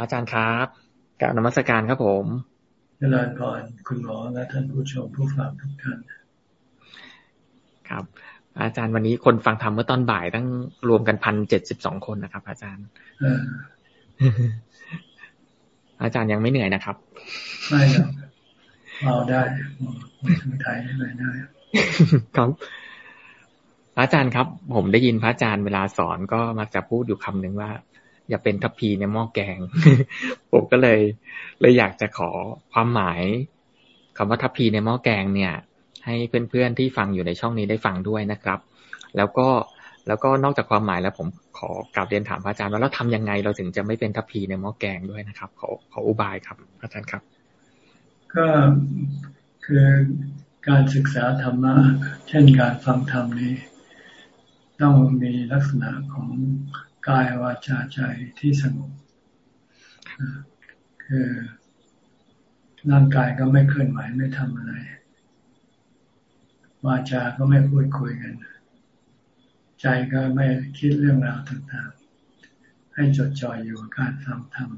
อาจารย์ครับกราบนมัสการครับผมเจริญพรคุณหมอและท่านผู้ชมผู้ฟังทุกท่านครับ อาจารย์วันนี้คนฟังธรรมเมื่อตอนบ่ายตั้งรวมกันพันเจ็ดสิบสองคนนะครับ อาจารย์อาจารย์ยังไม่เหนื่อยนะครับ ไม่ครับเอาได้ถึงไทยได้ได้ครับ อาจารย์ครับ ผมได้ยินพระอาจารย์เวลาสอนก็มักจะพูดอยู่คำหนึ่งว่า อย่าเป็นทัพพีในหม้อแกง ผมก็เลย เลยอยากจะขอความหมายคำว่าทัพพีในหม้อแกงเนี่ย ให้เพื่อนๆที่ฟังอยู่ในช่องนี้ได้ฟังด้วยนะครับ แล้วก็แล้วก็นอกจากความหมายแล้วผมขอกลับเรียนถามพระอาจารย์ว่าเราทำยังไงเราถึงจะไม่เป็นทัพพีในหม้อแกงด้วยนะครับ ขอขออุบายครับอาจารย์ครับ ก็คือการศึกษาธรรมะเช่นการฟังธรรมนี้ ต้องมีลักษณะของ กายวาจาใจที่สงบคือร่างกายก็ไม่เคลื่อนไหวไม่ทำอะไร วาจา ก็ไม่พูดคุยกัน ใจก็ไม่คิดเรื่องราวต่างๆ ให้จดจ่อยอยู่กับการฟังธรรม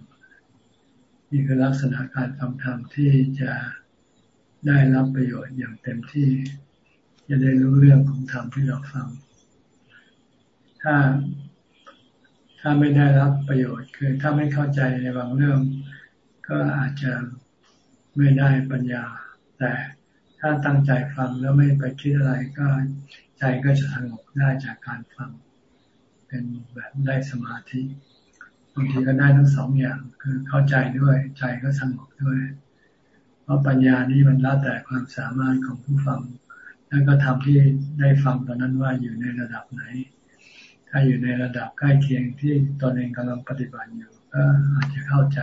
นี่คือลักษณะการฟังธรรมที่จะได้รับประโยชน์อย่างเต็มที่ จะได้รู้เรื่องของธรรมที่เราฟัง ถ้า ถ้าไม่ได้รับประโยชน์ คือถ้าไม่เข้าใจในบางเรื่อง ก็อาจจะไม่ได้ปัญญา แต่ถ้าตั้งใจฟังแล้วไม่ไปคิดอะไรก็ใจก็จะสงบได้จากการฟัง เป็นแบบได้สมาธิบางทีก็ได้ทั้งสองอย่าง คือเข้าใจด้วย ใจก็สงบด้วย เพราะปัญญานี้มันแล้วแต่ความสามารถของผู้ฟัง แล้วก็ทำที่ได้ฟังตอนนั้นว่าอยู่ในระดับไหน ถ้าอยู่ในระดับใกล้เคียงที่ตนเองกำลังปฏิบัติอยู่ ก็อาจจะเข้าใจ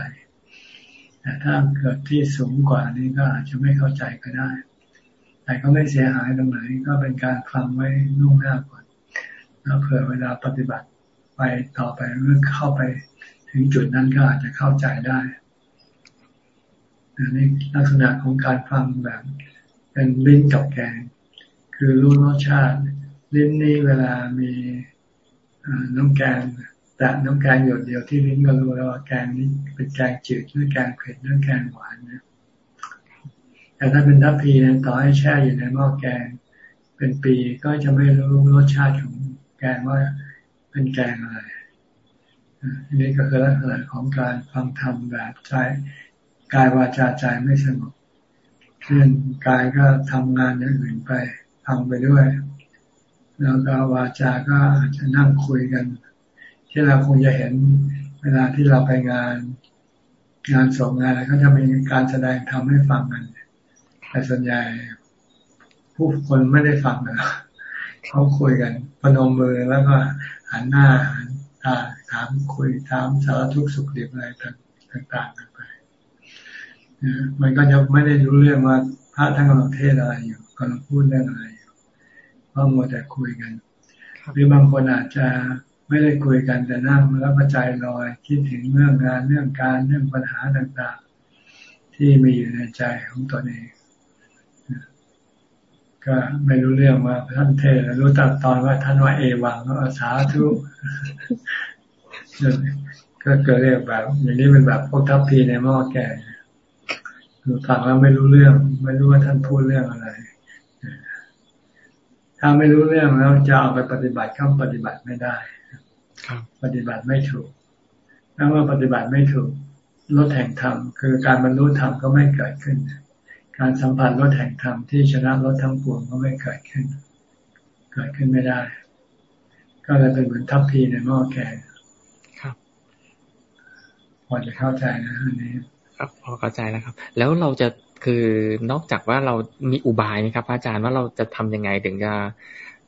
แต่ถ้าเกิดที่สูงกว่านี้ก็อาจจะไม่เข้าใจก็ได้ แต่ก็ไม่เสียหายตรงไหนก็เป็นการฟังไว้นุ่งหน้าก่อนแล้วเผื่อเวลาปฏิบัติไปต่อไปเมื่อเข้าไป ถึงจุดนั้นก็อาจจะเข้าใจได้อันนี้ลักษณะของการฟังแบบเป็นลิ้นกับแกง คือรู้รสชาติลิ้นนี้เวลามี น้ำแกงแต่น้ำแกงหยดเดียวที่ลิ้นก็รู้แล้วว่าแกงนี้เป็นแกงจืดหรือแกงเผ็ดหรือแกงหวานนะแต่ถ้าเป็นทัพพีเนี่ยต่อให้แช่อยู่ในหม้อแกง เป็นปีก็จะไม่รู้รสชาติของแกงว่าเป็นแกงอะไรอันนี้ก็คือลักษณะของการฟังธรรมแบบใจกายวาจาใจไม่สงบเช่อนกายก็ทำงานอย่างอื่นไปทำไปด้วย แล้วก็วาจาก็อาจจะนั่งคุยกัน ที่เราคงจะเห็นเวลาที่เราไปงาน งานส่งงานอะไรก็จะมีการแสดงทำให้ฟังกัน แต่ส่วนใหญ่ผู้คนไม่ได้ฟังนะเขาคุยกันพนมมือแล้วก็หันหน้าหันตาถามคุยถามสารทุกข์สุขเดิบอะไรต่างๆกันไปมันก็จะไม่ได้รู้เรื่องว่าพระท่านกำลังเทศอะไรอยู่กำลังพูดเรื่องอะไร เพราะมัวแต่คุยกันหรือบางคนอาจจะไม่ได้คุยกันแต่นั่งแล้วก็ใจลอยคิดถึงเรื่องงานเรื่องการเรื่องปัญหาต่างๆ ที่มีอยู่ในใจของตนเองก็ไม่รู้เรื่องว่าท่านเทศรู้ตัดตอนว่าท่านว่าเอวังก็สาธุก็เกิดเรียกแบบอย่างนี้เป็นแบบพวกทัพพีในหม้อแก่คือฟังแล้วไม่รู้เรื่อง ไม่รู้ว่าท่านพูดเรื่องอะไร ถ้าไม่รู้เรื่องแล้วจะเอาไปปฏิบัติเข้าปฏิบัติไม่ได้ปฏิบัติไม่ถูกถ้าว่าปฏิบัติไม่ถูกลดแห่งธรรมคือการบรรลุธรรมก็ไม่เกิดขึ้น การสัมผัสลดแห่งธรรมที่ชนะลดทั้งปวงก็ไม่เกิดขึ้น เกิดขึ้นไม่ได้ ก็เลยเป็นเหมือนทัพพีในหม้อแกงครับพอจะเข้าใจนะอันนี้ ครับพอเข้าใจแล้วครับ แล้วเราจะ คือนอกจากว่าเรามีอุบายไหมครับ อาจารย์ว่าเราจะทำยังไงถึงจะ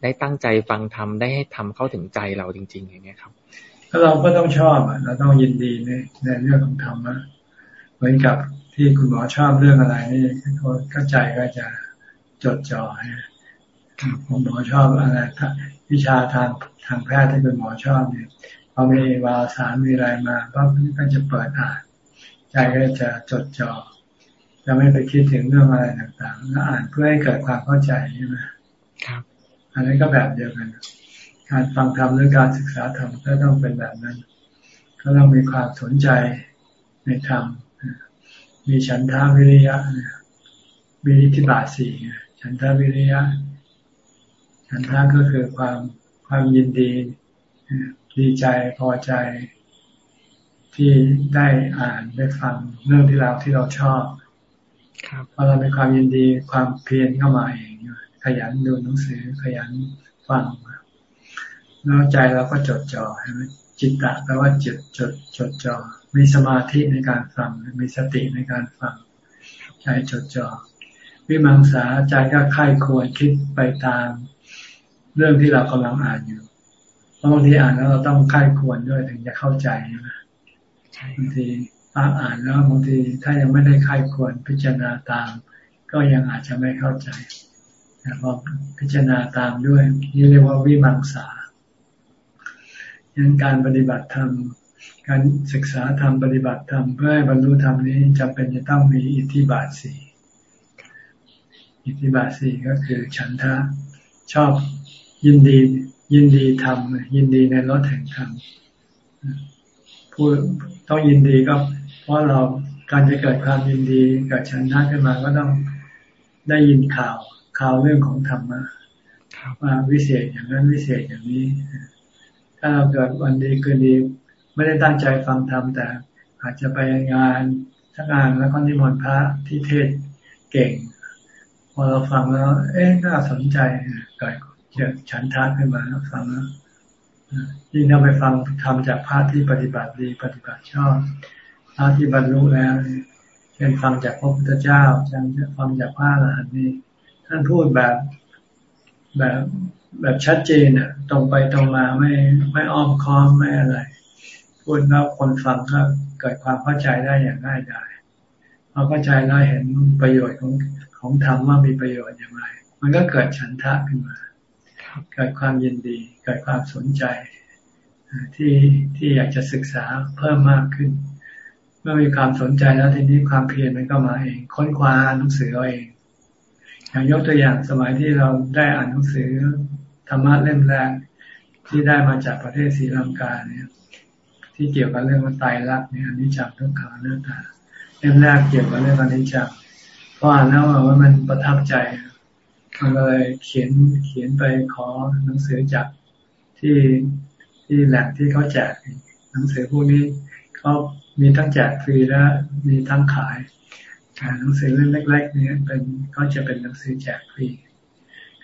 ได้ตั้งใจฟังทำได้ให้ทำเข้าถึงใจเราจริง ๆ อย่างนี้ยครับถ้าเราก็ต้องชอบเราต้องยินดีในในเรื่องของธรรมะเหมือนกับที่คุณหมอชอบเรื่องอะไรนี่ก็ใจก็จะจดจ่อคุณหมอชอบอะไรวิชาทางทางแพทย์ที่คุณหมอชอบเนี่ยพอมีวารสารมีอะไรมาก็จะเปิดอ่านใจก็จะจดจ่อ จะไม่ไปคิดถึงเรื่องอะไรต่างๆแล้วอ่านเพื่อให้เกิดความเข้าใจใช่ไหมครับ อันนี้ก็แบบเดียวกัน การฟังธรรมหรือการศึกษาธรรมก็ต้องเป็นแบบนั้น ก็ต้องมีความสนใจในธรรม มีฉันทาวิริยะมีอิทธิบาทสี่ฉันทาวิริยะ ฉันทาก็คือความความยินดี ดีใจพอใจที่ได้อ่านได้ฟังเรื่องที่เราที่เราชอบ พอเรามีความยินดีความเพียรเข้ามาเองขยันดูหนังสือขยันฟังแล้วใจเราก็จดจ่อใช่ไหมจิตตะแปลว่าจดจดจดจ่อมีสมาธิในการฟังมีสติในการฟังใจจดจ่อวิมังสาใจก็ค่ายควรคิดไปตาม เรื่องที่เรากำลังอ่านอยู่บางทีอ่านแล้วเราต้องค่ายควรด้วยถึงจะเข้าใจนะบางที อ่านแล้วบางทีถ้ายังไม่ได้ค่ายควรพิจารณาตาม ก็ยังอาจจะไม่เข้าใจแต่พอพิจารณาตามด้วยนี่เรียกว่าวิมังสาดังการปฏิบัติธรรมการศึกษาธรรมปฏิบัติธรรมเพื่อให้บรรลุธรรมนี้จำเป็นจะต้องมีอิทธิบาทสี่อิทธิบาทสี่ก็คือฉันทะชอบยินดียินดีทำยินดีในรถแห่งธรรมผู้ต้องยินดีก็ เพราะเราการจะเกิดความยินดีเกิดฉันทะขึ้นมาก็ต้องได้ยินข่าวข่าวเรื่องของธรรมะว่าวิเศษอย่างนั้นวิเศษอย่างนี้ ถ้าเราเกิดวันดีคืนดี ไม่ได้ตั้งใจฟังธรรมแต่ อาจจะไปงานทักงานแล้วก็นิมนต์พระที่เทศเก่ง พอเราฟังแล้ว เอ๊ะน่าสนใจเกิดเกิดฉันทาขึ้นมาแล้วฟังแล้วยิ่งถ้าไปฟังทำจากพระที่ปฏิบัติดีปฏิบัติชอบ พระที่บรรลุแล้วเช่นฟังจากพระพุทธเจ้าจะฟังจากพระอรหันต์นี่ท่านพูดแบบแบบแบบชัดเจนอะ ตรงไปตรงมาไม่ไม่อ้อมค้อมไม่อะไร พูดแล้วคนฟังก็เกิดความเข้าใจได้อย่างง่ายดายพอเข้าใจแล้วเห็นประโยชน์ของของธรรมว่ามีประโยชน์อย่างไร มันก็เกิดฉันทะขึ้นมาเกิดความยินดี เกิดความสนใจที่ที่อยากจะศึกษาเพิ่มมากขึ้น เมื่อมีความสนใจแล้วทีนี้ความเพียรมันก็มาเอง ค้นคว้าหนังสือเอาเอง อย่างยกตัวอย่างสมัยที่เราได้อ่านหนังสือธรรมะเล่มแรกที่ได้มาจากประเทศศรีลังกาเนี่ยที่เกี่ยวกับเรื่องตายรักเนี่ยอนนี้จับทุกขังเนื้อตาเล่มแรกเกี่ยวกับเรื่องอนนี้จับพออ่านแล้วว่ามันประทับใจมันเลยเขียนเขียนไปขอหนังสือจากที่ที่แหล่งที่เขาแจกหนังสือพวกนี้เขา มีทั้งแจกฟรีและมีทั้งขายหนังสือเล่มเล็กๆนี้เป็นก็จะเป็นหนังสือแจกฟรี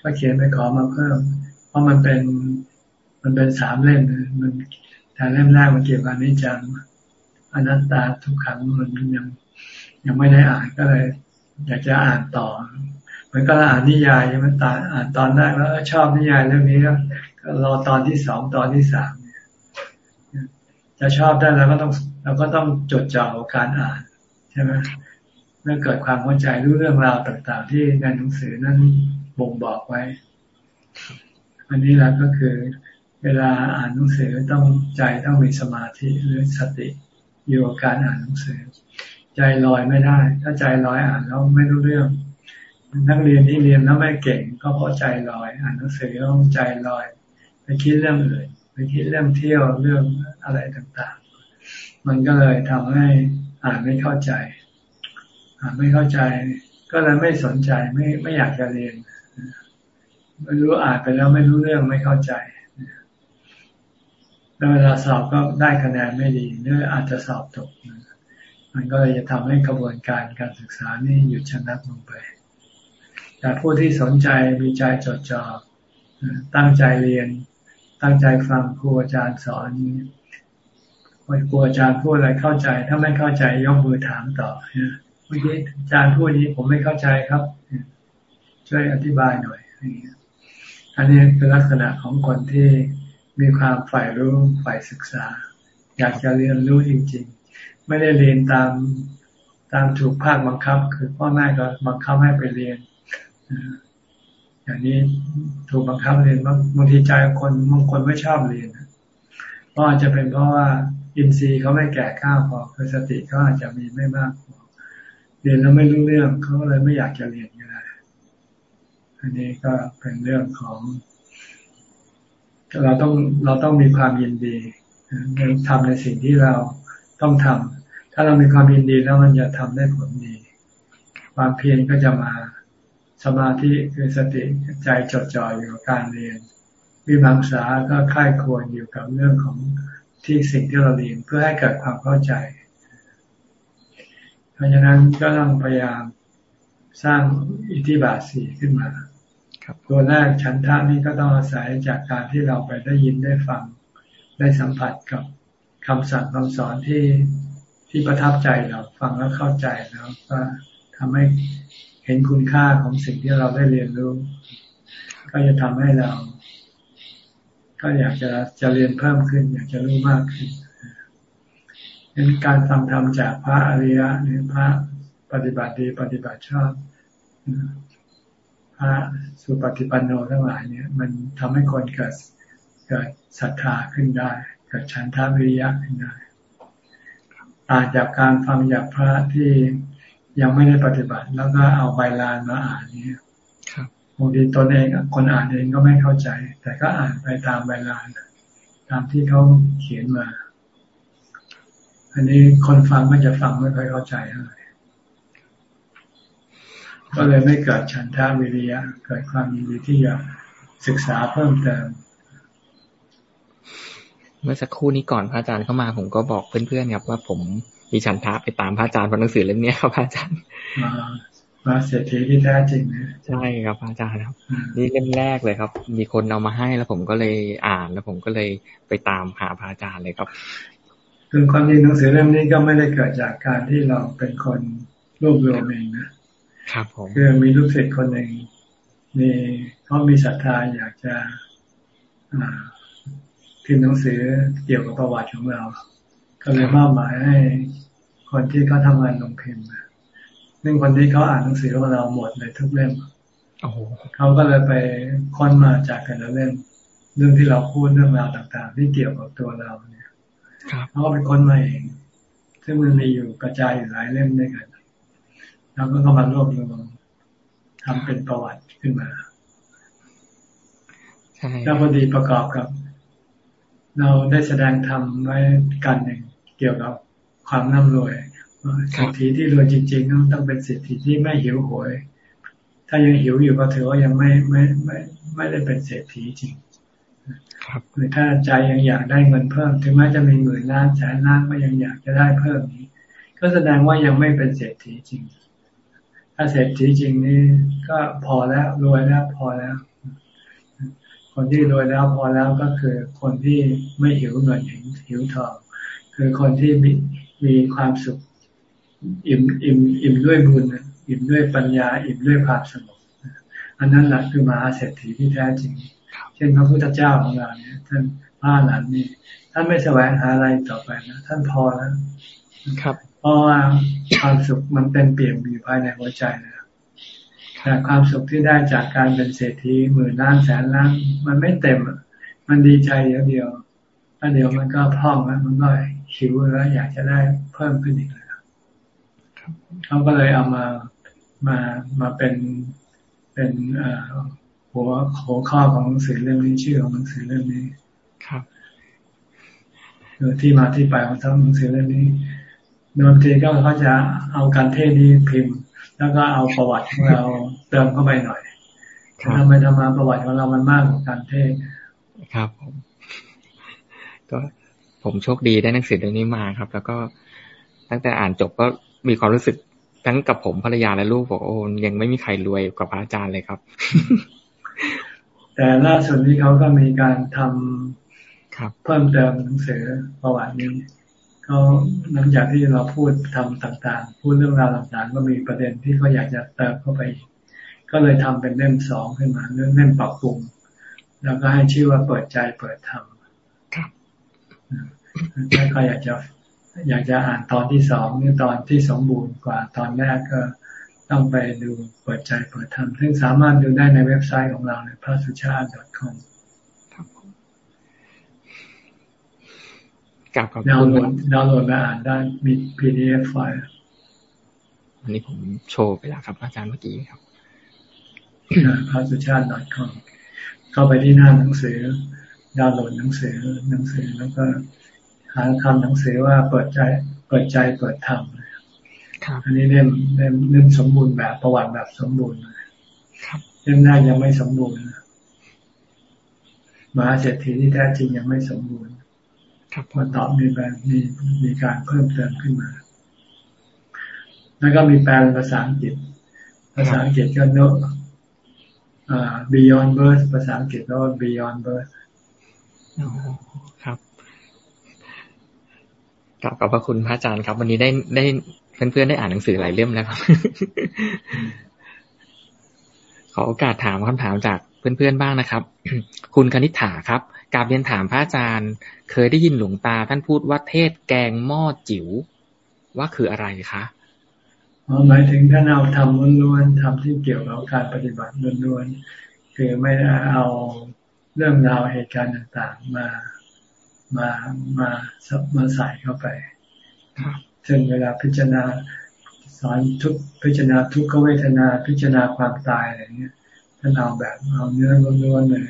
ก็เขียนไปขอมาเพิ่ม เพราะมันเป็นมันเป็นสามเล่มมันแต่เล่มแรกมันเกี่ยวกับนิจังอนัตตาทุกขังมันยังยังไม่ได้อ่านก็เลย อยากจะอ่านต่อเหมือนก็อ่านนิยายยังไม่ตาอ่านตอนแรกแล้วชอบนิยายเรื่องนี้ก็รอตอนที่สองตอนที่สามจะชอบได้แล้วก็ต้อง เราก็ต้องจดจ่อการอ่านใช่ไหมเมื่อเกิดความเข้าใจรู้เรื่องราวต่างๆ ที่ในหนังสือนั้นบ่งบอกไว้ อันนี้แหละก็คือ เวลาอ่านหนังสือต้องใจต้องมีสมาธิหรือสติอยู่กับการอ่านหนังสือ ใจลอยไม่ได้ ถ้าใจลอยอ่านแล้วไม่รู้เรื่อง นักเรียนที่เรียนแล้วไม่เก่ง ก็เพราะใจลอย อ่านหนังสือต้องใจลอย ไปคิดเรื่องอื่นไปคิดเรื่องเที่ยวเรื่องอะไรต่างๆ มันก็เลยทำให้อ่านไม่เข้าใจ อ่านไม่เข้าใจ ก็เลยไม่สนใจไม่ไม่อยากจะเรียนไม่รู้อ่านไปแล้วไม่รู้เรื่องไม่เข้าใจแล้วเวลาสอบก็ได้คะแนนไม่ดีหรืออาจจะสอบตก มันก็เลยจะทำให้กระบวนการการศึกษานี่หยุดชะงักลงไป แต่ผู้ที่สนใจมีใจจดจ่อตั้งใจเรียน ตั้งใจฟังครูอาจารย์สอน ครูอาจารย์พูดอะไรเข้าใจ ถ้าไม่เข้าใจยกมือถามต่อเมื่อกี้อาจารย์พูดนี้ผมไม่เข้าใจครับ ช่วยอธิบายหน่อยอันนี้คือลักษณะของคนที่มีความใฝ่รู้ใฝ่ศึกษา อยากจะเรียนรู้จริง ๆ ไม่ได้เรียนตามตามถูกภาคบังคับ คือพ่อแม่ก็บังคับให้ไปเรียนอย่างนี้ถูกบังคับเรียนบางทีใจคนบางคนไม่ชอบเรียนเพราะอาจจะเป็นเพราะว่า อินทรีย์เขาไม่แก่ข้าวพอคือสติเขาอาจจะมีไม่มากพอเรียนแล้วไม่รู้เรื่องเขาเลยไม่อยากจะเรียนก็ได้อันนี้ก็เป็นเรื่องของเราต้องเราต้องมีความยินดีทำในสิ่งที่เราต้องทำถ้าถ้าเรามีความยินดีแล้วมันจะทำได้ผลดี ความเพียรก็จะมาสมาธิคือสติใจจดจ่ออยู่กับการเรียน วิมังสาก็ค่ายควรอยู่กับเรื่องของ ที่สิ่งที่เราเรียนเพื่อให้เกิดความเข้าใจ เพราะฉะนั้นก็ต้องพยายามสร้างอิทธิบาทสีขึ้นมาตัวแรกชั้นท่านี้ก็ต้องอาศัยจากการที่เราไปได้ยินได้ฟังได้สัมผัสกับคำสั่งคำสอนที่ที่ประทับใจเราฟังแล้วเข้าใจแล้วก็ทำให้เห็นคุณค่าของสิ่งที่เราได้เรียนรู้ ก็จะทำให้เรา ก็อยากจะจะเรียนเพิ่มขึ้น อยากจะรู้มากขึ้นดังการฟังธรรมจากพระอริยะหรือพระปฏิบัติดีปฏิบัติชอบพระสุปฏิปันโนทั้งหลายเนี่ย มันทำให้คนเกิดเกิดศรัทธาขึ้นได้เกิดฉันทาวิริยะขึ้นได้ต่างจากการฟังจากพระที่ยังไม่ได้ปฏิบัติ แล้วก็เอาใบลานมาอ่านเนี่ย บางทีตนเองคนอ่านเองก็ไม่เข้าใจ แต่ก็อ่านไปตามใบลานตามที่เขาเขียนมา อันนี้คนฟังก็จะฟังไม่ค่อยเข้าใจอะไรก็เลยไม่เกิดฉันทาวิริยะ เกิดความยินดีที่จะศึกษาเพิ่มเติม เมื่อสักครู่นี้ก่อนพระอาจารย์เข้ามา ผมก็บอกเพื่อนๆครับว่าผมมีฉันทะไปตามพระอาจารย์เพราะหนังสือเล่มนี้ครับพระอาจารย์ มามาเศรษฐีที่แท้จริงนะใช่ครับพระอาจารย์ครับ นี่เล่มแรกเลยครับ มีคนเอามาให้แล้วผมก็เลยอ่านแล้วผมก็เลยไปตามหาพระอาจารย์เลยครับ คือความจริงหนังสือเล่มนี้ก็ไม่ได้เกิดจากการที่เราเป็นคนรวบรวมเองนะครับผมคือมีลูกศิษย์คนหนึ่งมีเขามีศรัทธาอยากจะพิมพ์หนังสือเกี่ยวกับประวัติของเรา ก็เลยมอบหมายให้คนที่เขาทำงานลงพิมพ์ ซึ่งคนที่เขาอ่านหนังสือของเราหมดเลยทุกเล่มเขาก็เลยไปค้นมาจากกันละเล่มเรื่องที่เราพูดเรื่องราวต่าง ๆ ที่เกี่ยวกับตัวเราเนี่ยเขาก็ไปค้นมาเอง ซึ่งมันมีอยู่กระจายอยู่หลายเล่มด้วยกันแล้วก็มารวบรวมทำเป็นประวัติขึ้นมาแล้วพอดีประกอบกับ เราได้แสดงธรรมไว้กันหนึ่งเกี่ยวกับความน่ำรวย เศรษฐีที่รวยจริงๆต้องต้องเป็นเศรษฐีที่ไม่หิวโหย ถ้ายังหิวอยู่ก็ถือว่ายังไม่ไม่ไม่ไม่ได้เป็นเศรษฐีจริงหรือถ้าใจยังอยากได้เงินเพิ่ม ถึงแม้จะมีหมื่นล้านแสนล้านก็ยังอยากจะได้เพิ่มนี้ ก็แสดงว่ายังไม่เป็นเศรษฐีจริง ถ้าเสร็จจริงๆนี่ก็พอแล้วรวยแล้วพอแล้ว คนที่รวยแล้วพอแล้วก็คือคนที่ไม่หิวเงินหิวทอง คือคนที่มีมีความสุข อิ่มอิ่มอิ่มด้วยบุญอิ่มด้วยปัญญา อิ่มด้วยความสงบอันนั้นแหละคือมหาเศรษฐีที่แท้จริง เช่นพระพุทธเจ้าของเราเนี่ย ท่านพระหลานนี่ท่านไม่แสวงหาอะไรต่อไปนะท่านพอแล้วครับเพราะว่าความสุขมันเป็นเปี่ยมอยู่ภายในหัวใจนะแต่ความสุขที่ได้จากการเป็นเศรษฐีหมื่นล้านแสนล้านมันไม่เต็มมันดีใจเดียวเดียวแล้วเดี๋ยวมันก็พร่องแล้วมันก็หิวแล้วอยากจะได้เพิ่มขึ้นอีกแล้ว เขาก็เลยเอามามามาเป็นเป็นหัวหัวข้อของหนังสือเล่มนี้ชื่อของหนังสือเล่มนี้ ครับที่มาที่ไปของทั้งหนังสือเล่มนี้บางทีก็เขาจะเอาการเทศนี้พิมพ์ แล้วก็เอาประวัติของเราเติมเข้าไปหน่อยทำไมทำมาประวัติของเรามันมากกว่าการเทศครับผมก็ผมโชคดีได้หนังสือเล่มนี้มาครับ แล้วก็ตั้งแต่อ่านจบก็มีความรู้สึก ทั้งกับผมภรรยาและลูกบอกโอ้ยังไม่มีใครรวยกว่าพระอาจารย์เลยครับ แต่ล่าสุดนี้เขาก็มีการทำเพิ่มเติมหนังสือประวัตินี้เขาหลังจากที่เราพูดทำต่างๆ พูดเรื่องราวต่างๆ ก็มีประเด็นที่เขาอยากจะเติมเข้าไป ก็เลยทำเป็นเล่มสองขึ้นมาเรื่องเล่มปรับปรุงแล้วก็ให้ชื่อว่าเปิดใจเปิดธรรมถ้าใครอยากจะ อยากจะอ่านตอนที่สองหรือตอนที่สมบูรณ์กว่าตอนแรกก็ต้องไปดูเปิดใจเปิดธรรมซึ่งสามารถดูได้ในเว็บไซต์ของเราในพระสุชาติ .com กับขอบดาวน์โหลดดาวน์โหลดมาอ่านได้มี PDF ไฟล์อันนี้ผมโชว์ไปแล้วครับ อาจารย์เมื่อกี้ครับพระสุชาติ .com เข้าไปที่หน้าหนังสือ ดาวน์โหลดหนังสือหนังสือแล้วก็ หาคำหนังสือว่าเปิดใจเปิดใจเปิดธรรมอันนี้เล่มเล่มเล่มสมบูรณ์แบบประวัติแบบสมบูรณ์เล่มหน้ายังไม่สมบูรณ์มหาเศรษฐีที่แท้จริงยังไม่สมบูรณ์พอตอบมีแบบมีมีการเพิ่มเติมขึ้นมา แล้วก็มีแปลเป็นภาษาอังกฤษ ภาษาอังกฤษก็โน้ beyond birth ภาษาอังกฤษก็ beyond birth ครับ กลับขอบพระคุณพระอาจารย์ครับ วันนี้ได้ได้เพื่อนๆได้อ่านหนังสือหลายเล่มแล้วครับ ขอโอกาสถามคำถามจากเพื่อนๆบ้างนะครับ คุณคณิษฐาครับกาบเรียนถามพระอาจารย์ เคยได้ยินหลวงตาท่านพูดว่าเทศแกงหม้อจิ๋วว่าคืออะไรคะหมายถึงท่านเอาทำล้วนๆทำที่เกี่ยวกับการปฏิบัติล้วนๆคือไม่ได้เอาเรื่องราวเหตุการณ์ต่างๆ มา มามาซับมาใส่เข้าไปซึ่งเวลาพิจารณาสอนทุกพิจารณาทุกขเวทนาพิจารณาความตายอะไรเงี้ยท่านเอาแบบเอาเนื้อล้วนๆเลย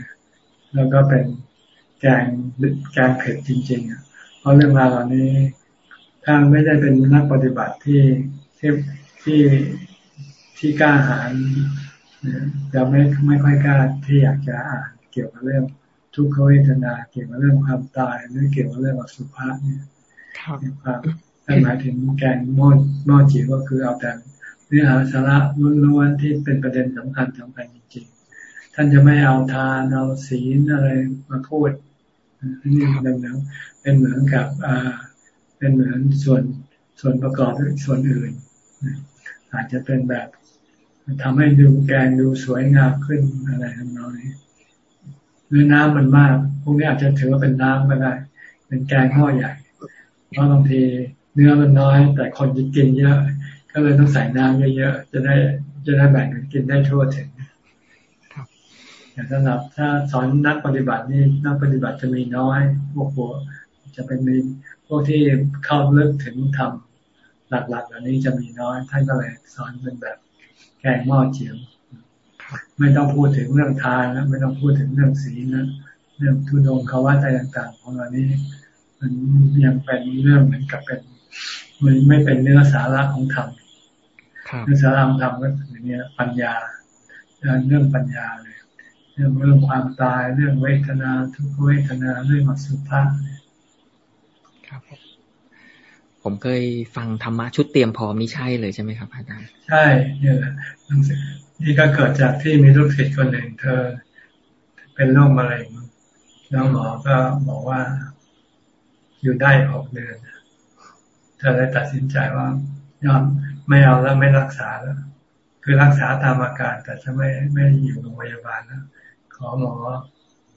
แล้วก็เป็นแกงแกงเผ็ดจริงๆอะเพราะเรื่องราวเหล่านี้ ถ้าไม่ได้เป็นนักปฏิบัติที่ที่ที่ที่กล้าหาญจะไม่ไม่ค่อยกล้าที่อยากจะอ่านเกี่ยวกับเรื่อง ทุกขเวทนาเกี่ยวกับเรื่องความตายหรือเกี่ยวกับเรื่องอสุภะเนี่ยครับนั่นหมายถึงแกงมอดมอดจีก็คือเอาแต่เนื้อหาสาระล้วนๆที่เป็นประเด็นสำคัญสำคัญจริงๆ ท่านจะไม่เอาทานเอาศีลอะไรมาพูดนี่เป็นเหมือนเป็นเหมือนกับอ่าเป็นเหมือนส่วนส่วนประกอบส่วนอื่น อาจจะเป็นแบบทำให้ดูแกงดูสวยงามขึ้นอะไรทำนองนี้ หรือน้ำมันมาก พวกนี้อาจจะถือว่าเป็นน้ำก็ได้ เป็นแกงห่อใหญ่ เพราะบางทีเนื้อมันน้อย แต่คนจะกินเยอะ ก็เลยต้องใส่น้ำเยอะๆ จะได้จะได้แบ่งกันกินได้ทั่วถึงอย่สำหรับถ้าสอนนักปฏิบัตินี่นักปฏิบัติจะมีน้อยพวกพวจะเป็นมีพวกที่เข้าลิกถึงทำหลักๆเหล่านี้จะมีน้อยท่านก็เลยสอนเป็นแบบแกงหม้อเจียว ไม่ต้องพูดถึงเรื่องทานนะไม่ต้องพูดถึงเรื่องศีลนะเรื่องทุดงคาว่าใจต่างๆ ของเรานี้ มันยังเป็นเรื่องเหมือนกับเป็นมันไม่เป็นเนื้อสาระของธรรมเนื้อสาระของธรรมก็คือเนี่ยปัญญาเรื่องปัญญาเลยเรื่องเรื่องความตายเรื่องเวทนา ทุกเวทนาเรื่องอสุภะครับผมเคยฟังธรรมะชุดเตรียมพร้อมนี่ใช่เลยใช่ไหมครับอาจารย์ใช่เนี่ยแหละ นี่ก็เกิดจากที่มีลูกศิษย์คนหนึ่งเธอ เป็นโรคมะเร็งแล้วหมอก็บอกว่าอยู่ได้หกเดือน เธอเลยตัดสินใจว่ายอมไม่เอาแล้วไม่รักษาแล้ว คือรักษาตามอาการ แต่จะไม่ไม่อยู่โรงพยาบาลแล้วขอหมอ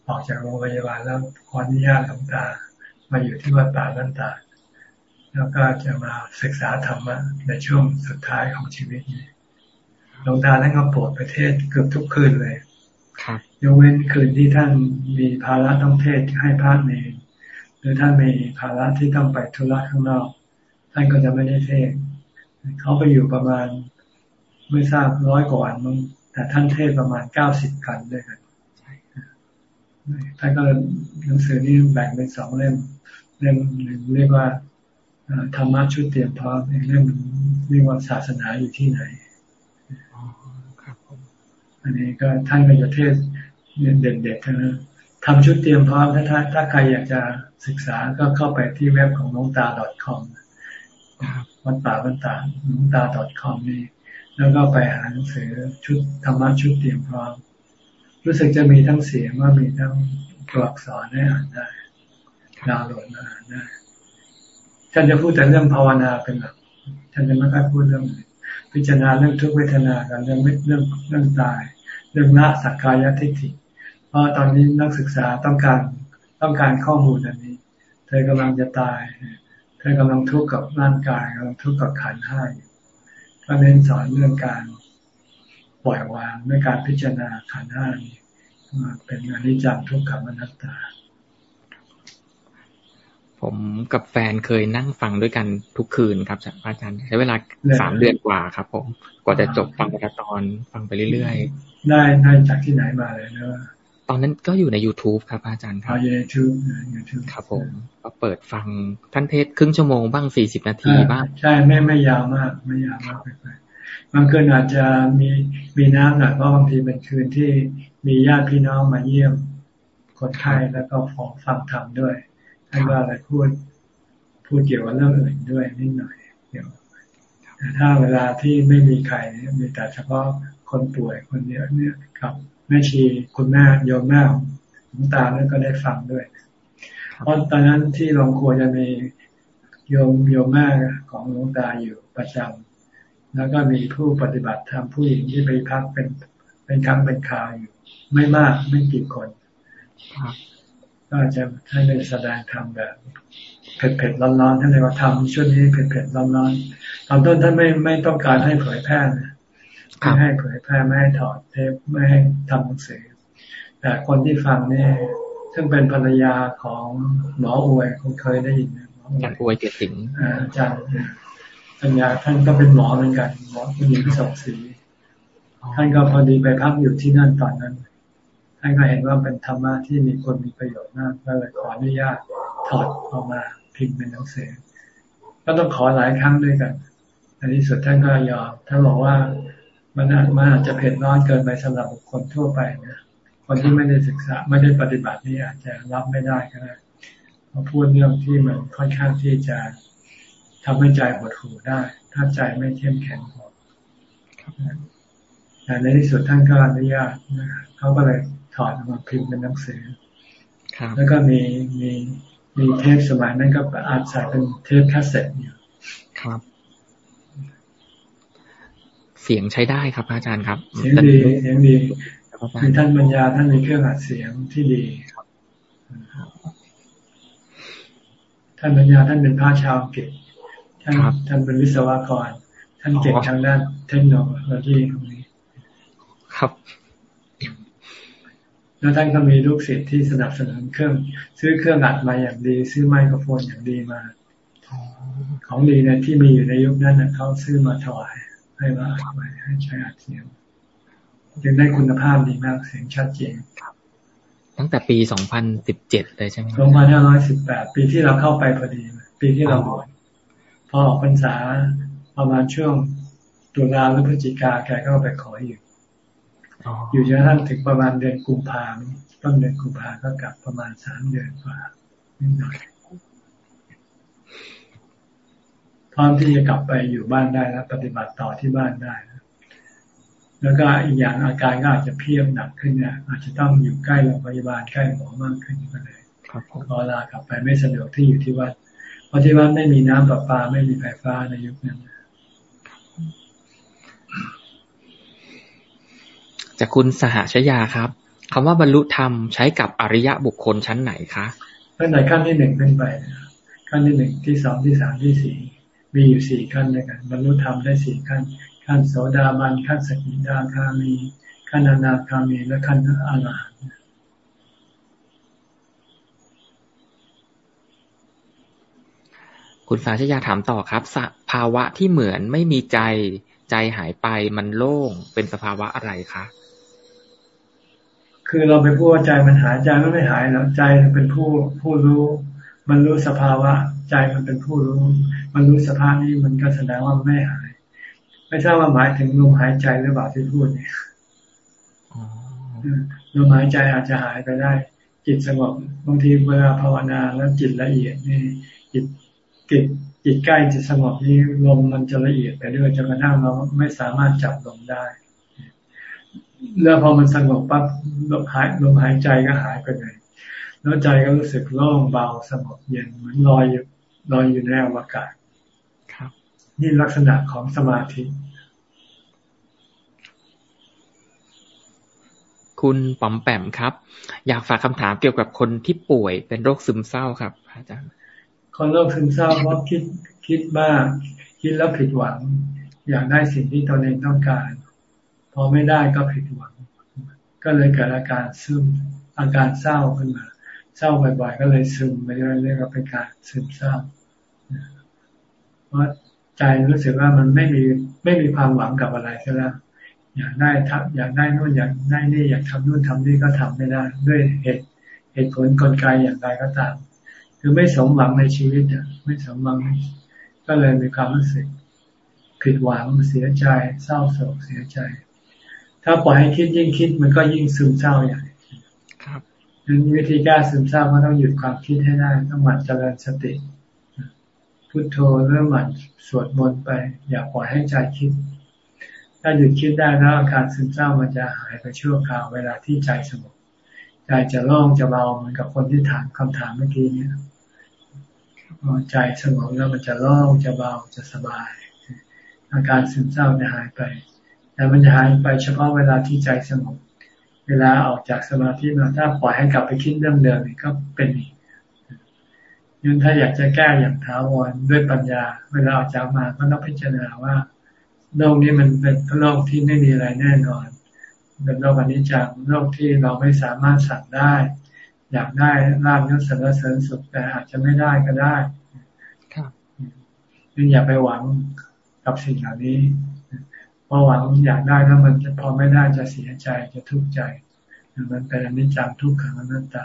ออกจากโรงพยาบาลแล้วขออนุญาตหลวงตา มาอยู่ที่วัดป่าลันตา แล้วก็จะมาศึกษาธรรมะในช่วงสุดท้ายของชีวิตนี้ หลวงตาท่านก็โปรดประเทศเกือบทุกคืนเลยครับยกเว้นคืนที่ท่านมีภาระต้องเทศให้พระเนรหรือท่านมีภาระที่ต้องไปธุระข้างนอก ท่านก็จะไม่ได้เทศเขาไปอยู่ประมาณไม่ทราบร้อยกว่าวันมั้งแต่ท่านเทศประมาณเก้าสิบกันด้วยกันท่านก็หนังสือนี้แบ่งเป็นสองเล่มเล่มหนึ่งเรียกว่าธรรมะชุดเตรียมพร้อมอีกเล่มเรียกว่าศาสนาอยู่ที่ไหน อันนี้ก็ท่านก็จะเทศเด็กๆนะทำชุดเตรียมพร้อมถ้าถ้าถ้าใครอยากจะศึกษาก็เข้าไปที่เว็บของน้องตา .com วัดป่าวัดตาน้องตา .com นี่ แล้วก็ไปหาหนังสือชุดธรรมะชุดเตรียมพร้อม รู้สึกจะมีทั้งเสียงว่ามีทั้งตัวอักษรให้อ่านได้ดาวน์โหลดมาอ่านได้ท่านจะพูดแต่เรื่องภาวนาเป็นหลักท่านจะไม่ค่อยพูดเรื่องอื่น พิจารณาเรื่องทุกเวทนากันเรื่องเรื่องเรื่องตาย เรื่องละสักกายทิฏฐิเพราะตอนนี้นักศึกษาต้องการต้องการข้อมูลอันนี้ เธอกำลังจะตาย เธอกำลังทุกข์กับร่างกายกำลังทุกข์กับขันห้าก็เน้นสอนเรื่องการปล่อยวางด้วยการพิจารณาขันห้านี้เป็นอนิจจังทุกขังอนัตตา ผมกับแฟนเคยนั่งฟังด้วยกันทุกคืนครับอาจารย์ใช้เวลาสามเดือนกว่าครับ ผมกว่าจะจบฟังกระตอนฟังไปเรื่อยๆ ได้ได้จากที่ไหนมาเลยนะตอนนั้นก็อยู่ใน youtube ครับ อาจารย์ครับอยู่ใน youtube ยูทูบครับผมก็เปิดฟังท่านเทศครึ่งชั่วโมงบ้างสี่สิบนาทีบ้าง ใช่ไม่ไม่ยาวมาก ไม่ยาวมากไปบางคืนอาจจะมีมีน้ำหนักเพราะบางทีเป็นคืนที่มีญาติพี่น้องมาเยี่ยมคนไข้แล้วก็ขอฟังธรรมด้วย ท่านก็อะไรพูดพูดเกี่ยวกับเรื่องอื่นด้วยนิดหน่อยเดี๋ยวแต่ถ้าเวลาที่ไม่มีใครมีแต่เฉพาะคนป่วยคนเดียวเนี่ยครับแม่ชีคุณแม่โยมแม่ของตาเนี่ยก็ได้ฟังด้วย เพราะตอนนั้นที่โรงครัวจะมีโยมโยมแม่ของหลวงตาอยู่ประจำแล้วก็มีผู้ปฏิบัติธรรมผู้หญิงที่ไปพักเป็นเป็นครั้งเป็นคราวอยู่ ไม่มากไม่กี่คน ก็จะให้ได้แสดงธรรมแบบเผ็ดๆร้อนๆท่านเลยว่าทำช่วงนี้เผ็ดๆร้อนๆตอนต้นท่านไม่ไม่ต้องการให้เผยแพร่นะไม่ให้เผยแพร่ไม่ให้ถอดเทปไม่ให้ทำหนังสือแต่คนที่ฟังนี่ซึ่งเป็นภรรยาของหมออวยคงเคยได้ยินหมออวยเกิดสิงอาจารย์ปัญญาท่านก็เป็นหมอเหมือนกันหมอผู้หญิงสองสีท่านก็พอดีไปพักอยู่ที่นั่นตอนนั้น ท่านก็เห็นว่าเป็นธรรมะที่มีคนมีประโยชน์มากก็เลยขออนุญาตถอดออกมาพิมพ์เป็นหนังสือ ก็ต้องขอหลายครั้งด้วยกันในที่สุดท่านก็ยอมท่านบอกว่ามันอาจมันอาจจะเผ็ดร้อนเกินไปสำหรับคคลทั่วไปนะคนที่ไม่ได้ศึกษาไม่ได้ปฏิบัตินี่อาจจะรับไม่ได้ก็ได้พอพูดเรื่องที่มันค่อนข้างที่จะทำให้ใจหดหู่ได้ ถ้าใจไม่เข้มแข็งพอแต่ในที่สุดท่านก็อนุญาตนะเขาก็เลย ถอดมาพิมพ์เป็นหนังสือแล้วก็มีมีมีเทปสมัยนั้นก็อาจใส่เป็นเทปคาสเซ็ตอยู่ครับ เสียงใช้ได้ครับ อาจารย์ครับ เสียงดีเสียงดีคือท่านปัญญาท่านมีเครื่องอัดเสียงที่ดีท่านปัญญาท่านเป็นพระชาวอังกฤษท่านท่านเป็นวิศวกร ท่านเก่งทางด้านเทคโนโลยีตรงนี้ ครับ แล้วท่านก็มีลูกศิษย์ที่สนับสนุนเครื่อง ซื้อเครื่องอัดมาอย่างดี ซื้อไมโครโฟนอย่างดีมา ของดีเนี่ยที่มีอยู่ในยุคนั้นเขาซื้อมาถวาย ให้มาอัดไว้ให้ใช้อัดเสียงจึงได้คุณภาพดีมากเสียงชัดเจนตั้งแต่ปีสองพันสิบเจ็ดเลยใช่ไหมสองพันห้าร้อยสิบแปดปีที่เราเข้าไปพอดี ปีที่เราบวชพอออกพรรษาประมาณช่วงตุลาหรือพฤศจิกาแกก็ไปขออยู่ อยู่จนกระทั่งถึงประมาณเดือนกุมภาพันธ์ต้นเดือนกุมภาก็กลับประมาณสามเดือนกว่านิดหน่อยพร้อมที่จะกลับไปอยู่บ้านได้แล้วปฏิบัติต่อที่บ้านได้แล้วก็อีกอย่างอาการก็อาจจะเพียบหนักขึ้นเนี่ยอาจจะต้องอยู่ใกล้โรงพยาบาลใกล้หมอมากขึ้นก็เลยพอลากลับไปไม่สะดวกที่อยู่ที่วัดเพราะที่วัดไม่มีน้ำประปาไม่มีไฟฟ้าในยุคนั้น จากคุณสหชยาครับคำว่าบรรลุธรรมใช้กับอริยะบุคคลชั้นไหนคะขั้นไหนขั้นที่หนึ่งขึ้นไปขั้นที่หนึ่งที่สองที่สามที่สี่มีอยู่สี่ขั้นด้วยกันบรรลุธรรมได้สี่ขั้น ขั้นโสดาบันขั้นสกิดาคามี ขั้นอนาคามีและขั้นอรหันต์คุณสาชยาถามต่อครับสภาวะที่เหมือนไม่มีใจ ใจหายไปมันโล่งเป็นสภาวะอะไรคะคือเราไปพูดว่าใจมันหายใจมันไม่หายแล้วใจเป็นผู้ผู้รู้ มันรู้สภาวะ ใจมันเป็นผู้รู้ มันรู้สภาพนี้มันก็แสดงว่าไม่หาย ไม่ทราบว่าหมายถึงลมหายใจหรือเปล่าที่พูดเนี่ยลมหายใจอาจจะหายไปได้ จิตสงบบางทีเวลาภาวนาแล้วจิตละเอียดนี่จิตจิต จิตใกล้จิตสงบนี่ลมมันจะละเอียดไปเรื่อยจนกระทั่งเราไม่สามารถจับลมได้ แล้วพอมันสงบปั๊บลมหายลมหายใจก็หายไปเลยแล้วใจก็รู้สึกโล่งเบาสงบเย็นเหมือนลอยอยู่ลอยอยู่ในอวกาศครับ นี่ลักษณะของสมาธิ คุณป๋อมแปมครับ อยากฝากคำถามเกี่ยวกับคนที่ป่วยเป็นโรคซึมเศร้าครับอาจารย์ คนโรคซึมเศร้าเพราะคิดคิดมาก คิดแล้วผิดหวัง อยากได้สิ่งที่ตนเองต้องการ พอไม่ได้ก็ผิดหวัง ก็เลยเกิดอาการซึมอาการเศร้าขึ้นมา เศร้าบ่อยๆ ก็เลยซึมไปเรื่อยๆก็เป็นการซึมเศร้าเพราะใจรู้สึกว่ามันไม่มีไม่มีความหวังกับอะไรใช่ไหมอยากได้ทับอยากได้นู่นอยากได้นี่อยากทำนู่นทำนี่ก็ทำไม่ได้ ด้วยเหตุเหตุผลกลไกอย่างไรก็ตาม คือไม่สมหวังในชีวิตอะไม่สมหวัง ก็เลยมีความรู้สึก ผิดหวังเสียใจ เศร้าโศกเสียใจ ถ้าปล่อยให้คิดยิ่งคิดมันก็ยิ่งซึมเศร้าอย่างครับนั้นวิธีแก้ซึมเศร้าก็ต้องหยุดความคิดให้ได้ต้องหมั่นเจริญสติพุทโธเริ่มหมั่นสวดมนต์ไป อย่าปล่อยให้ใจคิด ถ้าหยุดคิดได้แล้วอาการซึมเศร้ามันจะหายไปชั่วคราวเวลาที่ใจสงบใจจะโล่งจะเบาเหมือนกับคนที่ถามคำถามเมื่อกี้เนี่ย พอใจสงบแล้วมันจะโล่งจะเบาจะสบาย อาการซึมเศร้าจะหายไป แต่มันจะหายไปเฉพาะเวลาที่ใจสงบ เวลาออกจากสมาธิมาถ้าปล่อยให้กลับไปคิดเรื่องเดิมนี่ก็เป็นอีกยังถ้าอยากจะแก้อย่างท้าวรด้วยปัญญา เวลาออกจากมาก็ต้องพิจารณาว่าโลกนี้มันเป็นโลกที่ไม่มีอะไรแน่นอนเป็นโลกอนิจจังโลกที่เราไม่สามารถสั่งได้ อยากได้ลาบยศสรรเสริญสุขแต่อาจจะไม่ได้ก็ได้ครับยังอย่าไปหวังกับสิ่งเหล่านี้พอหวังอยากได้แล้วมันจะพอไม่ได้จะเสียใจจะทุกข์ใจมันเป็นอนิจจังทุกขังอนัตตา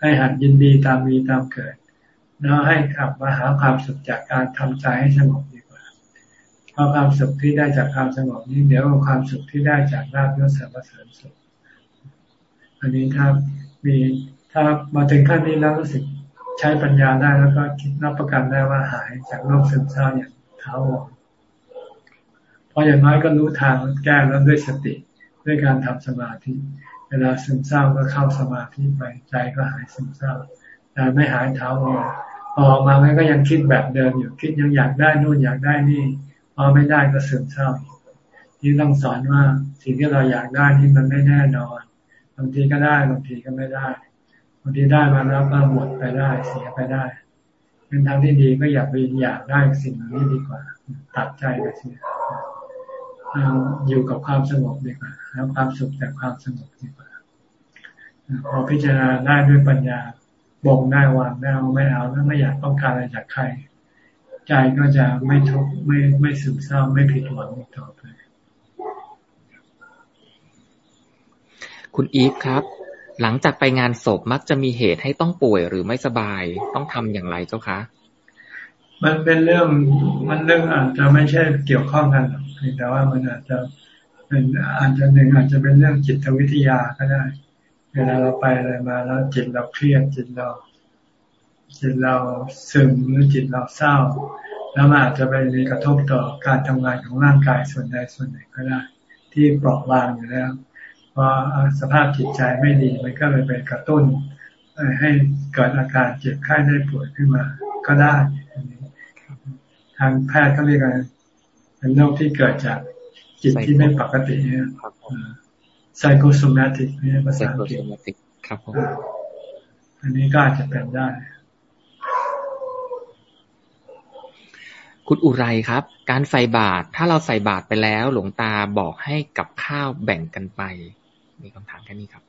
ให้หัดยินดีตามมีตามเกิด แล้วให้กลับมาหาความสุขจากการทำใจให้สงบดีกว่าเพราะความสุขที่ได้จากความสงบนี้เดี๋ยวความสุขที่ได้จากราบยศสรรเสริญสุขอันนี้ถ้ามี ถ้ามาถึงขั้นนี้แล้วรู้สึกใช้ปัญญาได้แล้วก็คิดรับประกันได้ว่าหายจากโรคซึมเศร้าอย่างเท้าหเพราะอย่างน้อยก็รู้ทางแก้แล้วด้วยสติด้วยการทำสมาธิ เวลาซึมเศร้าก็เข้าสมาธิไปใจก็หายซึมเศร้า แต่ไม่หายเท้าหอพอออกมามันก็ยังคิดแบบเดิมอยู่คิดยังอยากได้นู่นอยากได้นี่พอไม่ได้ก็เสื่อมเศร้าที่ต้องสอนว่าสิ่งที่เราอยากได้ที่มันไม่แน่นอนบางทีก็ได้บางทีก็ไม่ได้ บางทีได้มาแล้วก็หมดไปได้เสียไปได้เป็นทางที่ดีก็อยากไปอยากได้สิ่งนี้ดีกว่า ตัดใจไปเสียอยู่กับความสงบดีกว่าแล้วความสุขจากความสงบดีกว่าพอพิจารณาได้ด้วยปัญญาบ่งได้วางได้เอาไม่เอาแล้วไม่อยากต้องการอะไรจากใคร ใจก็จะไม่ทุกข์ไม่ไม่ซึมเศร้าไม่ผิดหวังต่อไปคุณอีฟครับ หลังจากไปงานศพมักจะมีเหตุให้ต้องป่วยหรือไม่สบาย ต้องทำอย่างไรเจ้าคะ มันเป็นเรื่องมันเรื่องอาจจะไม่ใช่เกี่ยวข้องกันหรอกแต่ว่ามันอาจจะเป็นอาจจะหนึ่งอาจจะเป็นเรื่องจิตวิทยาก็ได้ เวลาเราไปอะไรมาแล้วจิตเราเครียดจิตเรา จิตเราซึมหรือจิตเราเศร้า แล้วมันอาจจะไปมีกระทบต่อการทำงานของร่างกายส่วนใดส่วนหนึ่งก็ได้ ที่เปราะบางอยู่แล้ว พอสภาพจิตใจไม่ดีมันก็เลยไปกระตุ้น ให้เกิดอาการเจ็บไข้ได้ป่วยขึ้นมาก็ได้ ทางแพทย์ก็เรียกว่าเป็นโรคที่เกิดจากจิตที่ไม่ปกติเนี่ยไซโคโซมาติกเนี่ยภาษาอังกฤษครับผมอันนี้ก็อาจจะเป็นได้ คุณอุไรครับ การใส่บาตรถ้าเราใส่บาตรไปแล้ว หลวงตาบอกให้กับข้าวแบ่งกันไป มีคำถามแค่นี้ครับ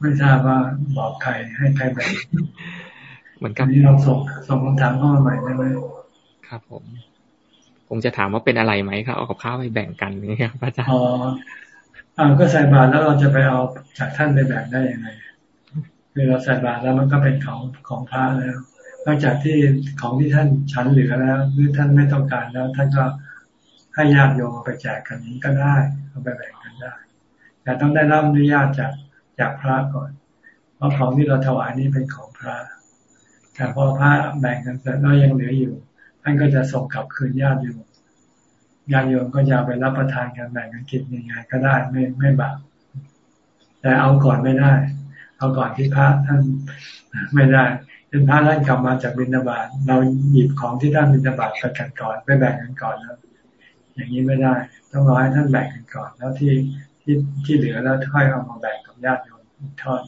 ไม่ทราบว่าบอกใครให้ใครแบ่งเหมือนกับนี้เราส่งส่งคำถามเข้ามาใหม่ได้ไหมครับผมงจะถามว่าเป็นอะไรไหมครับเอากับข้าวไปแบ่งกันนี่ครับอาจารย์อ๋อก็ใส่บาตรแล้วเราจะไปเอาจากท่านไปแบ่งได้ยังไงคือเราใส่บาตรแล้วมันก็เป็นของของพระแล้วนอกจากที่ของที่ท่านฉันเหลือแล้วหรือท่านไม่ต้องการแล้ว ท่านก็ ให้ญาติโยมไปแจกกันนี้ก็ได้ เอาไปแบ่งกันได้ แต่ต้องได้รับอนุญาตจากจากพระก่อน เพราะของที่เราถวายนี้เป็นของพระ แต่พอพระแบ่งกันเสร็จแล้วยังเหลืออยู่ท่านก็จะส่งกลับคืนญาติโยมญาติโยมก็จะไปรับประทานกันแบ่งกันกินยังไงก็ได้ไม่ไม่บาปแต่เอาก่อนไม่ได้ เอาก่อนที่พระท่านไม่ได้เป็นพระท่านกลับมาจากบิณฑบาตเราหยิบของที่ท่านบิณฑบาตไปกันก่อนไปแบ่งกันก่อนแล้ว อย่างนี้ไม่ได้ ต้องรอให้ท่านแบ่งกันก่อน แล้วที่ที่ที่เหลือแล้วค่อยเอามาแบ่งกับญาติโยมอีกทอด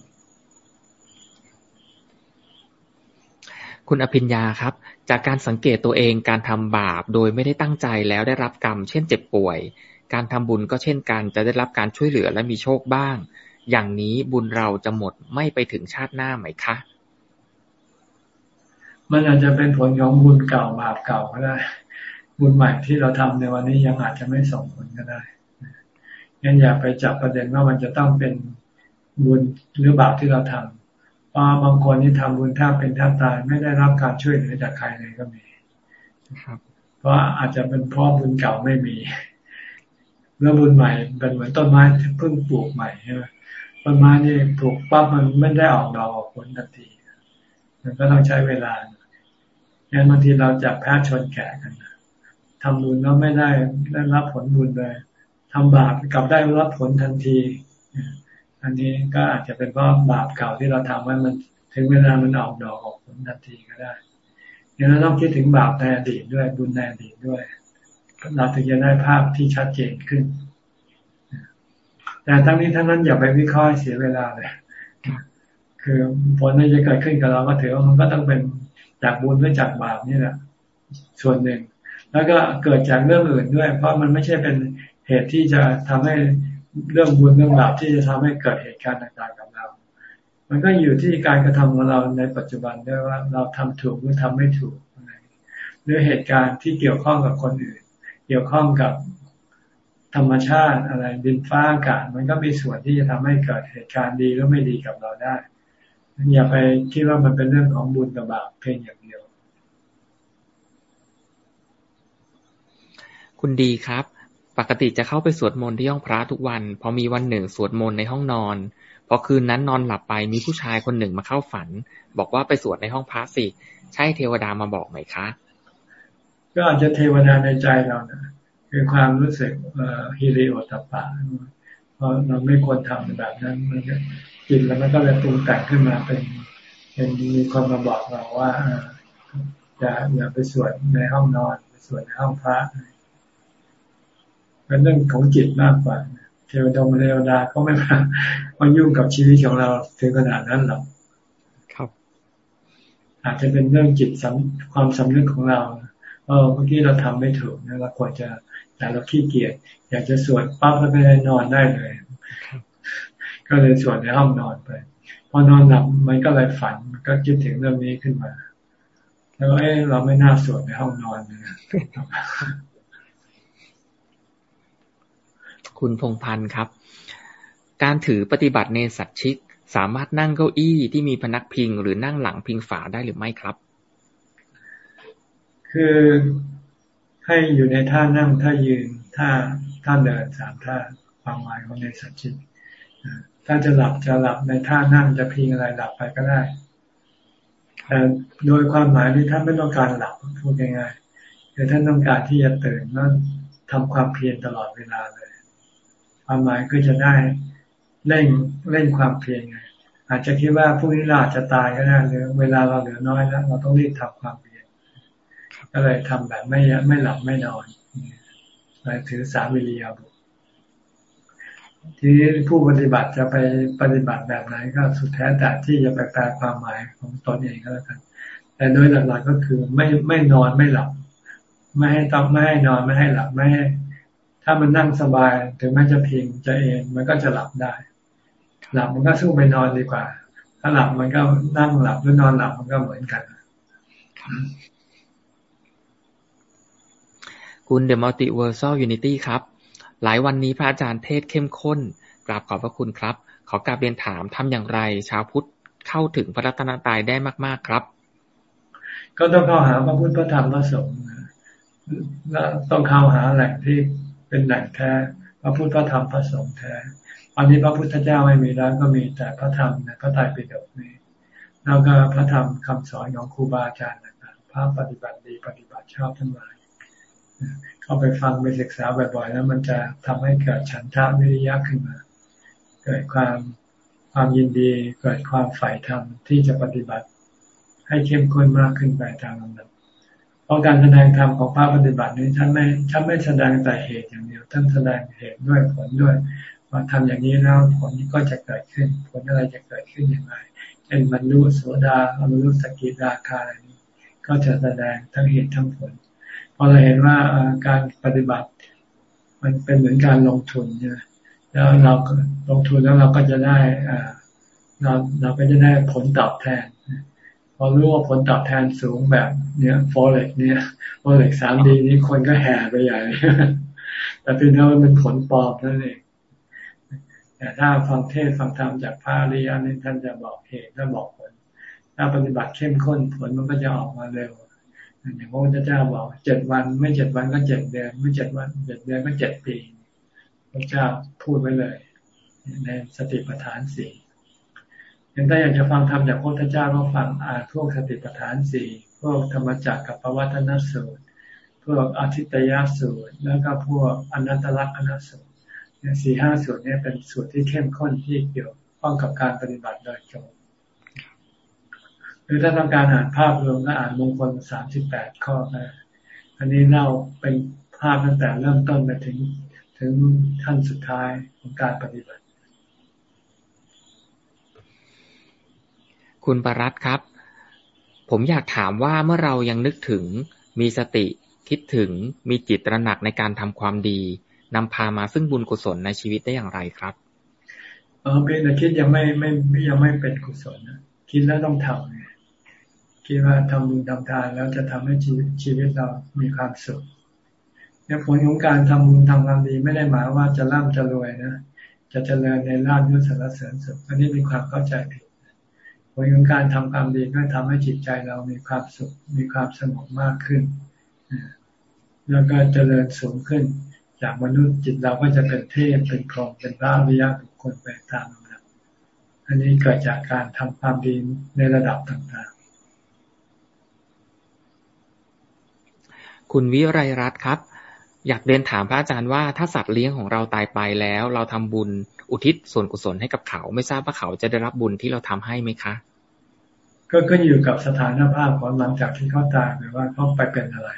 คุณอภิญญาครับ จากการสังเกตตัวเองการทำบาปโดยไม่ได้ตั้งใจแล้วได้รับกรรม เช่นเจ็บป่วย การทำบุญก็เช่นกัน จะได้รับการช่วยเหลือและมีโชคบ้าง อย่างนี้บุญเราจะหมดไม่ไปถึงชาติหน้าไหมคะ มันอาจจะเป็นผลของบุญเก่าบาปเก่าก็ได้ บุญใหม่ที่เราทำในวันนี้ยังอาจจะไม่ส่งผลก็ได้งั้นอย่าไปจับประเด็นว่ามันจะต้องเป็นบุญหรือบาปที่เราทำเพราะบางคนที่ทำบุญแทบเป็นแทบตายไม่ได้รับการช่วยเหลือจากใครเลยก็มีครับ เพราะอาจจะเป็นเพราะบุญเก่าไม่มีแล้วบุญใหม่เป็นเหมือนต้นไม้ที่เพิ่งปลูกใหม่ใช่ไหมต้นไม้นี่ปลูกปั๊บมันไม่ได้ออกดอกออกผลทันทีมันก็ต้องใช้เวลางั้นบางทีเราจะแพ้ชนแก่กัน ทำบุญแล้วไม่ได้ได้รับผลบุญเลยทำบาปกลับได้รับผลทันที อันนี้ก็อาจจะเป็นเพราะบาปเก่าที่เราทำไว้มันถึงเวลามันออกดอกออกผลทันทีก็ได้เนี่ยเราต้องคิดถึงบาปในอดีตด้วยบุญในอดีตด้วย เราถึงจะได้ภาพที่ชัดเจนขึ้น แต่ทั้งนี้ทั้งนั้นอย่าไปวิเคราะห์เสียเวลาเลย คือผลที่จะเกิดขึ้นกับเราก็ถือว่ามันก็ต้องเป็นจากบุญหรือจากบาปนี่แหละส่วนหนึ่ง แล้วก็เกิดจากเรื่องอื่นด้วย เพราะมันไม่ใช่เป็นเหตุที่จะทำให้เรื่องบุญเรื่องบาปที่จะทำให้เกิดเหตุการณ์ต่างๆกับเรา มันก็อยู่ที่การกระทำของเราในปัจจุบันด้วยว่าเราทำถูกหรือทำไม่ถูกหรือเหตุการณ์ที่เกี่ยวข้องกับคนอื่น เกี่ยวข้องกับธรรมชาติอะไรดินฟ้าอากาศมันก็มีส่วนที่จะทำให้เกิดเหตุการณ์ดีหรือไม่ดีกับเราได้อย่าไปคิดว่ามันเป็นเรื่องของบุญกับบาปเพียงอย่างเดียว คุณดีครับ ปกติจะเข้าไปสวดมนต์ที่ห้องพระทุกวัน พอมีวันหนึ่งสวดมนต์ในห้องนอน พอคืนนั้นนอนหลับไปมีผู้ชายคนหนึ่งมาเข้าฝัน บอกว่าไปสวดในห้องพระสิ ใช่เทวดามาบอกไหมคะ ก็อาจจะเทวดาในใจเรานะคือความรู้สึกฮิริโอตปะเพราะเราไม่ควรทำแบบนั้นมันก็จิตแล้วมันก็เลยปรุงแต่งขึ้นมาเป็นเป็นมีคนมาบอกเราว่าจะอย่าไปสวดในห้องนอนไปสวดในห้องพระ เป็นเรื่องของจิตมากกว่าเทวดาเทวดาก็ไม่มามายุ่งกับชีวิตของเราถึงขนาดนั้นหรอกครับ อาจจะเป็นเรื่องจิตความสำนึกของเราเออเมื่อกี้เราทำไม่ถูกนะเราควรจะแต่เราขี้เกียจอยากจะสวดปั๊บแล้วไปนอนได้เลย ก็เลยสวดในห้องนอนไปพอนอนหลับมันก็เลยฝันมันก็คิดถึงเรื่องนี้ขึ้นมา แล้วเอ้เราไม่น่าสวดในห้องนอนนะ คุณพงพันธ์ครับ การถือปฏิบัติในสัตชิก สามารถนั่งเก้าอี้ที่มีพนักพิง หรือนั่งหลังพิงฝาได้หรือไม่ครับ คือให้อยู่ในท่านั่งท่ายืนท่าท่าเดินสามท่าความหมายของในสัจจิตถ้าจะหลับจะหลับในท่านั่งจะพิงอะไรหลับไปก็ได้แต่โดยความหมายที่ท่านไม่ต้องการหลับพูดง่ายๆคือท่านต้องการที่จะตื่นแล้วทำความเพียรตลอดเวลาเลย ความหมายคือจะได้เล่นเล่นความเพียรไงอาจจะคิดว่าพรุ่งนี้เราจะตายก็ได้หรือเวลาเราเหลือน้อยแล้ว เราต้องรีบทำความเพียรก็เลยทำแบบไม่ไม่หลับไม่นอนเลยถือสามวิริยาบุทีนี้ผู้ปฏิบัติจะไปปฏิบัติแบบไหนก็สุดแท้แต่ที่จะไปแปลความหมายของตนเองก็แล้วกัน แต่โดยหลักๆก็คือไม่ไม่นอนไม่หลับ ไม่ให้ต้องไม่ให้นอนไม่ให้หลับไม่ให ถ้ามันนั่งสบายถึงแม้จะพิงจะเองมันก็จะหลับได้ หลับมันก็สู้ไปนอนดีกว่า ถ้าหลับมันก็นั่งหลับหรือนอนหลับมันก็เหมือนกัน คุณ The Multiversal Unity ครับ หลายวันนี้พระอาจารย์เทศเข้มข้นกราบขอบพระคุณครับ ขอกราบเรียนถามทำอย่างไร ชาวพุทธเข้าถึงพระรัตนตรัยได้มาก ๆครับ ก็ต้องเข้าหาพระพุทธพระธรรมพระสงฆ์แล้วต้องเข้าหาแหล่งที่ เป็นแหล่งแท้พระพุทธพระธรรมพระสงฆ์แท้อันนี้พระพุทธเจ้าไม่มีแล้วก็มีแต่พระธรรมในพระไตรปิฎกนี้แล้วก็พระธรรมคำสอนของครูบาอาจารย์ต่างๆพระปฏิบัติดีปฏิบัติชอบทั้งหลายเข้าไปฟังไปศึกษาบ่อยๆแล้วมันจะทำให้เกิดฉันทะวิริยะขึ้นมา เกิดความความยินดีเกิดความฝ่ายธรรมที่จะปฏิบัติให้เข้มข้นมากขึ้นไปตามลำดับ เพราะการแสดงธรรมของพระปฏิบัตินี้ท่านไม่ท่านไม่แสดงแต่เหตุอย่างเดียว ท่านแสดงเหตุด้วยผลด้วยว่าทำอย่างนี้แล้วผลนี้ก็จะเกิดขึ้น ผลอะไรจะเกิดขึ้นอย่างไรเช่นบรรลุโสดาบรรลุสกิทาคาอะไรนี้ ก็จะแสดงทั้งเหตุทั้งผลพอเราเห็นว่าการปฏิบัติ มันเป็นเหมือนการลงทุนใช่แล้วเราลงทุนแล้วเราก็จะได้เราเราก็จะได้ผลตอบแทน ออรู้ว่าผลตอบแทนสูงแบบเนี้ยฟอเร็กเนี่ยฟอเร็กสามดีนี้คนก็แห่ไปใหญ่ แต่เพียงแต่ว่าเป็นผลปลอมนั่นเองแต่ถ้าฟังเทศฟังธรรมจากพระอริยนี่ท่านจะบอกเหตุท่านบอกผล ถ้าปฏิบัติเข้มข้นผลมันก็จะออกมาเร็วอย่างพระพุทธเจ้าบอกเจ็ดวัน ไม่เจ็ดวันก็เจ็ดเดือนไม่เจ็ดวันเจ็ดเดือนก็เจ็ดปีพระเจ้าพูดไว้เลย ในสติปัฏฐานสี่ ยังถ้าอยากจะฟังธรรมจากพระพุทธเจ้าก็ฟังอ่านพวกสติปัฏฐานสี่พวกธรรมจักรกับปวัตนสูตร พวกอธิตยสูตร แล้วก็พวกอนันตลักษณสูตรสี่ห้าสูตรนี้เป็นสูตรที่เข้มข้นที่เกี่ยวข้องกับการปฏิบัติโดยตรงหรือถ้าต้องการอ่านภาพรวมก็อ่านมงคลสามสิบแปดข้อนะอันนี้เล่าเป็นภาพตั้งแต่เริ่มต้นไปถึงถึงขั้นสุดท้ายของการปฏิบัติ คุณปรัตครับ ผมอยากถามว่าเมื่อเรายังนึกถึง มีสติ คิดถึง มีจิตระหนักในการทำความดีนำพามาซึ่งบุญกุศลในชีวิตได้อย่างไรครับเออเป็นแต่คิดยังไม่ไม่ยังไม่เป็นกุศลนะคิดแล้วต้องทำไงคิดว่าทำบุญทำทานแล้วจะทำให้ชีวิตชีวิตเรามีความสุขเนี่ยผลของการทำบุญทำความดีไม่ได้หมายว่าจะร่ำจะรวยนะจะเจริญในลาภยศสารเสริญสุขอันนี้เป็นความเข้าใจผิด ผลของการทำความดีก็ทำให้จิตใจเรามีความสุข มีความสงบมากขึ้น แล้วก็เจริญสูงขึ้น จากมนุษย์จิตเราก็จะเป็นเทพ เป็นพรหมเป็นพระอริยบุคคลไปตามลำดับ อันนี้เกิดจากการทำความดีในระดับต่างๆ คุณวิไรรัตครับ อยากเรียนถามพระอาจารย์ว่าถ้าสัตว์เลี้ยงของเราตายไปแล้ว เราทำบุญอุทิศส่วนกุศลให้กับเขา ไม่ทราบว่าเขาจะได้รับบุญที่เราทำให้ไหมคะ ก็ขึ้นอยู่กับสถานภาพของหลังจากที่เขาตายหรือว่าเขาไปเป็นอะไร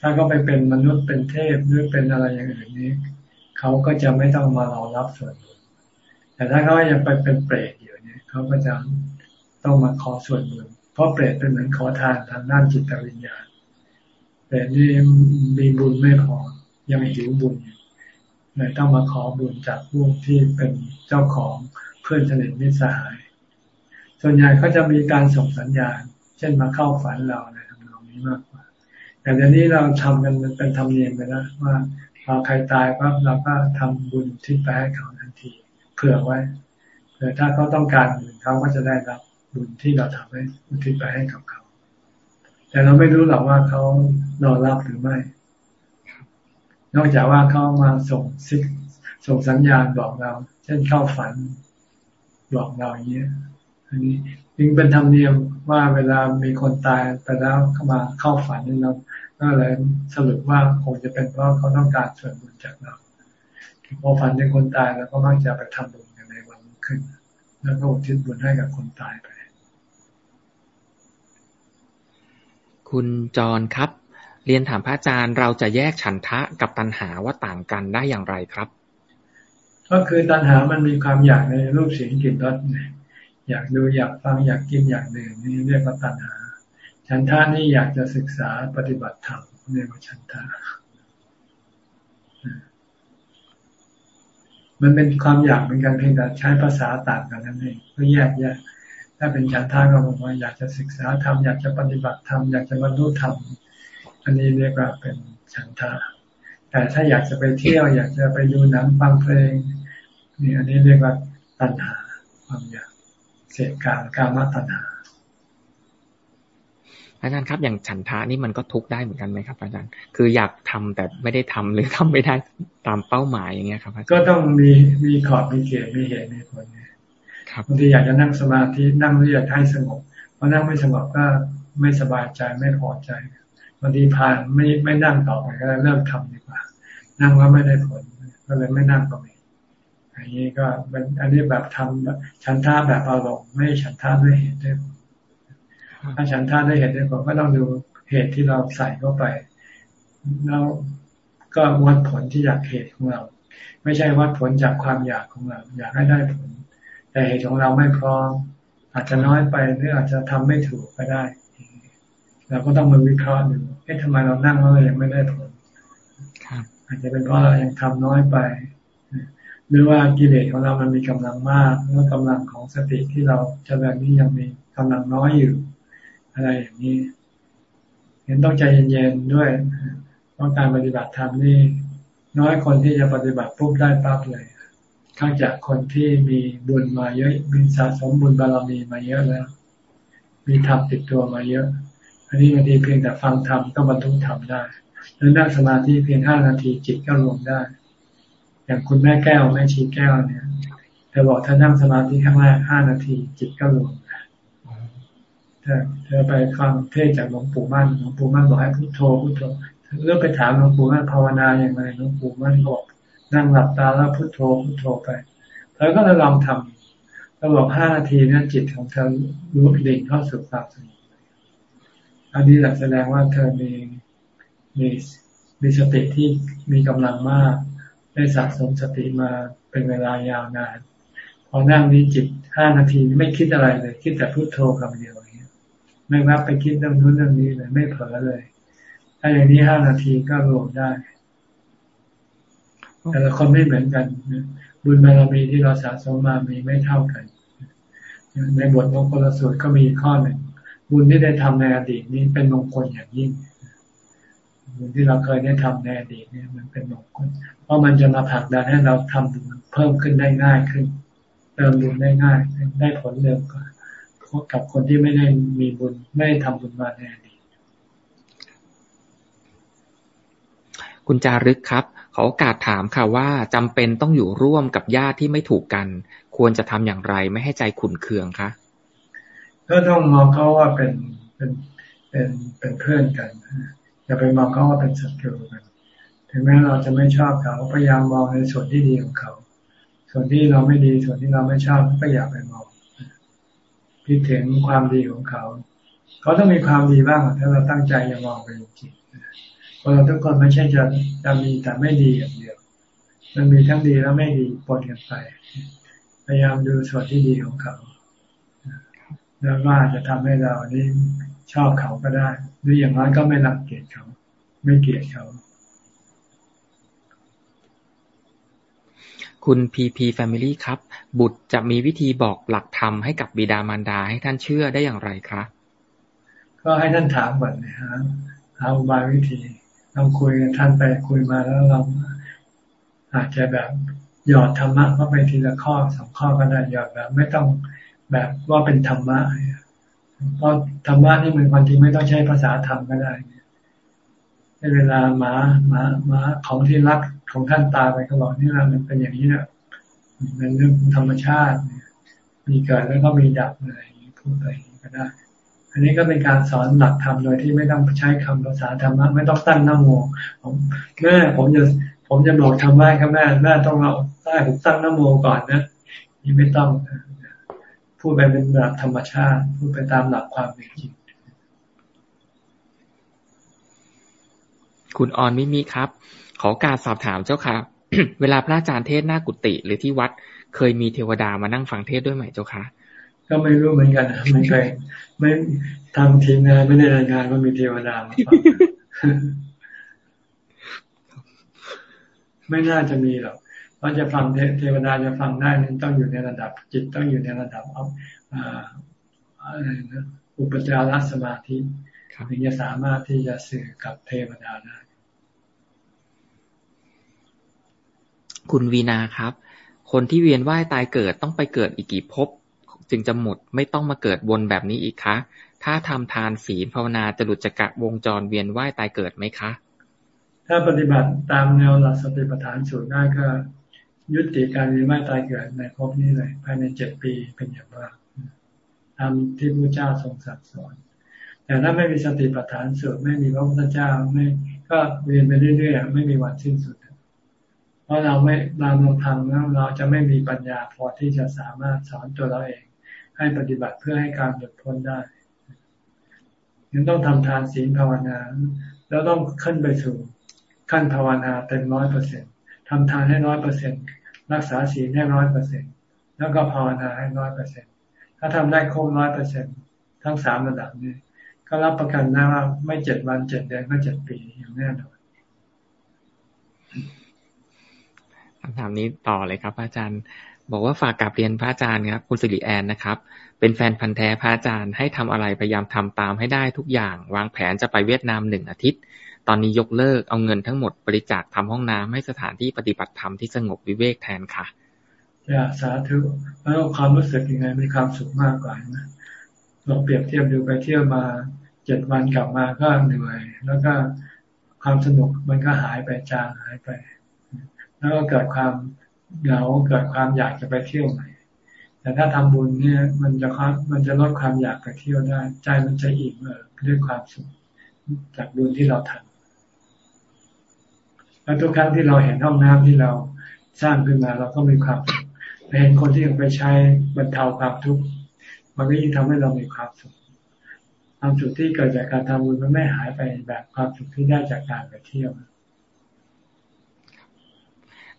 ถ้าเขาไปเป็นมนุษย์เป็นเทพหรือเป็นอะไรอย่างอื่นนี้ เขาก็จะไม่ต้องมารอรับส่วนบุญแต่ถ้าเขายังไปเป็นเปรตอยู่เนี่ยเขาก็จะต้องมาขอส่วนบุญเพราะเปรตเป็นเหมือนขอทานทางด้านจิตวิญญาณแต่นี่มีบุญไม่พอยังหิวบุญ เลยต้องมาขอบุญจากผู้ที่เป็นเจ้าของเพื่อนสนิทมิตรสหาย ส่วนใหญ่เขาจะมีการส่งสัญญาณ เช่นมาเข้าฝันเราในทำนองนี้มากกว่า แต่เดี๋ยวนี้เราทำกันเป็นธรรมเนียมไปแล้วว่าพอใครตายปั๊บเราก็ทำบุญที่ไปให้เขาทันทีเผื่อไว้เผื่อถ้าเขาต้องการบุญเขาก็จะได้รับบุญที่เราทำให้อุทิศไปให้กับเขา แต่เราไม่รู้หรอกว่าเขารอรับหรือไม่ นอกจากว่าเขามาส่งซิกส่งสัญญาณบอกเรา เช่นเข้าฝันบอกเราอย่างเงี้ย อันนี้จึงเป็นธรรมเนียมว่าเวลามีคนตายไปแล้วเข้ามาเข้าฝันนี่เราก็เลยสรุปว่าคงจะเป็นเพราะเขาต้องการส่วนบุญจากเราพอฝันเป็นคนตายแล้วก็มักจะไปทำบุญกันในวันขึ้น แล้วก็อุทิศบุญให้กับคนตายไป คุณจรครับ เรียนถามพระอาจารย์เราจะแยกฉันทะกับตัณหาว่าต่างกันได้อย่างไรครับ ก็คือตัณหามันมีความอยากในรูปเสียงกลิ่นรสเนี่ยอยากดูอยากฟังอยากกินอยากดื่มนี่เรียกว่าตัณหา ฉันทานี่อยากจะศึกษาปฏิบัติธรรมเรียกว่าฉันทามันเป็นความอยากเหมือนกันเพียงแต่ใช้ภาษาต่างกันนั่นเองเพื่อแยกแยกถ้าเป็นฉันทาก็บอกว่าอยากจะศึกษาธรรมอยากจะปฏิบัติธรรมอยากจะบรรลุธรรม อันนี้เรียกว่าเป็นฉันทาแต่ถ้าอยากจะไปเที่ยว อยากจะไปดูหนังฟังเพลงนี่อันนี้เรียกว่าตัณหาความอยากเสพการการมาตัณหาอาจารย์ครับอย่างฉันทะนี่มันก็ทุกได้เหมือนกันไหมครับอาจารย์ คืออยากทำแต่ไม่ได้ทำหรือทำไม่ได้ตามเป้าหมายอย่างเงี้ยครับก็ต้องมีมีขอบมีเขตมีเหตุมีผลครับบางทีอยากจะนั่งสมาธินั่งเรียกให้สงบพอนั่งไม่สงบก็ไม่สบายใจไม่พอใจบางทีผ่านไม่ไม่นั่งต่อไปก็เริ่มทำดีกว่า นั่งแล้วไม่ได้ผล ก็เลยไม่นั่งก็มีอันนี้ก็เป็นอันนี้แบบทำฉันท่าแบบอารมณ์ไม่ฉันท่าด้วยเหตุด้วยผลถ้าฉันท่าด้วยเหตุด้วยผลก็ต้องดูเหตุที่เราใส่เข้าไปแล้วก็วัดผลที่อยากเหตุของเรา ไม่ใช่วัดผลจากความอยากของเรา อยากให้ได้ผล แต่เหตุของเราไม่พร้อมอาจจะน้อยไปหรืออาจจะทำไม่ถูกก็ได้ เราก็ต้องมาวิเคราะห์ดู เอ๊ะทำไมเรานั่งแล้วเรายังไม่ได้ผลอาจจะเป็นเพราะเรายังทำน้อยไป หรือว่ากิเลสของเรามันมีกำลังมากแล้วกำลังของสติที่เราเจริญนี้ยังมีกำลังน้อยอยู่ อะไรอย่างนี้เห็นต้องใจเย็นๆด้วยเพราะการปฏิบัติธรรมนี่น้อยคนที่จะปฏิบัติปุ๊บได้ปั๊บเลยข้างจากคนที่มีบุญมาเยอะมีสะสมบุญบารมีมาเยอะแล้ว มีธรรมติดตัวมาเยอะ อันนี้บางทีเพียงแต่ฟังธรรมก็บรรลุธรรมได้แล้วนั่งสมาธิเพียงห้านาทีจิตก็รวมได้ อย่างคุณแม่แก้วแม่ชีแก้วเนี่ยเธอบอกถ้านั่งสมาธิครั้งแรกห้านาที จิตก็รวมเธอเธอไปฟังเทศจากหลวงปู่มั่นหลวงปู่มั่นบอกให้พุทโธพุทโธเรื่องไปถามหลวงปู่มั่นภาวนาอย่างไรหลวงปู่มั่นบอกนั่งหลับตาแล้วพุทโธพุทโธไปเธอก็เลยลองทำเราบอกห้านาทีนี้นจิตของเธอรู้ดิ่งเข้าสู่ความสงบ อันนี้แสดงว่าเธอมีมีมีสติที่มีกำลังมาก ได้สะสมสติมาเป็นเวลายาวนาน พอนั่งนี้จิตห้านาทีไม่คิดอะไรเลย คิดแต่พุโทโธคำเดียวอย่างเงี้ย ไม่รับไปคิดเรื่องนู้นเรื่องนี้เลยไม่เผลอเลย ถ้าอย่างนี้ห้านาทีก็รวมได้ แต่ละคนไม่เหมือนกันบุญบารมีที่เราสะสมมามีไม่เท่ากัน ในบทมงคลสูตรก็มีข้อหนึ่ง บุญที่ได้ทำในอดีตนี้เป็นมงคลอย่างยิ่งบุญที่เราเคยได้ทำในอดีตนี่มันเป็นมงคล เพราะมันจะมาผลักดันให้เราทำบุญเพิ่มขึ้นได้ง่ายขึ้นเติมบุญได้ง่ายได้ผลเร็วกว่ากับคนที่ไม่ได้มีบุญไม่ได้ทำบุญมาในอดีตคุณจารึกครับขอโอกาสถามค่ะว่าจำเป็นต้องอยู่ร่วมกับญาติที่ไม่ถูกกัน ควรจะทำอย่างไรไม่ให้ใจขุนเคืองคะ ก็ต้องมองเขาว่าเป็นเป็นเป็นเป็นเพื่อนกันอย่าไปมองเขาว่าเป็นศัตรูกัน ถึงแม้เราจะไม่ชอบเขาพยายามมองในส่วนที่ดีของเขา ส่วนที่เราไม่ดีส่วนที่เราไม่ชอบก็อย่าไปมองพิถึงความดีของเขา เขาต้องมีความดีบ้างถ้าเราตั้งใจจะมองไปจริงคนเราทุกคนไม่ใช่จะจะมีแต่ไม่ดีอย่างเดียว มันมีทั้งดีและไม่ดีปนกันไป พยายามดูส่วนที่ดีของเขา แล้วว่าจะทำให้เรานี่ชอบเขาก็ได้ หรืออย่างน้อยก็ไม่รังเกียจเขา ไม่เกลียดเขา คุณ PP Family ครับ บุตรจะมีวิธีบอกหลักธรรมให้กับบิดามารดาให้ท่านเชื่อได้อย่างไรคะก็ให้ท่านถามก่อนนะฮะหาอุบายวิธีเราคุยกันท่านไปคุยมาแล้วเราอาจจะแบบหยอดธรรมะเข้าไปทีละข้อสองข้อก็ได้หยอดแบบ ไม่ต้อง แบบว่าเป็นธรรมะเพราะธรรมะนี่มันความจริงไม่ต้องใช้ภาษาธรรมก็ได้ในเวลาหมาหมาหมาของที่รักของท่านตายไปก็บอกนี่แหละมันเป็นอย่างนี้นะมันเรื่องธรรมชาติมีเกิดแล้วก็มีดับอะไรพูดไปก็ได้ อันนี้ก็เป็นการสอนหลักธรรมโดยที่ไม่ต้องใช้คำภาษาธรรมะไม่ต้องตั้งน้ำโมผมแม่ผมจะผมจะบอกทำได้ครับแม่แม่ต้องเอาได้ผมตั้งน้ำโมก่อนนะนี่ไม่ต้อง พูดไปเป็นแบบธรรมชาติ พูดไปตามหลักความเป็นจริงคุณออนมิมีครับ ขอการสอบถามเจ้าค่ะ เวลาพระอาจารย์เทศหน้ากุฏิหรือที่วัด เคยมีเทวดามานั่งฟังเทศด้วยไหมเจ้าคะก็ไม่รู้เหมือนกันไม่เคยไม่ทำทีมงานไม่ได้รายงานว่ามีเทวดามาฟังไม่น่าจะมีหรอก ราะจะฟังเทวดาจะฟังได้นั้นต้องอยู่ในระดับจิตต้องอยู่ในระดับอะไรนะอุปจารสมาธิถึงจะสามารถที่จะสื่อกับเทวดาได้ คุณวีนาครับ คนที่เวียนว่ายตายเกิดต้องไปเกิดอีกกี่ภพจึงจะหมดไม่ต้องมาเกิดวนแบบนี้อีกคะ ถ้าทำทานศีลภาวนาจะหลุดจากกะวงจรเวียนว่ายตายเกิดไหมคะ ถ้าปฏิบัติตามแนวหลักสติปัฏฐานสูตรได้ก็ ยุติการมีไม่ตายเกิดในภพนี้เลย ภายในเจ็ดปีเป็นอย่างมากตามที่พระเจ้าทรงสั่งสอน แต่ถ้าไม่มีสติปัฏฐานสูตรไม่มีพระพุทธเจ้าไม่ก็เรียนไปเรื่อยๆไม่มีวันสิ้นสุด เพราะเราไม่ตามลงทางแล้วเราจะไม่มีปัญญาพอที่จะสามารถสอนตัวเราเอง ให้ปฏิบัติเพื่อให้การหลุดพ้นได้ยังต้องทำทานศีลภาวนา แล้วต้องขึ้นไปสู่ขั้นภาวนาเต็มร้อยเปอร์เซ็นต ทำทานให้ร้อยเปอร์เซ็นรักษาศีลให้ร้อยเปอร์เซ็นแล้วก็ภาวนาให้ร้อยเปอร์เซ็นถ้าทำได้ครบร้อยเปอร์เซ็นทั้งสามระดับนี้ก็รับประกันได้ว่าไม่เจ็ดวันเจ็ดเดือนก็เจ็ดปีอย่างแน่นอนคำถามนี้ต่อเลยครับอาจารย์ บอกว่าฝากกับเรียนพระอาจารย์ครับคุณสิริแอนนะครับ เป็นแฟนพันธ์แท้พระอาจารย์ให้ทำอะไรพยายามทำตามให้ได้ทุกอย่าง วางแผนจะไปเวียดนามหนึ่งอาทิตย์ ตอนนี้ยกเลิก เอาเงินทั้งหมดบริจาคทำห้องน้ำให้สถานที่ปฏิบัติธรรมที่สงบวิเวกแทนค่ะอย่าสาธุแล้วความรู้สึกยังไงมีความสุขมากกว่านะลองเปรียบเทียบดูไปเที่ยวมาเจ็ดวันกลับมาก็เหนื่อย แล้วก็ความสนุกมันก็หายไปจางหายไป แล้วก็เกิดความเหงาเกิดความอยากจะไปเที่ยวใหม่แต่ถ้าทำบุญเนี่ย มันจะมันจะลดความอยากไปเที่ยวได้ ใจมันจะอิ่มเออด้วยความสุขจากบุญที่เราทำ แล้วทุกครั้งที่เราเห็นห้องน้ำที่เราสร้างขึ้นมาเราก็มีความสุขเห็นคนที่ยังไปใช้บรรเทาความทุกข์มันก็ยิ่งทำให้เรามีความสุขความสุขที่เกิดจากการทำบุญมันไม่หายไปแบบความสุขที่ได้จากการไปเที่ยว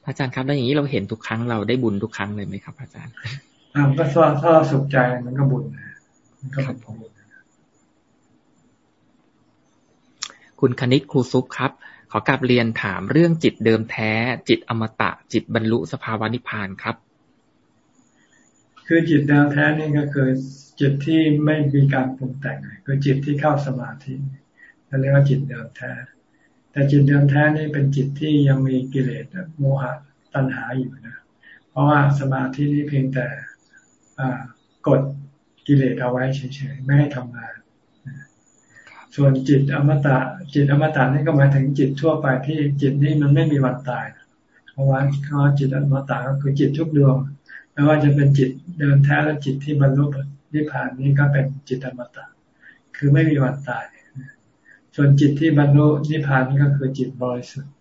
อาจารย์ครับแล้วอย่างนี้เราเห็นทุกครั้งเราได้บุญทุกครั้งเลยไหมครับ อาจารย์อ่าก็ถ้าเราสุขใจมันก็บุญมันก็เป็นบุญคุณคณิตครูซุปครับ ขอกลับเรียนถามเรื่องจิตเดิมแท้ จิตอมตะ จิตบรรลุสภาวานิพพานครับ คือจิตเดิมแท้นี่ก็คือจิตที่ไม่มีการปรุงแต่งคือจิตที่เข้าสมาธิเราเรียกว่าจิตเดิมแท้ แต่จิตเดิมแท้นี่เป็นจิตที่ยังมีกิเลสโมหะตัณหาอยู่นะ เพราะว่าสมาธินี้เพียงแต่กดกิเลสเอาไว้เฉยๆไม่ให้ทำงาน ส่วนจิตอมตะ จิตอมตะนี่ก็หมายถึงจิตทั่วไปที่จิตนี้มันไม่มีวันตายเพราะว่าจิตอมตะก็คือจิตทุกดวงไม่ว่าจะเป็นจิตเดินแท้และจิตที่บรรลุนิพพานนี้ก็เป็นจิตธรรมตะ คือไม่มีวันตาย ส่วนจิตที่บรรลุนิพพานนี้ก็คือจิตบริสุทธิ์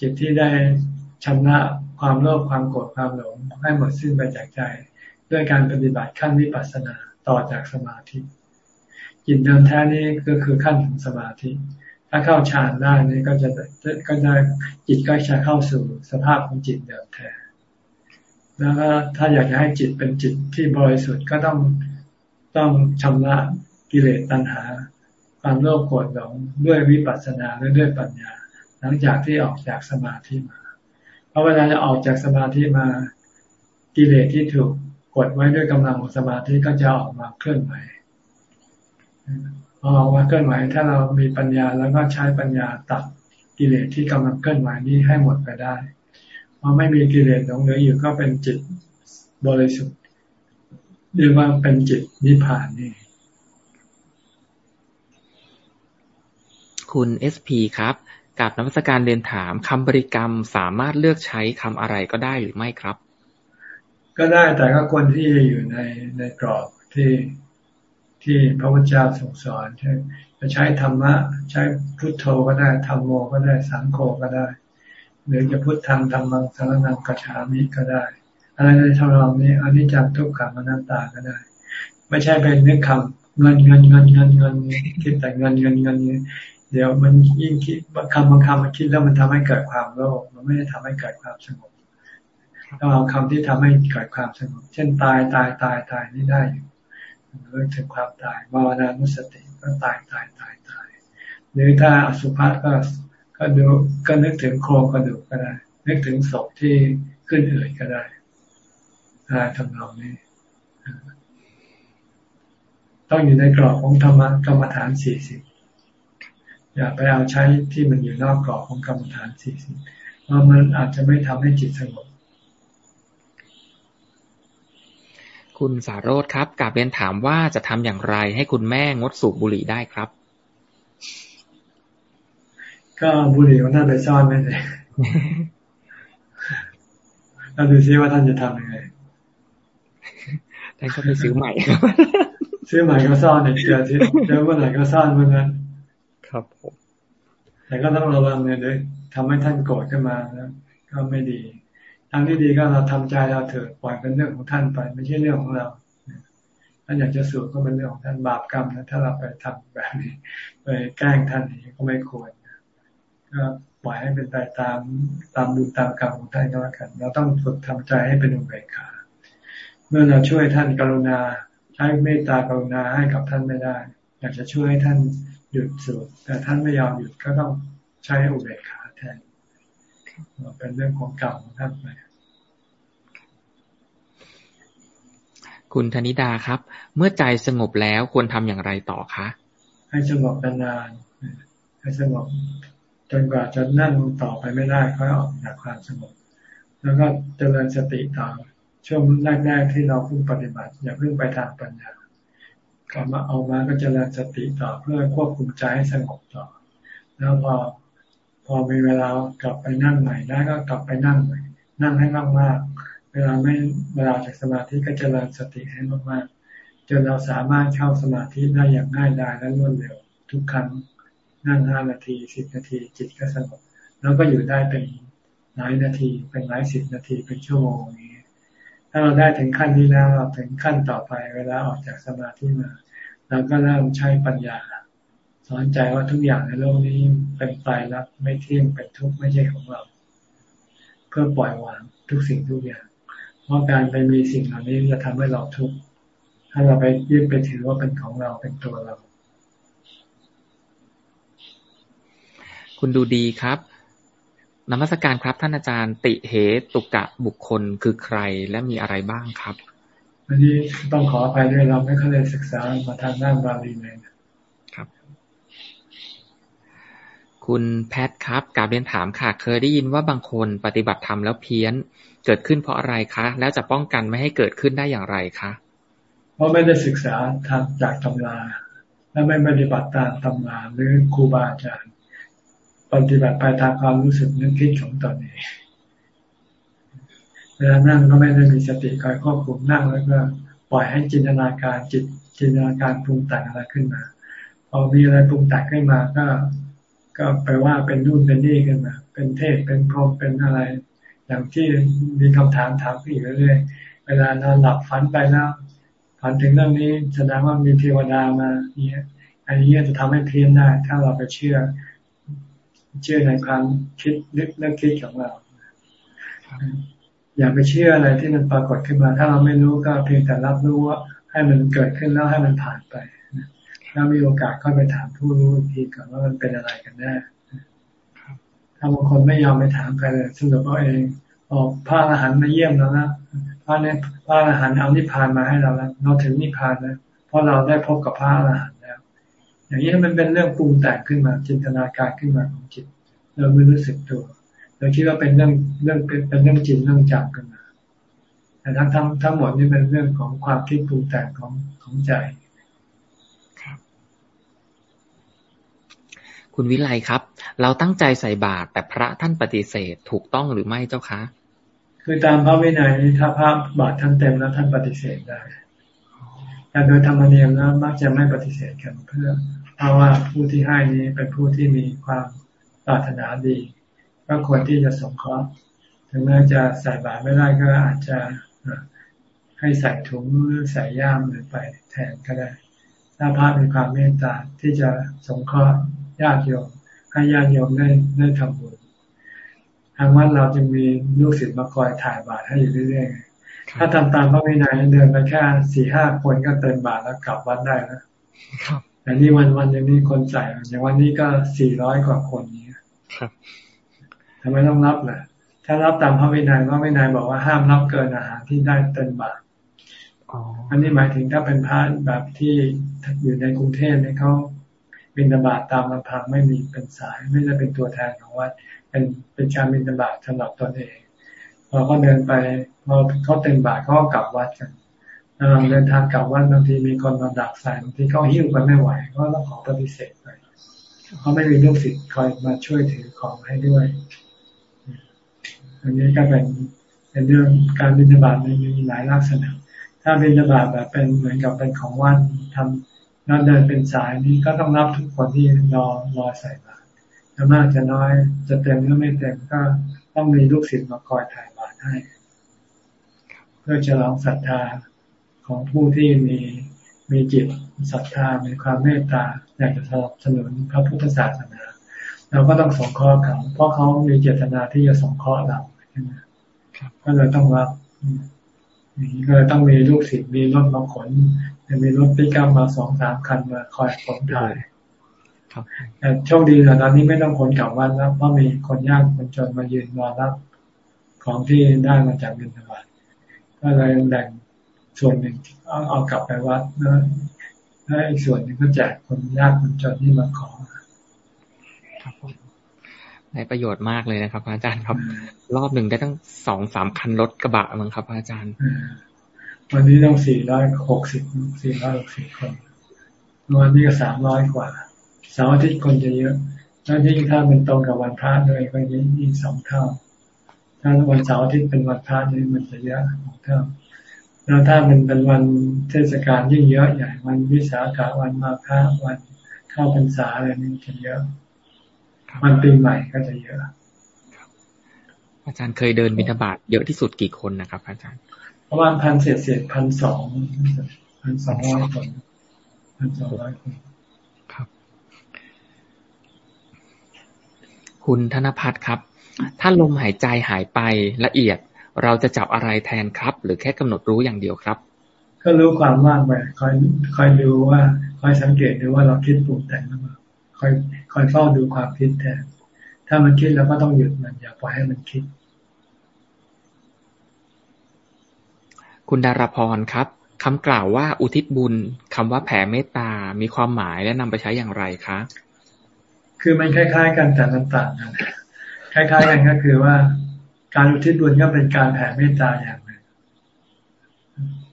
จิตที่ได้ชำระความโลภความโกรธความหลงให้หมดสิ้นไปจากใจ ด้วยการปฏิบัติขั้นวิปัสสนาต่อจากสมาธิ จิตเดิมแท้นี้ก็คือขั้นของสมาธิ ถ้าเข้าฌานได้นี่ก็จะก็ได้จิตก็จะเข้าสู่สภาพของจิตเดิมแท้แล้วก็ถ้าอยากจะให้จิตเป็นจิตที่บริสุทธิ์ก็ต้องต้องชำระกิเลสตัณหา ความโลภโกรธหลงด้วยวิปัสสนาและด้วยปัญญา หลังจากที่ออกจากสมาธิมา เพราะเวลาจะออกจากสมาธิมากิเลสที่ถูกกดไว้ด้วยกำลังของสมาธิก็จะออกมาเคลื่อนไหว พอออกมาเคลื่อนไหวถ้าเรามีปัญญาแล้วก็ใช้ปัญญาตัดกิเลสที่กำลังเคลื่อนไหวนี้ให้หมดไปได้พอไม่มีกิเลสหลงเหลืออยู่ก็เป็นจิตบริสุทธิ์เรียกว่าเป็นจิตนิพพานนี่ คุณเอสพีครับกับนักวิชาการเรียนถามคำบริกรรมสามารถเลือกใช้คำอะไรก็ได้หรือไม่ครับ ก็ได้แต่ก็ควรที่จะอยู่ในในกรอบที่ ที่พระพุทธเจ้าทรงสอนจะใช้ธรรมะ ใช้พุทโธก็ได้ธรรมโมก็ได้สังโฆก็ได้ หรือจะพุทธังธรรมังสารนังกัจฉามิก็ได้ อะไรในทำนองนี้อันนี้จำทุกขังอนัตตาก็ได้ ไม่ใช่เป็นนึกคำเงินเงินเงินเงินเงินคิดแต่เงินเงินเงินเดี๋ยวมันยิ่งคิดคำบางคำมันคิดแล้วมันทำให้เกิดความโลภมันไม่ได้ทำให้เกิดความสงบต้องเอาคำที่ทำให้เกิดความสงบ เช่นตายตายตายตายนี่ได้อยู่ เรื่องถึงความตาย ภาวนานุสติก็ตายตายตายตาย หรือถ้าอสุภะก็ก็ดูก็นึกถึงโครงกระดูกก็ได้ นึกถึงศพที่ขึ้นเอ่ยก็ได้อะไรทำนองนี้ ต้องอยู่ในกรอบของธรรมกรรมฐานสี่สิบอย่าไปเอาใช้ที่มันอยู่นอกกรอบของกรรมฐานสี่สิบเพราะมันอาจจะไม่ทำให้จิตสงบ คุณสารโรธครับกาบเรียนถามว่าจะทำอย่างไรให้คุณแม่งดสูบบุหรี่ได้ครับ ก็บุหรี่ของท่านไปซ่อนไม่เลยเราดูซิว่าท่านจะทำยังไงท่านก็ไปซื้อใหม่ซื้อใหม่ก็ซ่อนเนี่ยเจอที่เจอเมื่อไหร่ก็ซ่อนเมื่อนั้น ครับผมแต่ก็ต้องระวังเนี่ยด้วยทำให้ท่านโกรธขึ้นมาแล้วก็ไม่ดีทางที่ดีก็เราทำใจเราเถอะปล่อยเป็นเรื่องของท่านไป ไม่ใช่เรื่องของเราท่านอยากจะสูบก็เป็นเรื่องของท่านบาปกรรมนะถ้าเราไปทำแบบนี้ไปแกล้งท่านนี้ก็ไม่ควรก็ปล่อยให้เป็นไปตามตามบุญตามกรรมของท่านก็แล้วกัน เราต้องฝึกทำใจให้เป็นอุเบกขาเมื่อเราช่วยท่านกรุณาใช้เมตตากรุณาให้กับท่านไม่ได้ อยากจะช่วยให้ท่านหยุดสูบแต่ท่านไม่ยอมหยุดก็ต้องใช้อุเบกขาแทนเป็นเรื่องของกรรมของท่านไป คุณธนิดาครับ เมื่อใจสงบแล้วควรทำอย่างไรต่อคะ ให้สงบนานๆให้สงบจนกว่าจะนั่งต่อไปไม่ได้ค่อยออกจากความสงบ แล้วก็เจริญสติต่อช่วงแรกๆที่เราเพิ่งปฏิบัติ อย่าเพิ่งไปทางปัญญากลับมาเอามาก็เจริญสติต่อเพื่อควบคุมใจให้สงบต่อ แล้วพอพอมีเวลากลับไปนั่งใหม่ได้ก็กลับไปนั่งใหม่นั่งให้มากๆ เวลาไม่เวลาจากสมาธิก็เจริญสติให้มากๆจนเราสามารถเข้าสมาธิได้อย่างง่ายดายและรวดเร็ว ทุกครั้งนั่งห้านาทีสิบนาทีจิตก็สงบแล้วก็อยู่ได้เป็นหลายนาทีเป็นหลายสิบนาทีเป็นชั่วโมงนี้ ถ้าเราได้ถึงขั้นนี้แล้วเราถึงขั้นต่อไปเวลาออกจากสมาธิมาเราก็เริ่มใช้ปัญญา สอนใจว่าทุกอย่างในโลกนี้เป็นไปแล้วไม่เที่ยงเป็นทุกข์ไม่ใช่ของเรา เพื่อปล่อยวางทุกสิ่งทุกอย่าง เพราะการไปมีสิ่งเหล่านี้จะทำให้เราทุกข์ถ้าเราไปยึดไปถือว่าเป็นของเราเป็นตัวเรา คุณดูดีครับนมัสการครับท่านอาจารย์ติเหตุกะบุคคลคือใครและมีอะไรบ้างครับอันนี้ต้องขออภัยด้วยเราไม่เคยได้ศึกษามาทางด้านบาลีเลยครับ คุณแพทครับ กาบเรียนถามค่ะ เคยได้ยินว่าบางคนปฏิบัติธรรมแล้วเพี้ยน เกิดขึ้นเพราะอะไรคะ แล้วจะป้องกันไม่ให้เกิดขึ้นได้อย่างไรคะ เพราะไม่ได้ศึกษาทางจากตำรา และไม่ปฏิบัติตามตำราหรือครูบาอาจารย์ ปฏิบัติไปตามความรู้สึกนึกคิดของตนเองเวลานั่งก็ไม่ได้มีสติคอยควบคุมนั่งแล้วก็ปล่อยให้จินตนาการจิตจินตนาการปรุงแต่งอะไรขึ้นมาพอมีอะไรปรุงแต่งขึ้นมาก็ ก็ไปว่าเป็นนู่นเป็นนี่ขึ้นมา เป็นเทพเป็นพรหมเป็นอะไร อย่างที่มีคำถามถามอีกเรื่อยๆเวลานอนหลับฝันไปแล้วฝันถึงเรื่องนี้แสดงว่ามีเทวดามาเนี่ยอันนี้จะทำให้เพี้ยนได้ถ้าเราไปเชื่อ เชื่อในความคิดนึกและคิดของเราอย่าไปเชื่ออะไรที่มันปรากฏขึ้นมา ถ้าเราไม่รู้ก็เพียงแต่รับรู้ว่าให้มันเกิดขึ้นแล้วให้มันผ่านไปแล้วมีโอกาสก็ไปถามผู้รู้อีกทีก่อนว่ามันเป็นอะไรกันแน่ ถ้าบางคนไม่ยอมไปถามใครเลยสรุปเอาเองออกพระอรหันต์มาเยี่ยมแล้วนะพระเนี่ยพระอรหันต์เอานิพพานมาให้เราแล้วเราถึงนิพพานแล้วเพราะเราได้พบกับพระอรหันต์แล้ว อย่างนี้มันเป็นเรื่องปรุงแต่งขึ้นมาจินตนาการขึ้นมาของจิตเราไม่รู้สึกตัวเราคิดว่าเป็นเรื่องเรื่องเป็นเรื่องจริงเรื่องจังกันมาแต่ทั้งทั้งทั้งหมดนี่เป็นเรื่องของความคิดปรุงแต่งของของใจคุณวิไลครับ เราตั้งใจใส่บาตรแต่พระท่านปฏิเสธถูกต้องหรือไม่เจ้าคะ คือตามพระวินัยถ้าพระบาตรท่านเต็มแล้วท่านปฏิเสธได้แต่โดยธรรมเนียมแล้วมักจะไม่ปฏิเสธกันเพื่อ เพราะว่าผู้ที่ให้นี้เป็นผู้ที่มีความปรารถนาดีก็ควรที่จะสงเคราะห์ถึงแม้จะใส่บาตรไม่ได้ก็อาจจะให้ใส่ถุงหรือใส่ย่ามหรือไปแทนก็ได้ ถ้าพระมีความเมตตาที่จะสงเคราะห์ญาติโยม ให้ญาติโยมได้ได้ทำบุญทางวัดเราจะมีลูกศิษย์มาคอยถ่ายบาตรให้อยู่เรื่อยๆ ถ้าทำตามพระวินัยเดินไปแค่สี่ห้าคนก็เติมบาตรแล้วกลับวัดได้แล้วแต่นี่วันวันยังมีคนใส่อย่างวันนี้ก็สี่ร้อยกว่าคนนี้ครับทำไมต้องรับล่ะ ถ้ารับตามพระวินัยพระวินัยบอกว่าห้ามรับเกินอาหารที่ได้เต็มบาทอันนี้หมายถึงถ้าเป็นพระแบบที่อยู่ในกรุงเทพเนี่ยเขา บินบาตตามลำพังไม่มีเป็นสายไม่ได้เป็นตัวแทนของวัด เป็นเป็นการบินบาตสำหรับตนเองพอเขาเดินไปพอเขาเต็มบาทเขาก็กลับวัดกันเราเดินทางกลับวัดบางทีมีคนมาดักใส่บางทีเขาหิ้วไปไม่ไหวก็ต้องขอปฏิเสธไปเขาไม่มีลูกศิษย์คอยมาช่วยถือของให้ด้วยอันนี้ก็เป็นเป็นเรื่องการบิณฑบาตมีหลายลักษณะ ถ้าบิณฑบาตแบบเป็นเหมือนกับเป็นของวัดทำนัดเดินเป็นสายนี้ก็ต้องรับทุกคนที่รอรอใส่บาตรถ้ามากจะน้อย จะเต็มหรือไม่เต็มก็ต้องมีลูกศิษย์มาคอยถ่ายบาตรให้ เพื่อจะลองศรัทธาของผู้ที่มีมีจิตศรัทธามีความเมตตาอยากจะสนับสนุนพระพุทธศาสนาเราก็ต้องสงเคราะห์เขาเพราะเขามีเจตนาที่จะสงเคราะห์เราใช่ไหมก็เลยต้องรับนี่ก็เลยต้องมีลูกศิษย์มีรถมาขน จะมีรถปิกอัพมาสองสามคันมาคอยขนถ่ายแต่โชคดีแต่ตอนนี้ไม่ต้องขนกลับวันแล้วเพราะมีคนยากคนจนมายืนรอรับของที่ได้มาจากบินทบาทก็เลยแบ่งส่วนหนึ่งเอาเอากลับไปวัดแล้วแล้วอีกส่วนหนึ่งก็แจกคนยากคนจนที่มาขอครับผมได้ประโยชน์มากเลยนะครับ อาจารย์ครับ รอบหนึ่งได้ตั้งสองสามคันรถกระบะมั้งครับ อาจารย์ วันนี้ต้องสี่ร้อยหกสิบสี่ร้อยหกสิบคนวันนี้ก็สามร้อยกว่าเสาร์อาทิตย์คนจะเยอะแล้วยิ่งถ้าเป็นตรงกับวันพระด้วยก็ยิ่งสองเท่า ถ้าวันเสาร์อาทิตย์เป็นวันพระนี่มันจะเยอะสองเท่าแล้วถ้ามันเป็นวันเทศกาลยิ่งเยอะใหญ่วันวิสาขะวันมาฆะวันเข้าพรรษาอะไรนี่จะเยอะวันปีใหม่ก็จะเยอะอาจารย์เคยเดินบิณฑบาตเยอะที่สุดกี่คนนะครับ อาจารย์ ประมาณพันเศษเศษพันสองพันสองร้อยคนพันสองร้อยคนครับ คุณธนพัฒน์ครับ ถ้าลมหายใจหายไปละเอียด เราจะจับอะไรแทนครับ หรือแค่กำหนดรู้อย่างเดียวครับ ก็รู้ความว่างไปคอยคอยดูว่าคอยสังเกตดูว่าเราคิดปรุงแต่งหรือเปล่าคอยคอยเฝ้าดูความคิดแทนถ้ามันคิดเราก็ต้องหยุดมันอย่าปล่อยให้มันคิด คุณดาราพรครับ คำกล่าวว่าอุทิศบุญ คำว่าแผ่เมตตา มีความหมายและนำไปใช้อย่างไรคะ คือมันคล้าย ๆ กันแต่ต่างกัน คล้าย ๆ กันก็คือว่า การอุทิศบุญก็เป็นการแผ่เมตตาอย่างหนึ่ง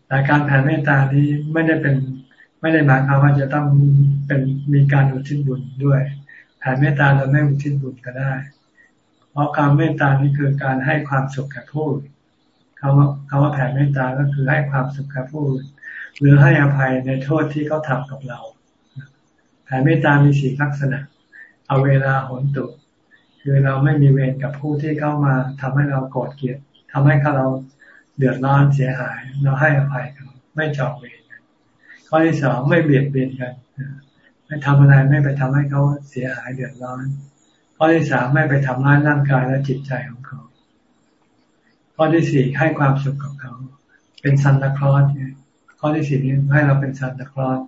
แต่การแผ่เมตตานี้ไม่ได้เป็นไม่ได้หมายความว่าจะต้องเป็นมีการอุทิศบุญด้วยแผ่เมตตาเราไม่อุทิศบุญก็ได้ เพราะการเมตตานี้คือการให้ความสุขแก่ผู้ คำว่าคำว่าแผ่เมตตาก็คือให้ความสุขแก่ผู้อื่นหรือให้อภัยในโทษที่เขาทากับเราแผ่เมตตามีสี่ลักษณะ เอาเวลาหนตุคือเราไม่มีเวรกับผู้ที่เข้ามาทำให้เราโกรธเกลียดทำให้เราเดือดร้อนเสียหาย เราให้อภัยเขาไม่จองเวรกันข้อที่สองไม่เบียดเบียนกันไม่ทำอะไรไม่ไปทำให้เขาเสียหายเดือดร้อนข้อที่สามไม่ไปทำร้ายร่างกายและจิตใจของเขา ข้อที่สี่ให้ความสุขกับเขา เป็นซันตาคลอสข้อที่สี่นี้ให้เราเป็นซันตาคลอส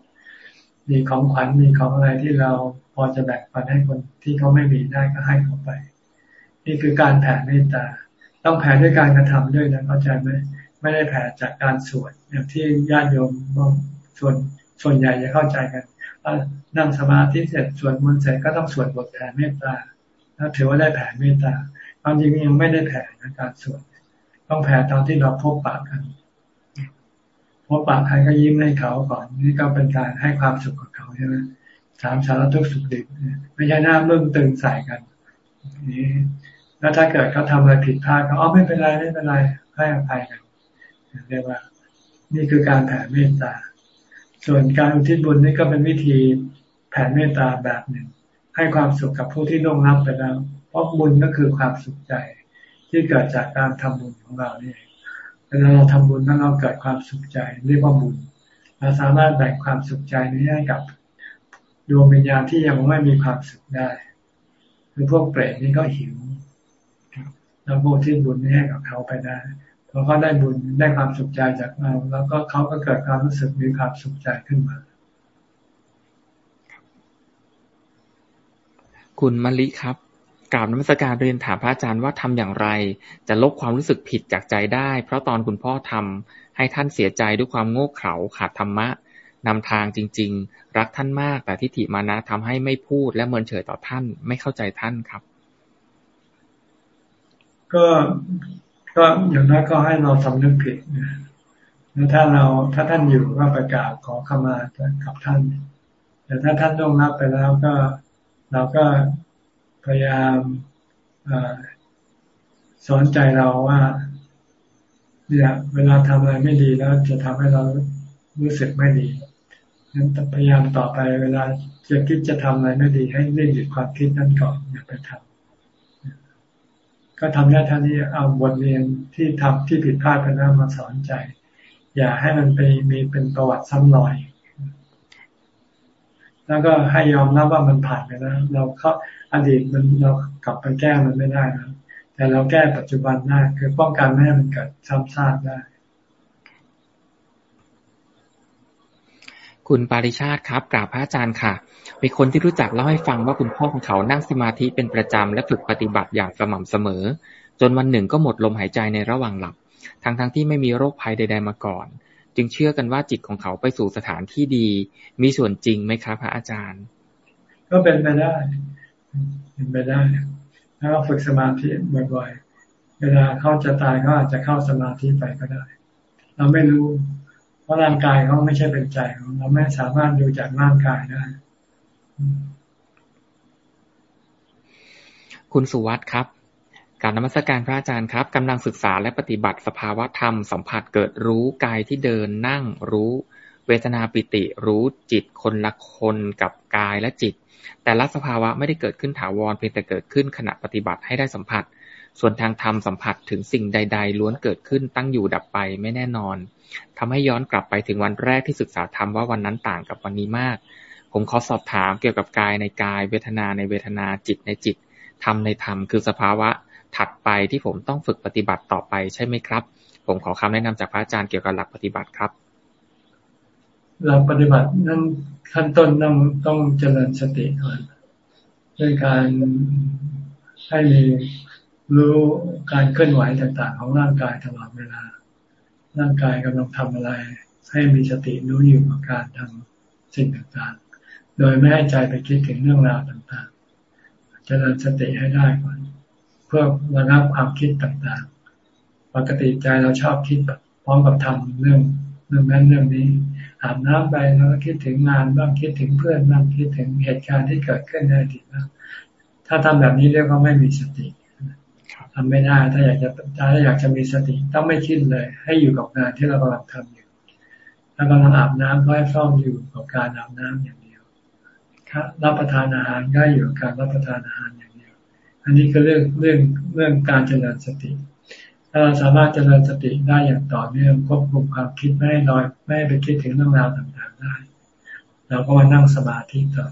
มีของขวัญมีของอะไรที่เราพอจะแบ่งปันให้คนที่เขาไม่มีได้ก็ให้เขาไป นี่คือการแผ่เมตตา ต้องแผ่ด้วยการกระทำด้วยนะเข้าใจไหมไม่ได้แผ่จากการสวดอย่างที่ญาติโยมส่วนส่วนใหญ่จะเข้าใจกันนั่งสมาธิเสร็จสวดมนต์เสร็จก็ต้องสวดบทแผ่เมตตาแล้วถือว่าได้แผ่เมตตาความจริงยังไม่ได้แผ่ในการสวด ต้องแผ่ตอนที่เราพบปากกัน พบปากใครก็ยิ้มให้เขาก่อน นี่ก็เป็นการให้ความสุขกับเขาใช่ไหมถามสารทุกข์สุขดิบไม่ใช่หน้าเริ่มตึงใส่กันนี่แล้วถ้าเกิดเขาทาอะไรผิดพลาดก็อ๋อไม่เป็นไรไม่เป็นไรให้อภัยกันเรียกว่า นี่คือการแผ่เมตตา ส่วนการอุทิศบุญนี่ก็เป็นวิธีแผ่เมตตาแบบหนึ่ง ให้ความสุขกับผู้ที่ล่วงลับไปแล้ว เพราะบุญก็คือความสุขใจ ที่เกิดจากการทำบุญของเรานี่เวลาเราทำบุญแล้วเราเกิดความสุขใจเรียกว่าบุญเราสามารถแบ่งความสุขใจนี้ให้กับดวงวิญญาณที่ยังไม่มีความสุขได้คือพวกเปรตนี่ก็หิวแล้วพวกที่บุญนี่ให้กับเขาไปได้พอเขาได้บุญได้ความสุขใจจากเรา แล้วก็เขาก็เกิดความรู้สึกมีความสุขใจขึ้นมา คุณมะลิครับ กราบนมัสการเรียนถามพระอาจารย์ว่าทำอย่างไร จะลบความรู้สึกผิดจากใจได้ เพราะตอนคุณพ่อทำให้ท่านเสียใจด้วยความโง่เขลาขาดธรรมะนำทางจริง ๆ รักท่านมาก แต่ทิฏฐิมานะทำให้ไม่พูดและเมินเฉยต่อท่านไม่เข้าใจท่านครับ ก็ก็อย่างนั้นก็ให้เราทำนึกผิดนะแล้วถ้าเราถ้าท่านอยู่ก็ประกาศขอขมากับท่าน แต่ถ้าท่านต้องรับไปแล้วก็ เราก็ พยายามสอนใจเราว่าเนี่ยเวลาทำอะไรไม่ดีแล้ว จะทำให้เรารู้สึกไม่ดีนั้นพยายามต่อไปเวลาจะคิดจะทำอะไรไม่ดี ให้เล่นหยุดความคิดนั้นก่อนอย่าไปทำก็ทำได้ท่านี้เอาบทเรียนที่ทำที่ผิดพลาดไปแล้วมาสอนใจ อย่าให้มันไปมีเป็นประวัติซ้ำรอย แล้วก็ให้ยอมรับว่ามันผ่านไปแล้วเราเข้าอดีตมันเรากลับไปแก้มันไม่ได้นะแต่เราแก้ปัจจุบันได้คือป้องกันไม่ให้มันเกิดซ้ำซากได้ คุณปาริชาติครับกราบพระอาจารย์ค่ะ มีคนที่รู้จักเล่าให้ฟังว่าคุณพ่อของเขานั่งสมาธิเป็นประจำและฝึกปฏิบัติอย่างสม่ำเสมอ จนวันหนึ่งก็หมดลมหายใจในระหว่างหลับ ทั้งๆทที่ไม่มีโรคภัยใด ๆ มาก่อน จึงเชื่อกันว่าจิตของเขาไปสู่สถานที่ดี มีส่วนจริงไหมครับพระอาจารย์ ก็เป็นไปได้ เป็นไปได้ถ้าเราฝึกสมาธิบ่อยๆ เวลาเขาจะตายเขาอาจจะเข้าสมาธิไปก็ได้ เราไม่รู้ เพราะร่างกายเขาไม่ใช่เป็นใจของเราไม่สามารถดูจากร่างกายได้ คุณสุวัตครับ การนมัสการพระอาจารย์ครับกำลังศึกษาและปฏิบัติสภาวะธรรมสัมผัสเกิดรู้กายที่เดินนั่งรู้ เวทนาปิติรู้จิตคนละคนกับกายและจิต แต่ละสภาวะไม่ได้เกิดขึ้นถาวรเพียงแต่เกิดขึ้นขณะปฏิบัติให้ได้สัมผัส ส่วนทางธรรมสัมผัสถึงสิ่งใด ๆ ล้วนเกิดขึ้นตั้งอยู่ดับไปไม่แน่นอนทำให้ย้อนกลับไปถึงวันแรกที่ศึกษาธรรมว่าวันนั้นต่างกับวันนี้มาก ผมขอสอบถามเกี่ยวกับกายในกาย เวทนาในเวทนาจิตในจิตธรรมในธรรมคือสภาวะ ถัดไปที่ผมต้องฝึกปฏิบัติต่อไปใช่ไหมครับ ผมขอคำแนะนำจากพระอาจารย์เกี่ยวกับหลักปฏิบัติครับ หลักปฏิบัตินั้นขั้นต้นต้องต้องเจริญสติก่อนด้วยการให้มีรู้การเคลื่อนไหวต่างๆ ของร่างกายตลอดเวลา ร่างกายกำลังทำอะไร ให้มีสติรู้อยู่กับการทำสิ่งต่างๆ โดยไม่ให้ใจไปคิดถึงเรื่องราวต่างๆ เจริญสติให้ได้ก่อน พื่อระงับความคิดต่างๆ ปกติใจเราชอบคิดพร้อมกับทำเรื่องเรื่องนั้นเรื่องนี้อาบน้ำไปแล้วก็คิดถึงงานบ้างคิดถึงเพื่อนบ้างคิดถึงเหตุการณ์ที่เกิดขึ้นในอดีตบ้างถ้าทำแบบนี้เรียกว่าไม่มีสติทำไม่ได้ถ้าอยากจะถ้าอยากจะมีสติต้องไม่คิดเลย ให้อยู่กับงานที่เรากำลังทำอยู่ถ้ากำลังอาบน้ำก็ให้เฝ้าอยู่กับการอาบน้ำอย่างเดียวรับประทานอาหารก็อยู่กับการรับประทานอาหาร อันนี้คือเรื่องเรื่องเรื่องการเจริญสติ ถ้าเราสามารถเจริญสติได้อย่างต่อเนื่องควบคุมความคิดไม่ให้ลอยไม่ให้ไปคิดถึงเรื่องราวต่างๆได้เราก็มานั่งสมาธิต่อ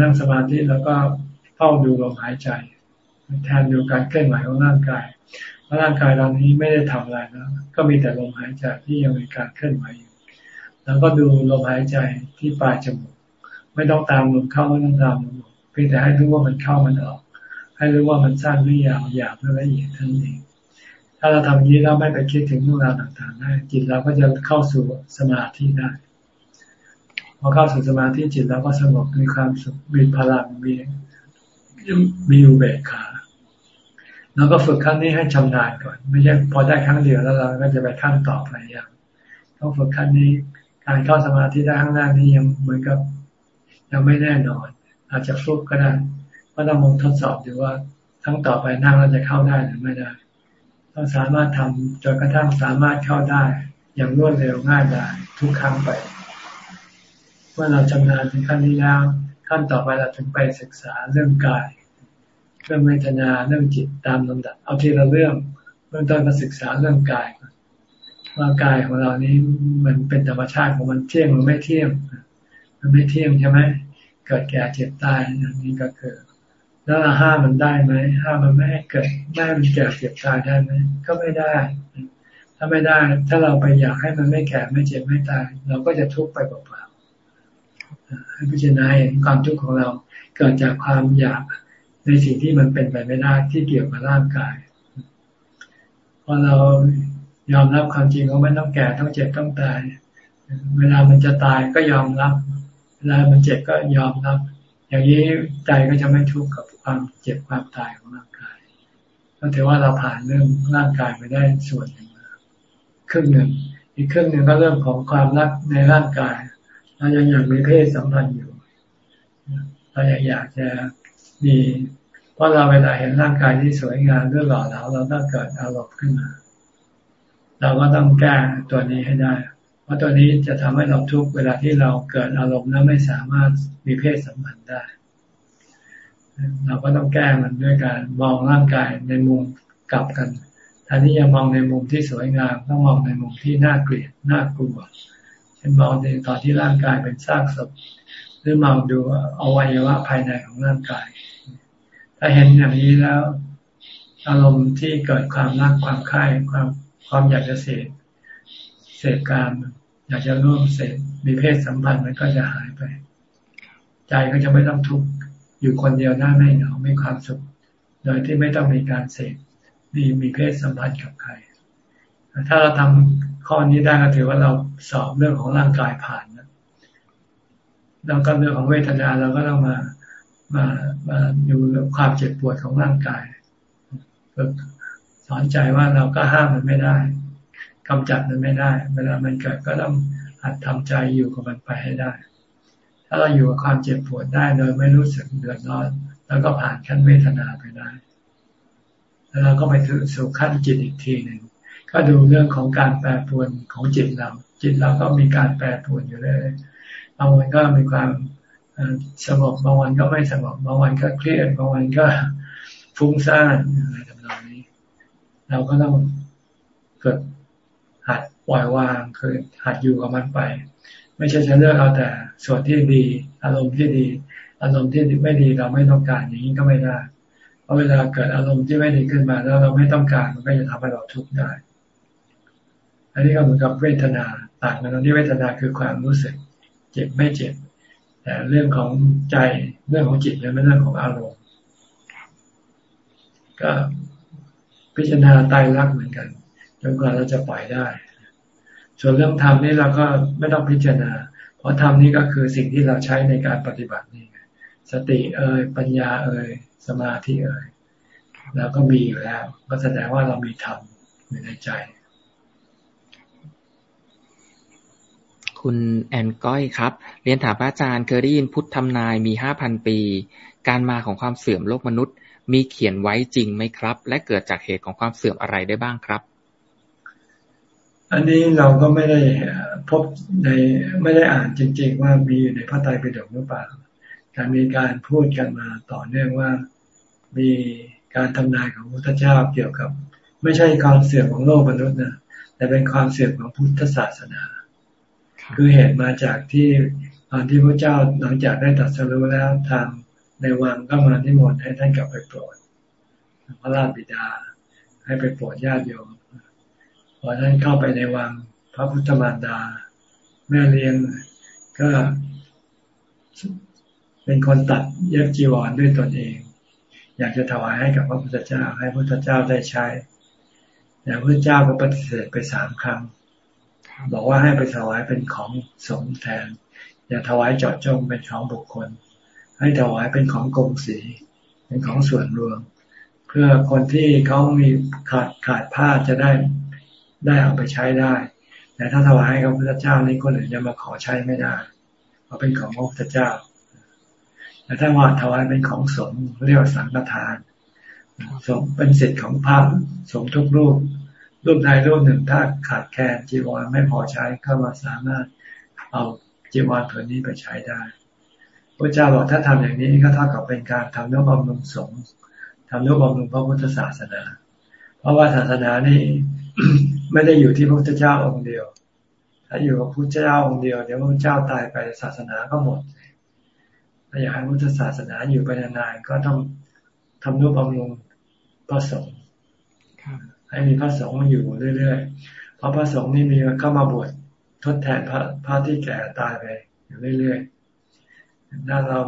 นั่งสมาธิแล้วก็เฝ้าดูลมหายใจแทนดูการเคลื่อนไหวของร่างกายเพราะร่างกายเรานี้ไม่ได้ทำอะไรนะก็มีแต่ลมหายใจที่ยังมีการเคลื่อนไหวอยู่ แล้วก็ดูลมหายใจที่ปลายจมูก ไม่ต้องตามลมเข้าไม่ต้องตามลมออกเพียงแต่ให้รู้ว่ามันเข้ามันออก ให้รู้ว่ามันสั้นหรือยาวหยาบหรือละเอียดทั้งนี้ถ้าเราทำนี้เราไม่ไปคิดถึงเรื่องราวต่างๆได้จิตเราก็จะเข้าสู่สมาธิได้พอเข้าสู่สมาธิจิตเราก็สงบมีความสุขมีพลังมีมีอุเบกขาเราก็ฝึกขั้นนี้ให้ชำนาญก่อน ไม่ใช่พอได้ครั้งเดียวแล้วเราก็จะไปขั้นต่อไปอย่างต้องฝึกขั้นนี้การเข้าสมาธิได้ข้างหน้านี้ยังเหมือนกับยังไม่แน่นอน อาจจะฟลุกก็ได้ เพราะต้องมองทดสอบดูว่าทั้งต่อไปนั่งเราจะเข้าได้หรือไม่ได้ต้องสามารถทำจนกระทั่งสามารถเข้าได้ อย่างรวดเร็วง่ายได้ทุกครั้งไป เมื่อเราชำนาญถึงขั้นนี้แล้วขั้นต่อไปเราถึงไปศึกษาเรื่องกาย เรื่องเวทนาเรื่องจิตตามลำดับเอาทีละเรื่องเบื้องต้นมาศึกษาเรื่องกายว่ากายของเรานี้มันเป็นธรรมชาติของมันเที่ยงหรือไม่เที่ยง มันไม่เที่ยงใช่ไหมเกิดแก่เจ็บตายอย่างนี้ก็เกิด แล้วเราห้ามมันได้ไหมห้ามมันไม่ให้เกิดไม่ให้มันแก่เจ็บตายได้ไหมก็ไม่ได้ ถ้าไม่ได้ ถ้าเราไปอยากให้มันไม่แก่ไม่เจ็บไม่ตาย เราก็จะทุกข์ไปเปล่าๆให้พิจารณาเห็นความทุกข์ของเราเกิดจากความอยากในสิ่งที่มันเป็นไปไม่ได้ที่เกี่ยวกับร่างกายพอเรายอมรับความจริงว่ามันต้องแก่ต้องเจ็บต้องตาย เวลามันจะตายก็ยอมรับ เวลามันเจ็บก็ยอมรับ อย่างนี้ใจก็จะไม่ทุกข์กับ ความเจ็บความตายของร่างกายก็ถือว่าเราผ่านเรื่องร่างกายไปได้ส่วนหนึ่งครึ่งหนึ่งอีกครึ่งหนึ่งก็เรื่องของความรักในร่างกายเรายังอยากมีเพศสัมพันธ์อยู่เรายังอยากจะมีเพราะเราเวลาเห็นร่างกายที่สวยงามด้วยหล่อเหลาเราต้องเกิดอารมณ์ขึ้นมา เราก็ต้องแก้ตัวนี้ให้ได้ เพราะตัวนี้จะทำให้เราทุกเวลาที่เราเกิดอารมณ์แล้วไม่สามารถมีเพศสัมพันธ์ได้ เราก็ต้องแก้มันด้วยการมองร่างกายในมุมกลับกันแทนที่จะมองในมุมที่สวยงามต้องมองในมุมที่น่าเกลียดน่ากลัวเช่นมองในตอนที่ร่างกายเป็นซากศพหรือมองดูอวัยวะภายในของร่างกาย ถ้าเห็นอย่างนี้แล้ว อารมณ์ที่เกิดความรักความใคร่ความความอยากจะเสพเสพการอยากจะร่วมเสพมีเพศสัมพันธ์มันก็จะหายไป ใจก็จะไม่ต้องทุกข์ อยู่คนเดียวหน้าไม่เหงาไม่ความสุข โดยที่ไม่ต้องมีการเสพมีมีเพศสัมพันธ์กับใคร ถ้าเราทข้อนี้ได้ก็ถือว่าเราสอบเรื่องของร่างกายผ่านนะแล้วก็เรื่องของเวทนาเราก็ต้องมามามาดูความเจ็บปวดของร่างกายสอนใจว่าเราก็ห้ามมันไม่ได้กำจัดมันไม่ได้ เวลามันเกิดก็ต้องหัดทำใจอยู่กับมันไปให้ได้าเราอยู่กับความเจ็บปวดได้โดยไม่รู้สึกเดือดร้อน แล้วก็ผ่านขั้นเวทนาไปได้ แล้วเราก็ไปถึงสู่ขั้นจิตอีกทีหนึ่งก็ดูเรื่องของการแปรปรวนของจิตเรา จิตเราก็มีการแปรปรวนอยู่เลยบางวันก็มีความสงบบางวันก็ไม่สงบบางวันก็เครียดบางวันก็ฟุ้งซ่านอะไรทำนองนี้ เราก็ต้องเกิดหัดปล่อยวางคือหัดอยู่กับมันไป ไม่ใช่จะเลือกเอาแต่ส่วนที่ดี อารมณ์ที่ดี อารมณ์ที่ไม่ดีเราไม่ต้องการอย่างนี้ก็ไม่ได้เพราะเวลาเกิดอารมณ์ที่ไม่ดีขึ้นมาแล้วเราไม่ต้องการมันก็จะทำให้เราทุกข์ได้ อันนี้ก็เหมือนกับเวทนาต่างกันตรงที่เวทนาคือความรู้สึก เจ็บไม่เจ็บ แต่เรื่องของใจเรื่องของจิตเนี่ยไม่เรื่องของอารมณ์ ก็พิจารณาตายรักเหมือนกันจนกว่าเราจะปล่อยได้ ส่วนเรื่องธรรมนี่เราก็ไม่ต้องพิจารณา เพราะธรรมนี่ก็คือสิ่งที่เราใช้ในการปฏิบัตินี่สติเอ่ยปัญญาเอ่ยสมาธิเอ่ยเราก็มีอยู่แล้ว ก็แสดงว่าเรามีธรรมอยู่ในใจ คุณแอนก้อยครับ เรียนถามพระอาจารย์เคยได้ยินพุทธทำนายมีห้าพันปี การมาของความเสื่อมโลกมนุษย์ มีเขียนไว้จริงไหมครับ และเกิดจากเหตุของความเสื่อมอะไรได้บ้างครับ อันนี้เราก็ไม่ได้พบในไม่ได้อ่านจริง ๆ ว่ามีอยู่ในพระไตรปิฎกหรือเปล่าการมีการพูดกันมาต่อเนื่องว่ามีการทำนายของพุทธเจ้าเกี่ยวกับ ไม่ใช่ความเสื่อมของโลกมนุษย์นะแต่เป็นความเสื่อมของพุทธศาสนา คือเหตุมาจากที่ตอนที่พระเจ้าหลังจากได้ตัดสรู้แล้วทางในวังก็มานิมนต์ให้ท่านกลับไปโปรดพระราชบิดาให้ไปโปรดญาติโยม พอท่านเข้าไปในวังพระพุทธมารดา แม่เลี้ยงก็เป็นคนตัดเย็บจีวรด้วยตนเอง อยากจะถวายให้กับพระพุทธเจ้า ให้พระพุทธเจ้าได้ใช้แต่พระพุทธเจ้าก็ปฏิเสธไปสามครั้ง บอกว่าให้ไปถวายเป็นของสงฆ์แทน อย่าถวายเจาะจงเป็นของบุคคล ให้ถวายเป็นของกรมสีเป็นของส่วนรวม เพื่อคนที่เขามีขาดขาดผ้าจะได้ ได้เอาไปใช้ได้ แต่ถ้าถวายให้กับพระเจ้านี่คนอื่นจะมาขอใช้ไม่ได้เพราะเป็นของพระพุทธเจ้า แต่ถ้าว่าถวายเป็นของสงฆ์เรียกว่าสังฆทานสงเป็นสิทธิ์ของพระสงฆ์ทุกรูป รูปใดรูปหนึ่งถ้าขาดแคลนจีวรไม่พอใช้ก็มาสามารถเอาจีวรตัวนี้ไปใช้ได้พระเจ้าบอกถ้าทำอย่างนี้ก็เท่ากับเป็นการทำนุบำรุงสงฆ์ทำนุบำรุงพระพุทธศาสนา เพราะว่าศาสนานี้ ไม่ได้อยู่ที่พระพุทธเจ้าองค์เดียว ถ้าอยู่กับพระพุทธเจ้าองค์เดียวเดี๋ยวพระพุทธเจ้าตายไปศาสนาก็หมดถ้าอยากให้พุทธศาสนาอยู่ไปนานๆก็ต้องทำนุบำรุงพระสงฆ์ให้มีพระสงฆ์มาอยู่เรื่อยๆ เพราะพระสงฆ์นี่มีเข้ามาบวชทดแทนพระพระที่แก่ตายไปอยู่เรื่อยๆ ถ้าเรา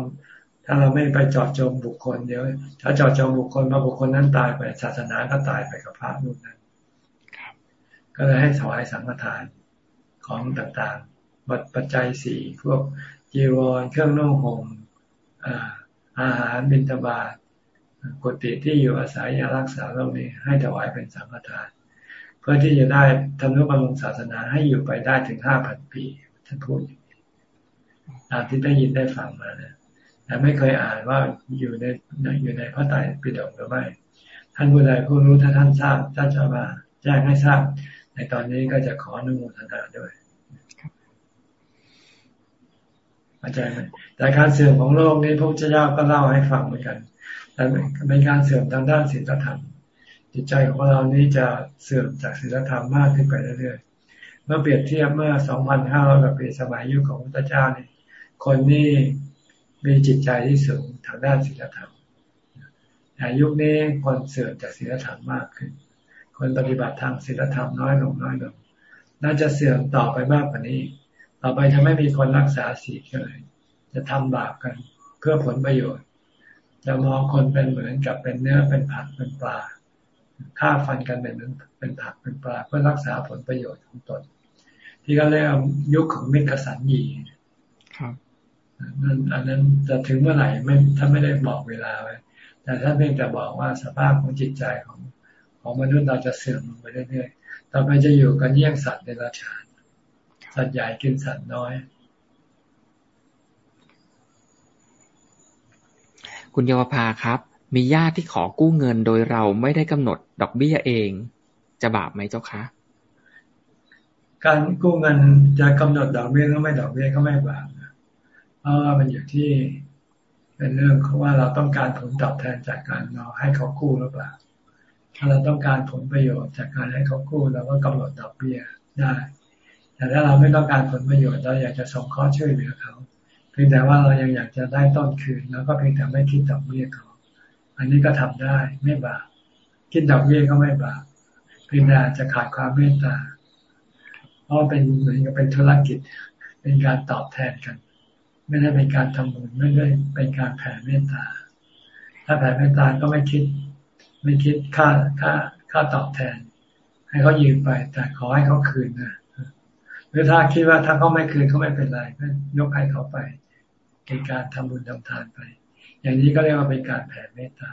ถ้าเราไม่ไปจอดจงบุคคลเดียว ถ้าจอดจงบุคคลมาบุคคลนั้นตายไปศาสนาก็ตายไปกับพระรูปนั้น ก็เลยให้ถวายสังฆทานของต่างๆ บัตรปัจจัยสี่พวกจีวร เครื่องนุ่งห่มอาหารบิณฑบาตกุฏิที่อยู่อาศัยยารักษาโรคนี้ให้ถวายเป็นสังฆทาน เพื่อที่จะได้ทำนุบำรุงศาสนาให้อยู่ไปได้ถึงห้าพันปีท่านพูดอย่างตามที่ได้ยินได้ฟังมานะแต่ไม่เคยอ่านว่าอยู่ในอยู่ในพระไตรปิฎกหรือไม่ ท่านผู้ใดผู้รู้ถ้าท่านทราบท่านจะมาแจ้งให้ทราบ ในตอนนี้ก็จะขออนุโมทนาด้วยอาจารย์ไหมแต่การเสื่อมของโลกนี้พระพุทธเจ้าก็เล่าให้ฟังเหมือนกันแต่เป็นการเสื่อมทางด้านศีลธรรม จิตใจของเรานี้จะเสื่อมจากศีลธรรมมากขึ้นไปเรื่อยๆ เมื่อเปรียบเทียบเมื่อ 2,500 กว่าปีสมัยยุคของพระพุทธเจ้านี่คนนี่มีจิตใจที่สูงทางด้านศีลธรรมแต่ยุคนี้คนเสื่อมจากศีลธรรมมากขึ้น คนปฏิบัติทางศีลธรรมน้อยลงน้อยลงน่าจะเสื่อมต่อไปมากกว่านี้ ต่อไปจะไม่มีคนรักษาศีลเลย จะทำบาปกันเพื่อผลประโยชน์ จะมองคนเป็นเหมือนกับเป็นเนื้อเป็นผักเป็นปลาฆ่าฟันกันเป็นเป็นผักเป็นปลาเพื่อรักษาผลประโยชน์ของตน ที่เขาเรียกยุคของมิกสันยีครับนั่นอันนั้นจะถึงเมื่อไหร่ไม่ถ้าไม่ได้บอกเวลาไว้แต่ถ้าเพียงแต่บอกว่าสภาพของจิตใจของ ของมนุษย์เราจะเสื่อมลงไปเรื่อยๆต่อไปจะอยู่กันเยี่ยงสัตว์ในราชานสัตว์ใหญ่กินสัตว์น้อย คุณเยาวภาครับ มีญาติที่ขอกู้เงินโดยเราไม่ได้กำหนดดอกเบี้ยเอง จะบาปไหมเจ้าคะการกู้เงินจะกำหนดดอกเบี้ยก็ไม่ดอกเบี้ยก็ไม่บาปเพราะว่ามันอยู่ที่เป็นเรื่องเขาว่าเราต้องการผลตอบแทนจากการเราให้เขากู้หรือเปล่า ถ้าเราต้องการผลประโยชน์จากการให้เขากู้เราก็กำหนดดอกเบี้ยได้ แต่ถ้าเราไม่ต้องการผลประโยชน์เราอยากจะส่งข้อช่วยเหลือเขาเพียงแต่ว่าเรายังอยากจะได้ต้นคืนแล้วก็เพียงแต่ไม่คิดดอกเบี้ยเขาอันนี้ก็ทำได้ไม่บาปคิดดอกเบี้ยก็ไม่บาปเพียงแต่จะขาดความเมตตาเพราะเป็นเหมือนกับเป็นธุรกิจ เป็นการตอบแทนกัน ไม่ได้เป็นการทำบุญไม่ได้เป็นการแผ่เมตตา ถ้าแผ่เมตตาก็ไม่คิด ไม่คิดค่าค่าค่าตอบแทน ให้เขายืมไป แต่ขอให้เขาคืนนะหรือถ้าคิดว่าถ้าเขาไม่คืนเขาไม่เป็นไรก็ยกให้เขาไปเป็นการทำบุญทำทานไป อย่างนี้ก็เรียกว่าเป็นการแผ่เมตตา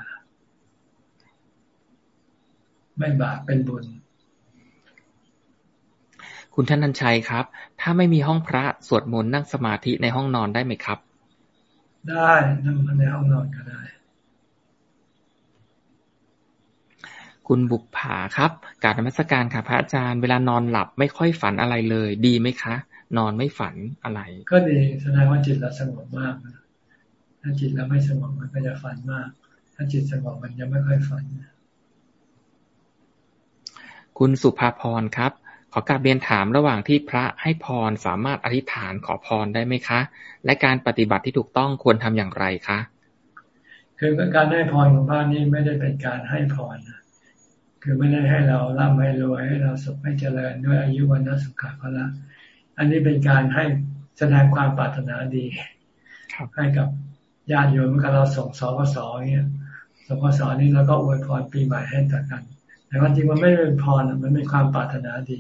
ไม่บาปเป็นบุญ คุณท่านนันชัยครับ ถ้าไม่มีห้องพระสวดมนต์นั่งสมาธิในห้องนอนได้ไหมครับ ได้นั่งในห้องนอนก็ได้ คุณบุกผาครับ การนมัสการค่ะพระอาจารย์ เวลานอนหลับไม่ค่อยฝันอะไรเลย ดีไหมคะ นอนไม่ฝันอะไร ก็ดีแสดงว่าจิตเราสงบมากนะถ้าจิตเราไม่สงบมันก็จะฝันมาก ถ้าจิตสงบมันจะไม่ค่อยฝัน คุณสุภาพรครับ ขอกราบเรียนถามระหว่างที่พระให้พรสามารถอธิษฐานขอพรได้ไหมคะ และการปฏิบัติที่ถูกต้องควรทำอย่างไรคะคือการให้พรของพระนี่ไม่ได้เป็นการให้พรนะ คือไม่ได้ให้เราร่ำให้รวยให้เราสุขให้เจริญด้วยอายุวันนสุขภาละ อันนี้เป็นการให้แสดงความปรารถนาดีให้กับญาติโยมเมื่อเราส่งสกสเนี่ยสกสนี่เราก็อวยพรปีใหม่ให้ต่กัน แต่ว่าจริงมันไม่เป็นพรมันเป็นความปรารถนาดี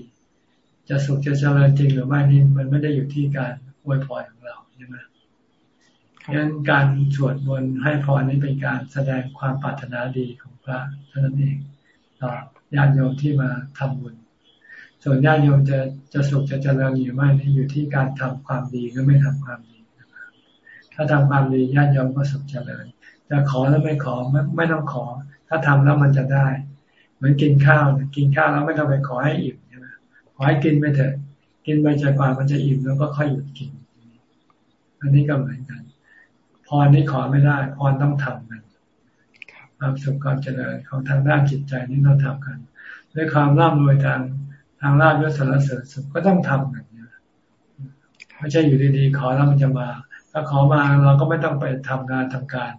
จะสุขจะเจริญจริงหรือไม่นี่มันไม่ได้อยู่ที่การอวยพรของเราใช่ไหมงั้นการสวดมนต์ให้พรนี้เป็นการแสดงความปรารถนาดีของพระเท่านั้นเอง ต่อญาติโยมที่มาทำบุญ ส่วนญาติโยมจะจะสุขจะเจริญอยู่ไม่นี่อยู่ที่การทำความดีหรือไม่ทำความดีถ้าทำความดีญาติโยมก็สุขเจริญจะขอแล้วไม่ขอไม่ไม่ต้องขอ ถ้าทำแล้วมันจะได้ เหมือนกินข้าวกินข้าวแล้วไม่ต้องไปขอให้อิ่มใช่ไหมขอให้กินไปเถอะกินไปใจกว่ามันจะอิ่มแล้วก็ค่อยหยุดกิน อันนี้ก็เหมือนกันพรนี้ขอไม่ได้พรต้องทำกัน ความสุขความเจริญของทางด้านจิตใจนี่เราทำกัน ด้วยความร่ำรวยทางทางลาภยศสารเสริญสุขก็ต้องทำกันนะไม่ใช่อยู่ดีๆขอแล้วมันจะมา ถ้าขอมาเราก็ไม่ต้องไปทำงานทำการ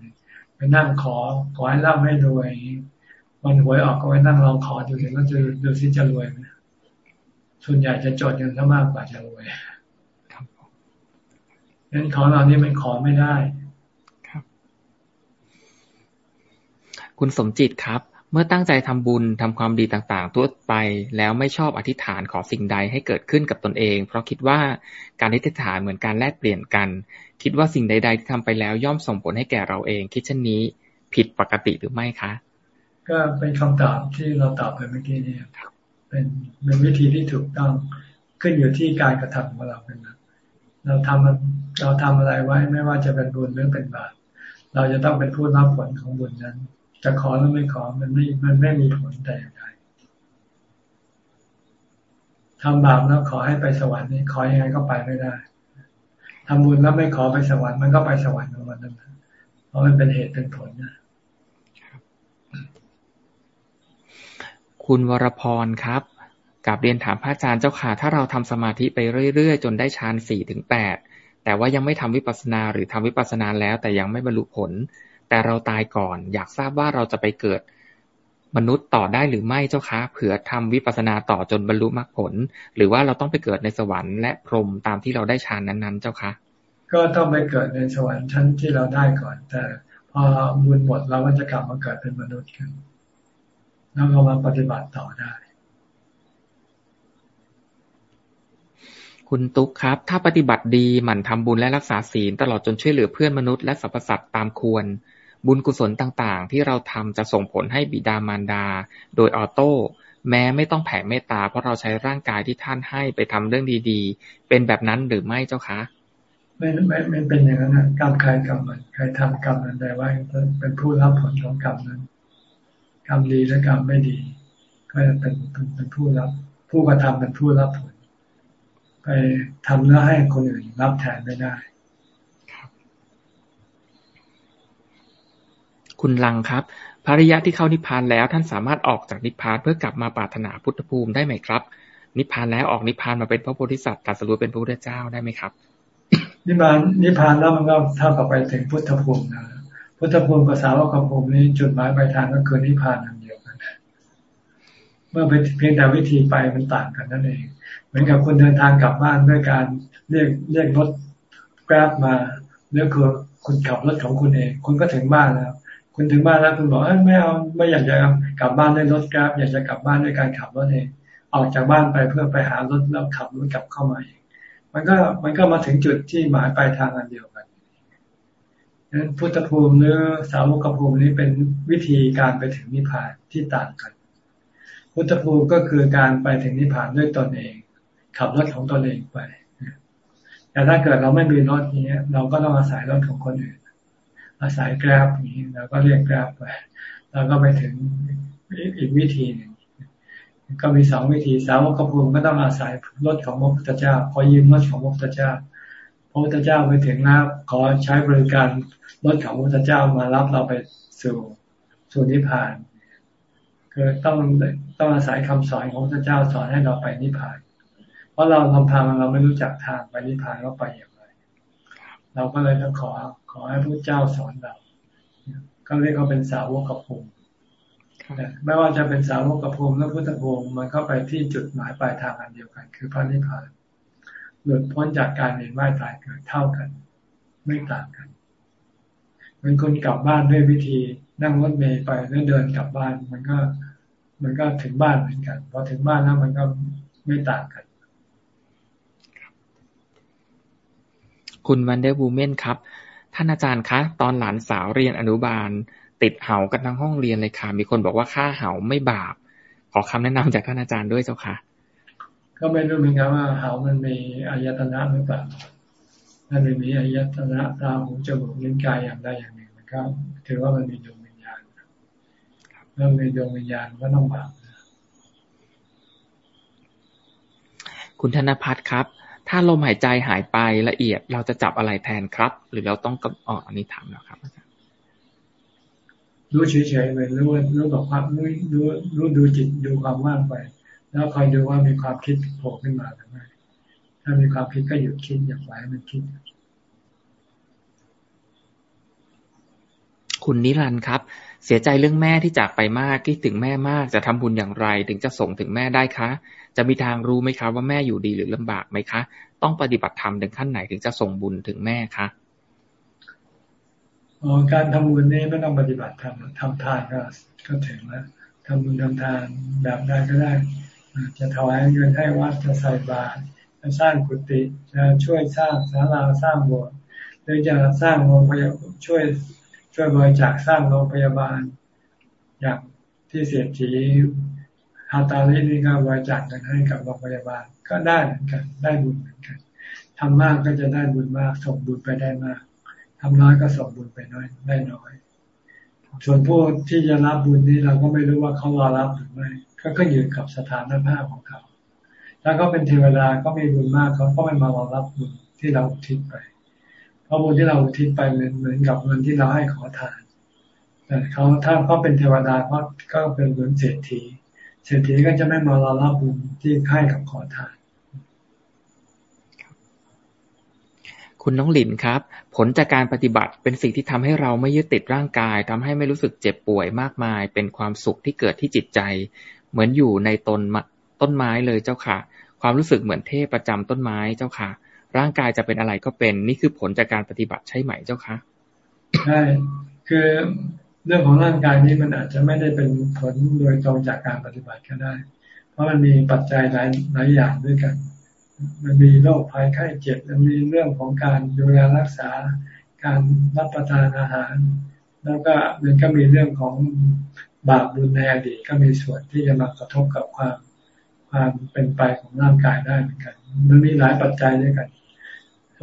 ไปนั่งขอขอให้ร่ำให้รวยวันหวยออกก็ไปนั่งลองขอดูสิว่าจะดูสิจะรวยไหมส่วนใหญ่จะจดเงินซะมากกว่าจะรวยครับงั้นขอเรานี่มันขอไม่ได้ คุณสมจิตครับ เมื่อตั้งใจทำบุญทำความดีต่างๆ ทั่วไป แล้วไม่ชอบอธิษฐานขอสิ่งใดให้เกิดขึ้นกับตนเอง เพราะคิดว่าการอธิษฐานเหมือนการแลกเปลี่ยนกัน คิดว่าสิ่งใด ๆ ที่ทำไปแล้วย่อมส่งผลให้แก่เราเอง คิดเช่นนี้ผิดปกติหรือไม่คะ ก็เป็นคำตอบที่เราตอบไปเมื่อกี้นี่เป็นเป็นวิธีที่ถูกต้องขึ้นอยู่ที่การกระทำของเราเป็นหลักเราทำเราทำอะไรไว้ไม่ว่าจะเป็นบุญหรือเป็นบาปเราจะต้องเป็นผู้รับผลของบุญนั้น จะขอหรือไม่ขอมันไม่มันไม่มีผลแต่อย่างใดทำบาปแล้วขอให้ไปสวรรค์นี่ขอยังไงก็ไปไม่ได้ทำบุญแล้วไม่ขอไปสวรรค์มันก็ไปสวรรค์ของมันนั่นเพราะมันเป็นเหตุเป็นผลนะคุณวรพรครับกับเรียนถามพระอาจารย์เจ้าค่ะ ถ้าเราทำสมาธิไปเรื่อยๆ จนได้ฌานสี่ถึงแปดแต่ว่ายังไม่ทำวิปัสสนาหรือทำวิปัสสนาแล้วแต่ยังไม่บรรลุผล แต่เราตายก่อน อยากทราบว่าเราจะไปเกิด มนุษย์ต่อได้หรือไม่เจ้าคะเผื่อทำวิปัสสนาต่อจนบรรลุมรรคผล หรือว่าเราต้องไปเกิดในสวรรค์และพรหมตามที่เราได้ฌานนั้นๆ เจ้าคะก็ต้องไปเกิดในสวรรค์ชั้นที่เราได้ก่อน แต่พอบุญหมดเราก็จะกลับมาเกิดเป็นมนุษย์กันแล้วก็มาปฏิบัติต่อได้ คุณตุ๊กครับ ถ้าปฏิบัติดีหมั่นทำบุญและรักษาศีลตลอดจนช่วยเหลือเพื่อนมนุษย์และสรรพสัตว์ตามควร บุญกุศลต่างๆ ที่เราทำจะส่งผลให้บิดามารดา โดยออโต้แม้ไม่ต้องแผ่เมตตา เพราะเราใช้ร่างกายที่ท่านให้ไปทำเรื่องดีๆ เป็นแบบนั้นหรือไม่เจ้าคะไม่ไม่ไม่เป็นอย่างนั้นนะกรรมใครกรรมมันใครทำกรรมนั้นใดไว้เป็นผู้รับผลของกรรมนั้นกรรมดีและกรรมไม่ดี ก็จะเป็นเป็นผู้รับ ผู้กระทำเป็นผู้รับผล ไปทำแล้วให้คนอื่นรับแทนไม่ได้ คุณลังครับ ภริยะที่เข้านิพพานแล้วท่านสามารถออกจากนิพพานเพื่อกลับมาปรารถนาพุทธภูมิได้ไหมครับ นิพพานแล้วออกนิพพานมาเป็นพระโพธิสัตว์ตรัสรู้เป็นพระพุทธเจ้าได้ไหมครับ นิพพานนิพพานแล้วมันก็เท่ากับไปถึงพุทธภูมินะพุทธภูมิภาษาวกภูมินี้จุดหมายปลายทางก็คือนิพพานนั่นเดียวกันเมื่อเพียงแต่วิธีไปมันต่างกันนั่นเอง เหมือนกับคุณเดินทางกลับบ้านด้วยการเรียกเรียกรถกราฟมาเรือคือคุณขับรถของคุณเอง คุณก็ถึงบ้านแล้ว คุณถึงบ้านแล้วคุณบอกไม่เอาไม่อยากจะกลับบ้านด้วยรถกราฟอยากจะกลับบ้านด้วยการขับรถเองออกจากบ้านไปเพื่อไปหารถแล้วขับรถกลับเข้ามาเองมันก็มันก็มาถึงจุดที่หมายปลายทางอันเดียวกันนั้นพุทธภูมิหรือสาวกภูมินี้เป็นวิธีการไปถึงนิพพานที่ต่างกัน พุทธภูมิก็คือการไปถึงนิพพานด้วยตนเอง ขับรถของตนเองไปแต่ถ้าเกิดเราไม่มีรถนี้เราก็ต้องอาศัยรถของคนอื่น อาศัยแกร็บนี้เราก็เรียกแกร็บไปเราก็ไปถึงอีกวิธีหนึ่งก็มีสองวิธีสาวกภูมิก็ต้องอาศัยรถของพระพุทธเจ้าขอยืมรถของพระพุทธเจ้าพระพุทธเจ้าไปถึงแล้วขอใช้บริการรถของพระพุทธเจ้ามารับเราไปสู่สู่นิพพานคือต้องต้องอาศัยคำสอนของพระพุทธเจ้าสอนให้เราไปนิพพาน เพราะเราลำพังเราไม่รู้จักทางไปนิพพานว่าไปอย่างไร เราก็เลยต้องขอ ขอให้พระเจ้าสอนเราก็เรียกเขาเป็นสาวกภูมิไม่ว่าจะเป็นสาวกกับภูมิและพุทธภูมิมันเข้าไปที่จุดหมายปลายทางอันเดียวกัน คือพระนิพพานหลุดพ้นจากการเวียนว่ายตายเกิดเท่ากัน ไม่ต่างกันเป็นคนกลับบ้านด้วยวิธีนั่งรถเมล์ไปแล้วเดินกลับบ้าน มันก็มันก็ถึงบ้านเหมือนกันพอถึงบ้านแล้วมันก็ไม่ต่างกัน คุณ Wonder Woman ครับ ท่านอาจารย์คะ ตอนหลานสาวเรียนอนุบาล ติดเหากันทั้งห้องเรียนเลยค่ะ มีคนบอกว่าฆ่าเหาไม่บาป ขอคำแนะนำจากท่านอาจารย์ด้วยเจ้าค่ะ ก็ไม่รู้เหมือนกันว่าเหามันมีอายตนะหรือเปล่าถ้าไม่มีอายตนะตาหูจมูกลิ้นกายอย่างใดอย่างหนึ่งมันก็ถือว่ามันมีดวงวิญญาณเมื่อมีดวงวิญญาณก็ต้องบาปคุณธนพัฒน์ครับ ถ้าลมหายใจหายไปละเอียด เราจะจับอะไรแทนครับ หรือเราต้องอ๋ออันนี้ถามแล้วครับอาจารย์รู้เฉยๆไปรู้รู้กับความรู้รู้รู้ดูจิตดูความว่างไป แล้วคอยดูว่ามีความคิดโผล่ขึ้นมาหรือไม่ถ้ามีความคิดก็หยุดคิดอย่าปล่อยมันคิดคุณนิรันด์ครับ เสียใจเรื่องแม่ที่จากไปมากคิดถึงแม่มากจะทำบุญอย่างไร ถึงจะส่งถึงแม่ได้คะ จะมีทางรู้ไหมคะว่าแม่อยู่ดีหรือลำบากไหมคะ ต้องปฏิบัติธรรมถึงขั้นไหนถึงจะส่งบุญถึงแม่คะออการทำบุญนี่ไม่ต้องปฏิบัติทำทำทานก็ก็ถึงแล้วทำบุญทำทานแบบใดก็ได้ จะถวายเงินให้วัดจะใส่บาตรจะสร้างกุฏิจะช่วยสร้างศาลาสร้างโบสถ์หรือจะสร้างโรงพยาบาลช่วย ช่วยบริจาคสร้างโรงพยาบาล อย่างที่เสียทีฮาตาลินี่ก็บริจาคเงินให้กับโรงพยาบาลก็ได้เหมือนกัน ได้บุญเหมือนกันทำมากก็จะได้บุญมาก ส่งบุญไปได้มากทำน้อยก็ส่งบุญไปน้อยได้น้อย ส่วนผู้ที่จะรับบุญนี้เราก็ไม่รู้ว่าเขารอรับหรือไม่ก็ขึ้นอยู่กับสถานภาพของเขาถ้าเขาเป็นเทวดาก็มีบุญมากเขาก็ไม่มารอรับบุญที่เราทิศไป เพราะบุญที่เราอุทิศไปเหมือนเหมือนกับเงินที่เราให้ขอทานแต่เขาถ้าเขาเป็นเทวดาเขาก็เป็นเหมือนเศรษฐี เศรษฐีก็จะไม่มารอรับบุญที่ให้กับขอทาน คุณน้องหลินครับ ผลจากการปฏิบัติเป็นสิ่งที่ทำให้เราไม่ยึดติดร่างกายทำให้ไม่รู้สึกเจ็บป่วยมากมาย เป็นความสุขที่เกิดที่จิตใจ เหมือนอยู่ในตนต้นไม้เลยเจ้าค่ะ ความรู้สึกเหมือนเทพประจำต้นไม้เจ้าค่ะ ร่างกายจะเป็นอะไรก็เป็น นี่คือผลจากการปฏิบัติใช่ไหมเจ้าคะใช่คือเรื่องของร่างกายนี้มันอาจจะไม่ได้เป็นผลโดยตรงจากการปฏิบัติก็ได้ เพราะมันมีปัจจัยหลายหลายอย่างด้วยกัน มันมีโรคภัยไข้เจ็บ มันมีเรื่องของการดูแลรักษา การรับประทานอาหาร แล้วก็มันก็มีเรื่องของบาปบุญในอดีตก็มีส่วนที่จะมากระทบกับความความเป็นไปของร่างกายได้เหมือนกัน มันมีหลายปัจจัยด้วยกัน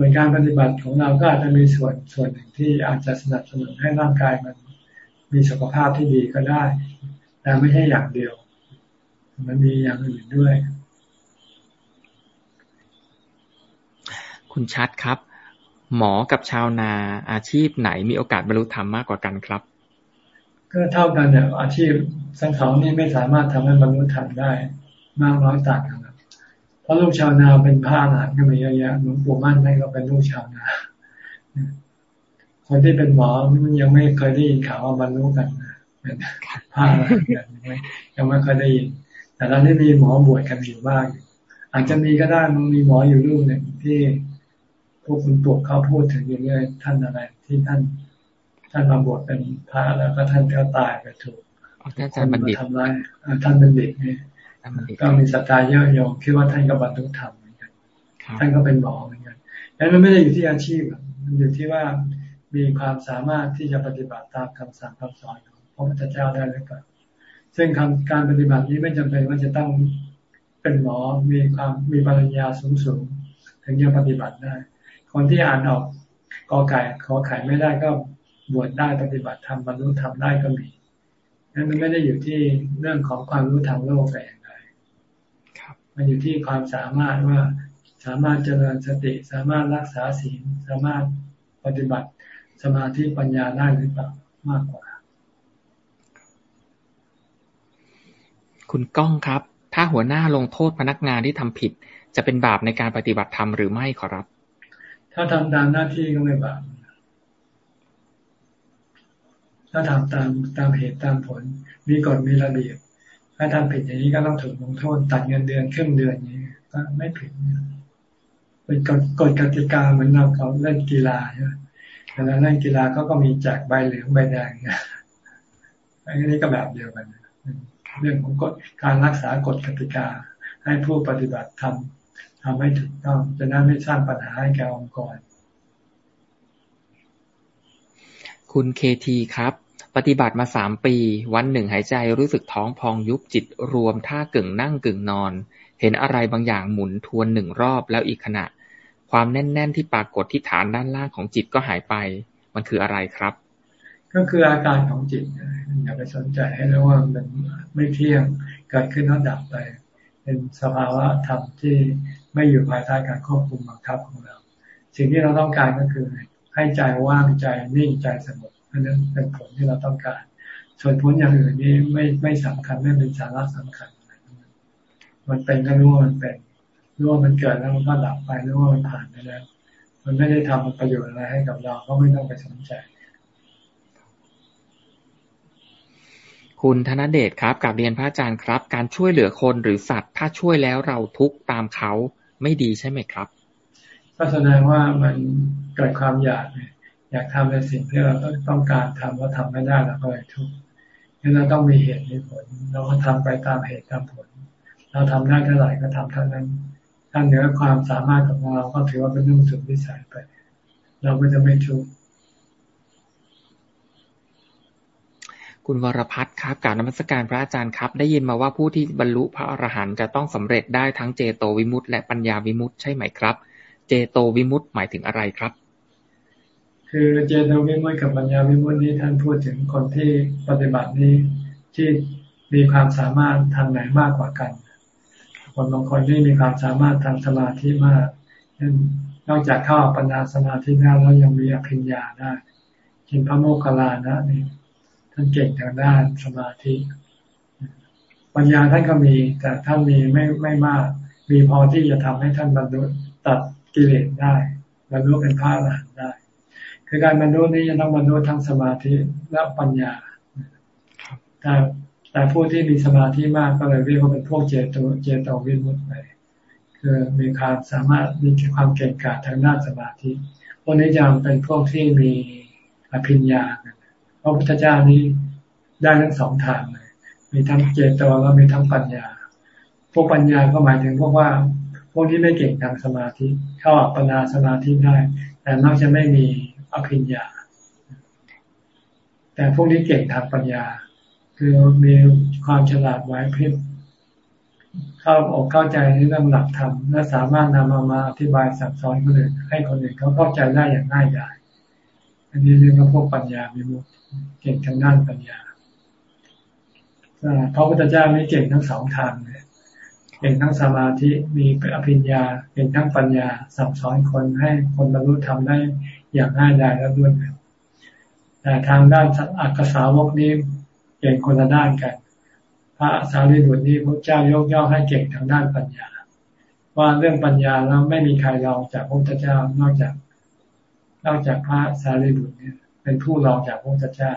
ส่วนการปฏิบัติของเราก็อาจจะมีส่วนส่วนหนึ่งที่อาจจะสนับสนุนให้ร่างกายมันมีสุขภาพที่ดีก็ได้ แต่ไม่ใช่อย่างเดียว มันมีอย่างอื่นด้วย คุณชัดครับ หมอกับชาวนาอาชีพไหนมีโอกาสบรรลุธรรมมากกว่ากันครับ ก็เท่ากันเนี่ยอาชีพทั้งสองนี้ไม่สามารถทำให้บรรลุธรรมได้ มากน้อยต่างกัน เพราะลูกชาวนาเป็นพระอรหันต์ก็มีเยอะแยะหลวงปู่มั่นนั่นก็เป็นลูกชาวนาคนที่เป็นหมอมันยังไม่เคยได้ยินข่าวว่าบรรลุกันเป็นพระอรหันต์กันยังไม่เคยได้ยิน แต่ตอนนี้มีหมอบวชกันอยู่บ้างอาจจะมีก็ได้มันมีหมออยู่รูปหนึ่งที่พวกคุณปวกเขาพูดถึงเรื่อยๆท่านอะไร ที่ท่าน ท่านมาบวชเป็นพระแล้วก็ท่านก็ตายไปถูกคนมาทำร้ายท่านเป็นเด็กเนี่ย ก็มีศรัทธาเยอะโยมคิดว่าท่านก็บรรลุธรรมเหมือนกันท่านก็เป็นหมอเหมือนกันดังนั้นมันไม่ได้อยู่ที่อาชีพมันอยู่ที่ว่ามีความสามารถที่จะปฏิบัติตามคำสั่งคำสอนของพระพุทธเจ้าได้หรือเปล่าซึ่งคำการปฏิบัตินี้ไม่จำเป็นว่าจะต้องเป็นหมอมีความมีปริญญาสูงสูงถึงจะปฏิบัติได้ คนที่อ่านออกกอไก่ขอไข่ไม่ได้ก็บวชได้ปฏิบัติทำบรรลุธรรมได้ก็มีนั้นมันไม่ได้อยู่ที่เรื่องของความรู้ทางโลกแต่อย่างใด มันอยู่ที่ความสามารถว่าสามารถเจริญสติสามารถรักษาศีลสามารถปฏิบัติสมาธิปัญญาได้หรือเปล่ามากกว่า คุณก้องครับ ถ้าหัวหน้าลงโทษพนักงานที่ทำผิด จะเป็นบาปในการปฏิบัติธรรมหรือไม่ขอรับ ถ้าทำตามหน้าที่ก็ไม่บาปถ้าทำตามตามเหตุตามผล มีกฎมีระเบียบ ถ้าทำผิดอย่างนี้ก็ต้องถูกลงโทษตัดเงินเดือนครึ่งเดือนอย่างนี้ก็ไม่ผิดเป็นกฎกติกาเหมือนเราเขาเล่นกีฬาใช่ไหมเวลาเล่นกีฬาเขาก็มีแจกใบเหลืองใบแดงอันนี้ก็แบบเดียวกันเรื่องของกฎการรักษากฎกติกา ให้ผู้ปฏิบัติทำทำให้ถูกต้องจะนั้นไม่สร้างปัญหาให้แก่องค์กรคุณเคทีครับ ปฏิบัติมาสามปี วันหนึ่งหายใจรู้สึกท้องพองยุบจิตรวมท่ากึ่งนั่งกึ่งนอน เห็นอะไรบางอย่างหมุนทวนหนึ่งรอบแล้วอีกขณะ ความแน่น ๆ ที่ปรากฏที่ฐานด้านล่างของจิตก็หายไป มันคืออะไรครับ ก็คืออาการของจิตอย่าไปสนใจให้รู้ว่ามันไม่เที่ยงเกิดขึ้นแล้วดับไป เป็นสภาวะธรรมที่ไม่อยู่ภายใต้การควบคุมบังคับของเรา สิ่งที่เราต้องการก็คือให้ใจว่างใจนิ่งใจสงบ อันนั้นเป็นผลที่เราต้องการ ส่วนผลอย่างอื่นนี้ไม่ไม่สำคัญไม่เป็นสาระสำคัญ มันเป็นก็รู้ว่ามันเป็นรู้ว่ามันเกิดแล้วมันก็ดับไปรู้ว่ามันผ่านไปแล้ว มันไม่ได้ทำประโยชน์อะไรให้กับเราก็ไม่ต้องไปสนใจ คุณธนเดชครับกับเรียนพระอาจารย์ครับ การช่วยเหลือคนหรือสัตว์ ถ้าช่วยแล้วเราทุกตามเขาไม่ดีใช่ไหมครับก็แสดงว่ามันเกิดความอยาก อยากทำในสิ่งที่เราต้องการทำว่าทำไม่ได้เราก็เลยทุกข์งั้นเราต้องมีเหตุมีผล เราก็ทำไปตามเหตุตามผล เราทำได้เท่าไหร่ก็ทำเท่านั้นถ้าเหนือความสามารถของเราก็ถือว่าเป็นเรื่องสุดวิสัยไป เราก็จะไม่ทุกข์คุณวรพัฒน์ครับการนมัสการพระอาจารย์ครับ ได้ยินมาว่าผู้ที่บรรลุพระอรหันต์จะต้องสำเร็จได้ทั้งเจโตวิมุตต์และปัญญาวิมุตต์ใช่ไหมครับ เจโตวิมุตต์หมายถึงอะไรครับ คือเจโตวิมุตต์กับปัญญาวิมุตต์นี้ท่านพูดถึงคนที่ปฏิบัตินี้ที่มีความสามารถทางไหนมากกว่ากัน คนบางคนที่มีความสามารถทางสมาธิมากนอกจากเข้าปัญญาสมาธิแล้แล้วยังมีอภิญญาได้ชินพระโมคคัลลานะนี่ท่านเก่งทางด้านสมาธิ ปัญญาท่านก็มีแต่ท่านมีไม่ไม่มาก มีพอที่จะทำให้ท่านบรรลุตัดกิเลสได้บรรลุเป็นพระอรหันต์ได้ คือการบรรลุนี้จะต้องบรรลุทั้งสมาธิและปัญญาแต่แต่ผู้ที่มีสมาธิมากก็เลยเรียกว่าเป็นพวกเจโตเจโตวิมุตต์ไปคือมีความสามารถมีความเก่งกาจทางด้านสมาธิพวกนี้จะเป็นพวกที่มีอภิญญาพระพุทธเจ้านี้ได้ทั้งสองทางเลยมีทั้งเจโตแล้วมีทั้งปัญญา พวกปัญญาก็หมายถึงพวกว่า พวกนี้ไม่เก่งทางสมาธิ เข้าอัปปนาสมาธิได้ แต่มักจะไม่มี อภิญญา แต่พวกนี้เก่งทางปัญญา คือมีความฉลาดไว้พริบเข้าอกเข้าใจในเรื่องหลักธรรมและสามารถนำมามาอธิบายสั่งสอนคนอื่นให้คนอื่นเขาเข้าใจได้อย่างง่ายดายอันนี้เรียกว่าพวกปัญญามีมุกเก่งทางด้านปัญญาพระพุทธเจ้าไม่เก่งทั้งสองทางเลยเก่งทั้งสมาธิมีอภิญญาเก่งทั้งปัญญาสั่งสอนคนให้คนบรรลุธรรมได้ อย่างง่ายดายและรวดเร็วแต่ทางด้านอักษาวกนี้เก่งคนละด้านกัน พระสารีบุตรนี้พระเจ้ายกย่องให้เก่งทางด้านปัญญา ว่าเรื่องปัญญาแล้วไม่มีใครรองจากพระพุทธเจ้านอกจาก นอกจากพระสารีบุตรเนี่ยเป็นผู้รองจากพระพุทธเจ้า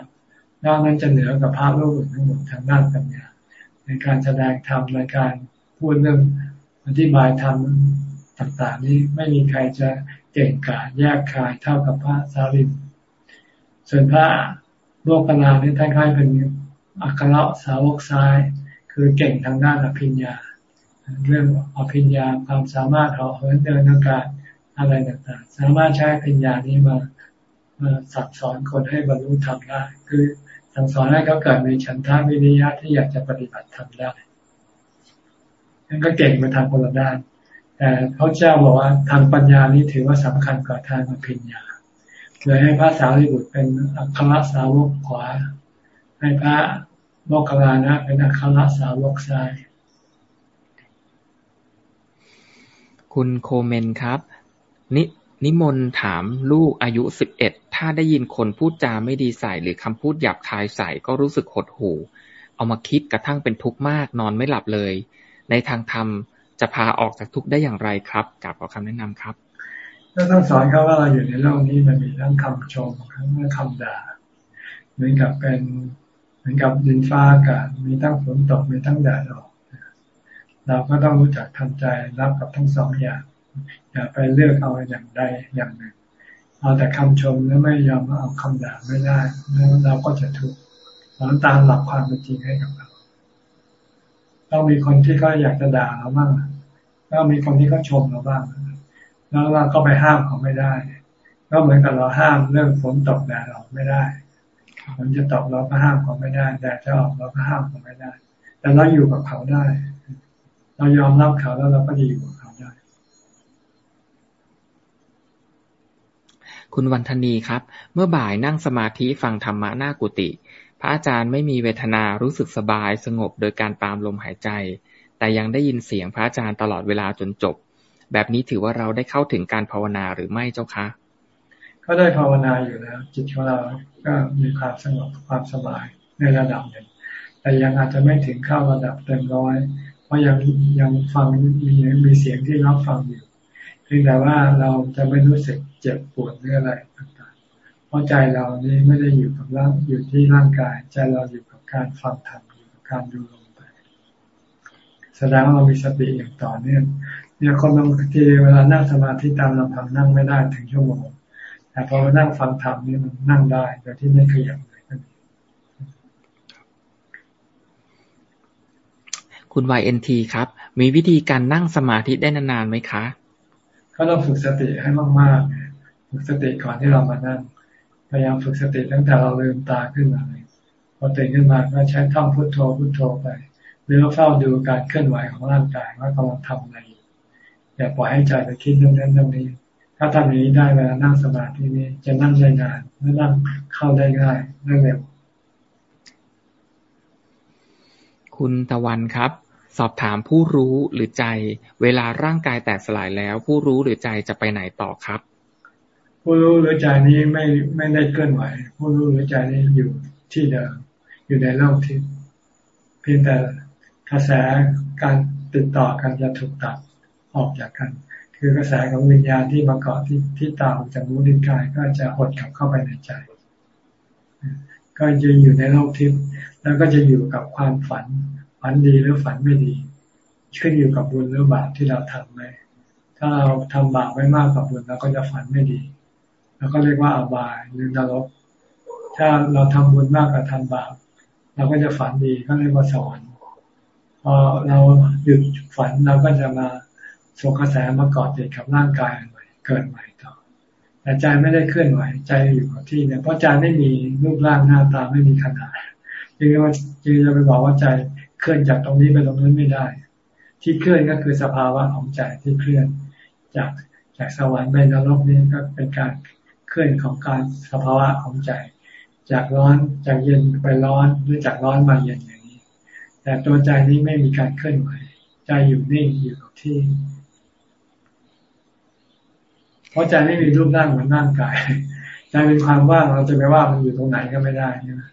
นอกนั้นจะเหนือกับพระโลกอื่นทั้งหมดทางด้านปัญญา ในการแสดงธรรมในการพูดเรื่องอธิบายธรรมต่างๆ นี้ไม่มีใครจะ เก่งกาจแยกคายเท่ากับพระสารีบุตรส่วนพระโลกนาเนี่ท่านคล้ายเป็นอัคระสาวกซ้าย คือเก่งทางด้านอภิญญา เรื่องอภิญญาความสามารถเหาะเหินเดินอากาศอะไรต่างๆ สามารถใช้อภิญญานี้มามาสั่งสอนคนให้บรรลุธรรมได้ คือสั่งสอนให้เขาเกิดมีฉันทาวิริยะที่อยากจะปฏิบัติธรรมได้นั่นก็เก่งมาทางคนละด้าน แต่พระเจ้าบอกว่าทางปัญญานี้ถือว่าสำคัญกว่าทางอภิญญาเลยให้พระสาวริบุตรเป็นอัครสาวกขวา ให้พระโมคคัลลานะเป็นอัครสาวกซ้าย คุณโคเมนครับ นินิมนต์ถามลูกอายุสิบเอ็ดถ้าได้ยินคนพูดจาไม่ดีใส่หรือคำพูดหยาบคายใส่ก็รู้สึกหดหู่ เอามาคิดกระทั่งเป็นทุกข์มากนอนไม่หลับเลย ในทางธรรม จะพาออกจากทุกข์ได้อย่างไรครับกลับขอคำแนะนำครับก็ต้องสอนเขาว่าเราอยู่ในโลกนี้มันมีทั้งคำชมทั้งคำด่า เหมือนกับเป็นเหมือนกับดินฟ้าอากาศมีทั้งฝนตกมีทั้งแดดออกเราก็ต้องรู้จักทำใจรับกับทั้งสองอย่าง อย่าไปเลือกเอาอย่างใดอย่างหนึ่งเอาแต่คำชมแล้วไม่ยอมเอาคำด่าไม่ได้แล้วเราก็จะทุกข์สอนตามหลักความเป็นจริงให้กับเรา ต้องมีคนที่เขาอยากจะด่าเราบ้างก็มีคนที่เขาชมเราบ้าง แล้วเราก็ไปห้ามเขาไม่ได้ ก็เหมือนกับเราห้ามเรื่องฝนตกแดดออกไม่ได้ฝนจะตกเราก็ห้ามเขาไม่ได้แดดจะออกเราก็ห้ามเขาไม่ได้ แต่เราอยู่กับเขาได้ เรายอมรับเขาแล้วเราก็จะอยู่กับเขาได้ คุณวันธนีครับ เมื่อบ่ายนั่งสมาธิฟังธรรมะหน้ากุฏิ พระอาจารย์ไม่มีเวทนารู้สึกสบายสงบโดยการตามลมหายใจ แต่ยังได้ยินเสียงพระอาจารย์ตลอดเวลาจนจบ แบบนี้ถือว่าเราได้เข้าถึงการภาวนาหรือไม่เจ้าคะ ก็ได้ภาวนาอยู่แล้ว จิตของเราก็มีความสงบความสบายในระดับหนึ่งแต่ยังอาจจะไม่ถึงเข้าระดับเต็มร้อย เพราะยังยังฟังมีมีเสียงที่รับฟังอยู่เพียงแต่ว่าเราจะไม่รู้สึกเจ็บปวดหรืออะไร ราะใจเรานี่ไม่ได้อยู่กับร่างอยู่ที่ร่างกาย ใจเราอยู่กับการฟังธรรมอยู่กับการดูลมไป แสดงว่าเรามีสติอย่างต่อเนื่องเนี่ยคนบางทีเวลานั่งสมาธิตามลำพังนั่งไม่ได้ถึงชั่วโมง แต่พอมานั่งฟังธรรมนี่มันนั่งได้โดยที่ไม่ขยับเลยคุณวายเอ็นทีครับ มีวิธีการนั่งสมาธิได้นานๆไหมคะ ก็ต้องฝึกสติให้มากๆ ฝึกสติก่อนที่เรามานั่งพ ยายามฝึกสติตั้งแต่เราลืมตาขึ้นมาเลยพอตื่นขึ้นมาก็ใช้ท่องพุทโธพุทโธไป หรือเฝ้าดูการเคลื่อนไหวของร่างกายว่ากำลังทำอะไรอย่าปล่อยให้ใจไปคิดเรื่องนั้นเรื่องนี้ ถ้าทำอย่างนี้ได้เวลานั่งสมาธินี้จะนั่งได้นานและนั่งเข้าได้ง่ายได้เร็วคุณตะวันครับ สอบถามผู้รู้หรือใจ เวลาร่างกายแตกสลายแล้ว ผู้รู้หรือใจจะไปไหนต่อครับ ผู้รู้หรือใจนี้ไม่ไม่ได้เคลื่อนไหว ผู้รู้หรือใจนี้อยู่ที่เดิมอยู่ในโลกที่เพียงแต่กระแสการติดต่อกันจะถูกตัดออกจากกัน คือกระแสของวิญญาณที่มาเกาะที่ที่ตามจากมูลินกายก็จะหดกลับเข้าไปในใจ ก็จะอยู่ในโลกทิพย์แล้วก็จะอยู่กับความฝัน ฝันดีหรือฝันไม่ดีขึ้นอยู่กับบุญหรือบาปที่เราทำไหมถ้าเราทำบาปไม่มากกับบุญเราก็จะฝันไม่ดี แล้วก็เรียกว่าอบายหรือนรก ถ้าเราทำบุญมากกว่าทำบาปเราก็จะฝันดีก็เรียกว่าสวรรค์พอเราหยุดฝันเราก็จะมาส่งกระแสมาเกาะติดกับร่างกายใหม่เกิดใหม่ต่อแต่ใจไม่ได้เคลื่อนไหวใจอยู่กับที่เนี่ยเพราะใจไม่มีรูปร่างหน้าตาไม่มีขนาดจึงว่าจึงจะไปบอกว่าใจเคลื่อนจากตรงนี้ไปตรงนั้นไม่ได้ ที่เคลื่อนก็คือสภาวะของใจที่เคลื่อน จากจากสวรรค์ไปนรกนี่ก็เป็นการเลื่อนของการสภาวะของใจ จากร้อนจากเย็นไปร้อนหรือจากร้อนมาเย็นอย่างนี้ แต่ตัวใจนี้ไม่มีการเคลื่อนไหวใจอยู่นิ่งอยู่กับที่ เพราะใจไม่มีรูปร่างเหมือนร่างกายใจเป็นความว่างเราจะไปว่ามันอยู่ตรงไหนก็ไม่ได้นะ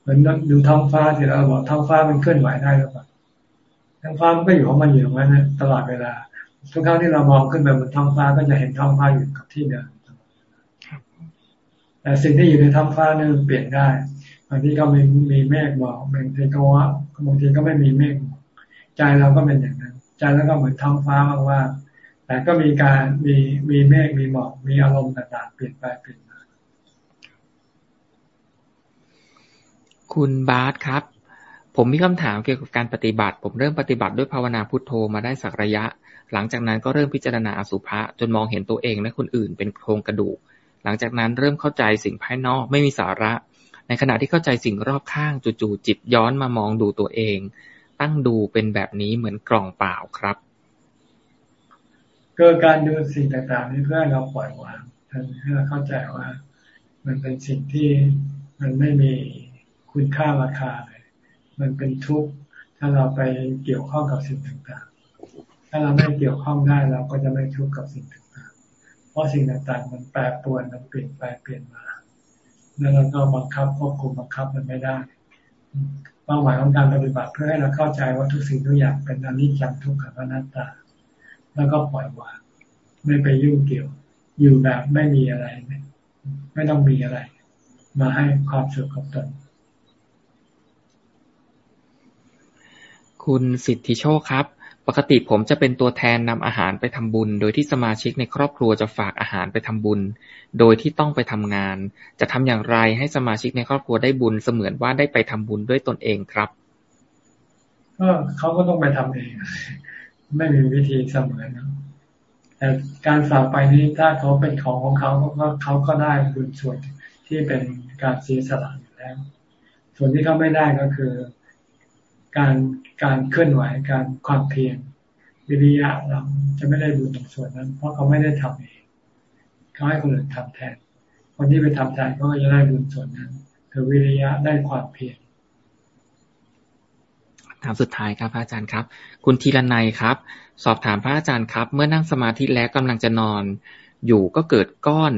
เหมือนดูท้องฟ้าที่เราบอกท้องฟ้ามันเคลื่อนไหวได้หรือเปล่าท้องฟ้ามันก็อยู่ของมันอยู่ตรงนั้นตลอดเวลาทุกครั้งที่เรามองขึ้นไปบนท้องฟ้าก็จะเห็นท้องฟ้าอยู่กับที่เดิม แต่สิ่งที่อยู่ในท้องฟ้านี่มันเปลี่ยนได้บางทีก็มีมีเมฆบอกบางทีก็ว่าบางทีก็ไม่มีเมฆหมอกใจเราก็เป็นอย่างนั้นใจแล้วก็เหมือนท้องฟ้าว่าแต่ก็มีการมีมีเมฆมีหมอกมีอารมณ์ต่างๆ เปลี่ยนไปเปลี่ยนมาคุณบาสครับ ผมมีคำถามเกี่ยวกับการปฏิบัติ ผมเริ่มปฏิบัติด้วยภาวนาพุทโธมาได้สักระยะ หลังจากนั้นก็เริ่มพิจารณาอสุภะจนมองเห็นตัวเองและคนอื่นเป็นโครงกระดูก หลังจากนั้นเริ่มเข้าใจสิ่งภายนอกไม่มีสาระ ในขณะที่เข้าใจสิ่งรอบข้างจู่ๆจิตย้อนมามองดูตัวเอง ตั้งดูเป็นแบบนี้เหมือนกล่องเปล่าครับก็การดูสิ่งต่างๆ นี้เพื่อเราปล่อยวางให้เราเข้าใจว่า มันเป็นสิ่งที่มันไม่มีคุณค่าราคาเลยมันเป็นทุกข์ถ้าเราไปเกี่ยวข้องกับสิ่งต่างๆ ถ้าเราไม่เกี่ยวข้องได้เราก็จะไม่ทุกข์กับสิ่งต่างๆ เพราะสิ่งต่างๆ มันแปรปรวนมันเปลี่ยนไปเปลี่ยนมา แล้วเราก็บังคับควบคุมบังคับมันไม่ได้เป้าหมายของการปฏิบัติเพื่อให้เราเข้าใจว่าทุกสิ่งทุกอย่างเป็นอนิจจังทุกขังอนัตตา แล้วก็ปล่อยวางไม่ไปยุ่งเกี่ยว อยู่แบบไม่มีอะไร ไม่ต้องมีอะไร มาให้ความสุขกับตนคุณสิทธิโชคครับ กติผมจะเป็นตัวแทนนำอาหารไปทำบุญ โดยที่สมาชิกในครอบครัวจะฝากอาหารไปทำบุญ โดยที่ต้องไปทำงาน จะทำอย่างไรให้สมาชิกในครอบครัวได้บุญเสมือนว่าได้ไปทำบุญด้วยตนเองครับก็เขาก็ต้องไปทำเอง ไม่มีวิธีเสมือนแต่การฝากไปนี้ถ้าเขาเป็นของของเขาก็เขาก็ได้บุญส่วนที่เป็นการเสียสละอยู่แล้ว ส่วนที่เขาไม่ได้ก็คือ การการเคลื่อนไหวการความเพียรวิริยะเราจะไม่ได้บุญตรงส่วนนั้น เพราะเขาไม่ได้ทำเองเขาให้คนอื่นทำแทน คนที่ไปทำแทนก็จะได้บุญส่วนนั้นคือวิริยะได้ความเพียรถามสุดท้ายครับพระอาจารย์ครับ คุณธีรนัยครับ สอบถามพระอาจารย์ครับ เมื่อนั่งสมาธิแล้วกำลังจะนอน อยู่ก็เกิดก้อน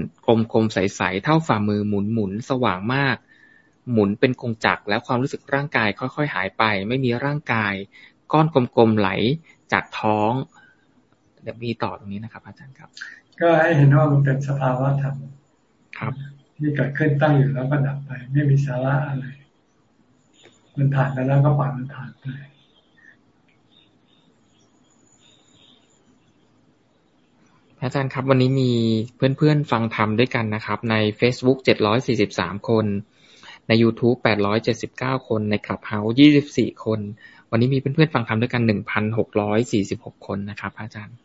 กลมๆใสๆเท่าฝ่ามือหมุนๆสว่างมาก หมุนเป็นกงจักรแล้วความรู้สึกร่างกายค่อยๆหายไป ไม่มีร่างกาย ก้อนกลมๆไหลจากท้อง เดี๋ยวมีต่อตรงนี้นะครับ อาจารย์ครับ ก็ให้เห็นว่ามันเป็นสภาวะธรรมครับ ที่เกิดขึ้นตั้งอยู่แล้วก็ดับไป ไม่มีสาระอะไร มันผ่านไปแล้วก็ปล่อยมันผ่านไปอาจารย์ครับวันนี้มีเพื่อนๆฟังธรรมด้วยกันนะครับ ใน Facebook 743 คน ใน YouTube 879 คน ในคลับเฮาส์24 คน วันนี้มีเพื่อนๆฟังธรรมด้วยกัน 1,646 คนนะครับอาจารย์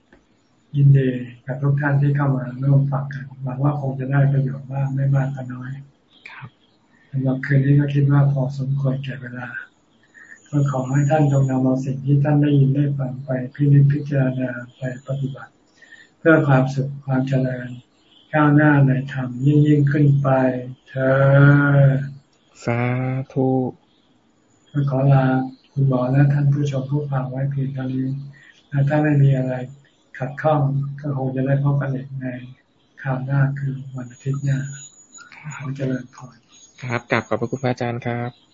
ยินดีกับทุกท่านที่เข้ามาร่วมฟังกันหวังว่าคงจะได้ประโยชน์บ้างไม่มากก็น้อย ครับสำหรับคืนนี้ก็คิดว่าพอสมควรแก่เวลาก็ขอให้ท่านจงนำเอาสิ่งที่ท่านได้ยินได้ฟังไปพิจิตพิจารณาไปปฏิบัติ เพื่อความสุขความเจริญก้าวหน้าในธรรมยิ่งยิ่งขึ้นไปเธอ สาธุขอลาคุณหมอและท่านผู้ชมผู้ฟังไว้เพียงเท่านี้ถ้าไม่มีอะไรขัดข้องก็คงจะได้พบกันอีกในข่าวหน้าคือวันอาทิตย์หน้าขอเจริญพรครับกลับขอบพระคุณพระอาจารย์ครับ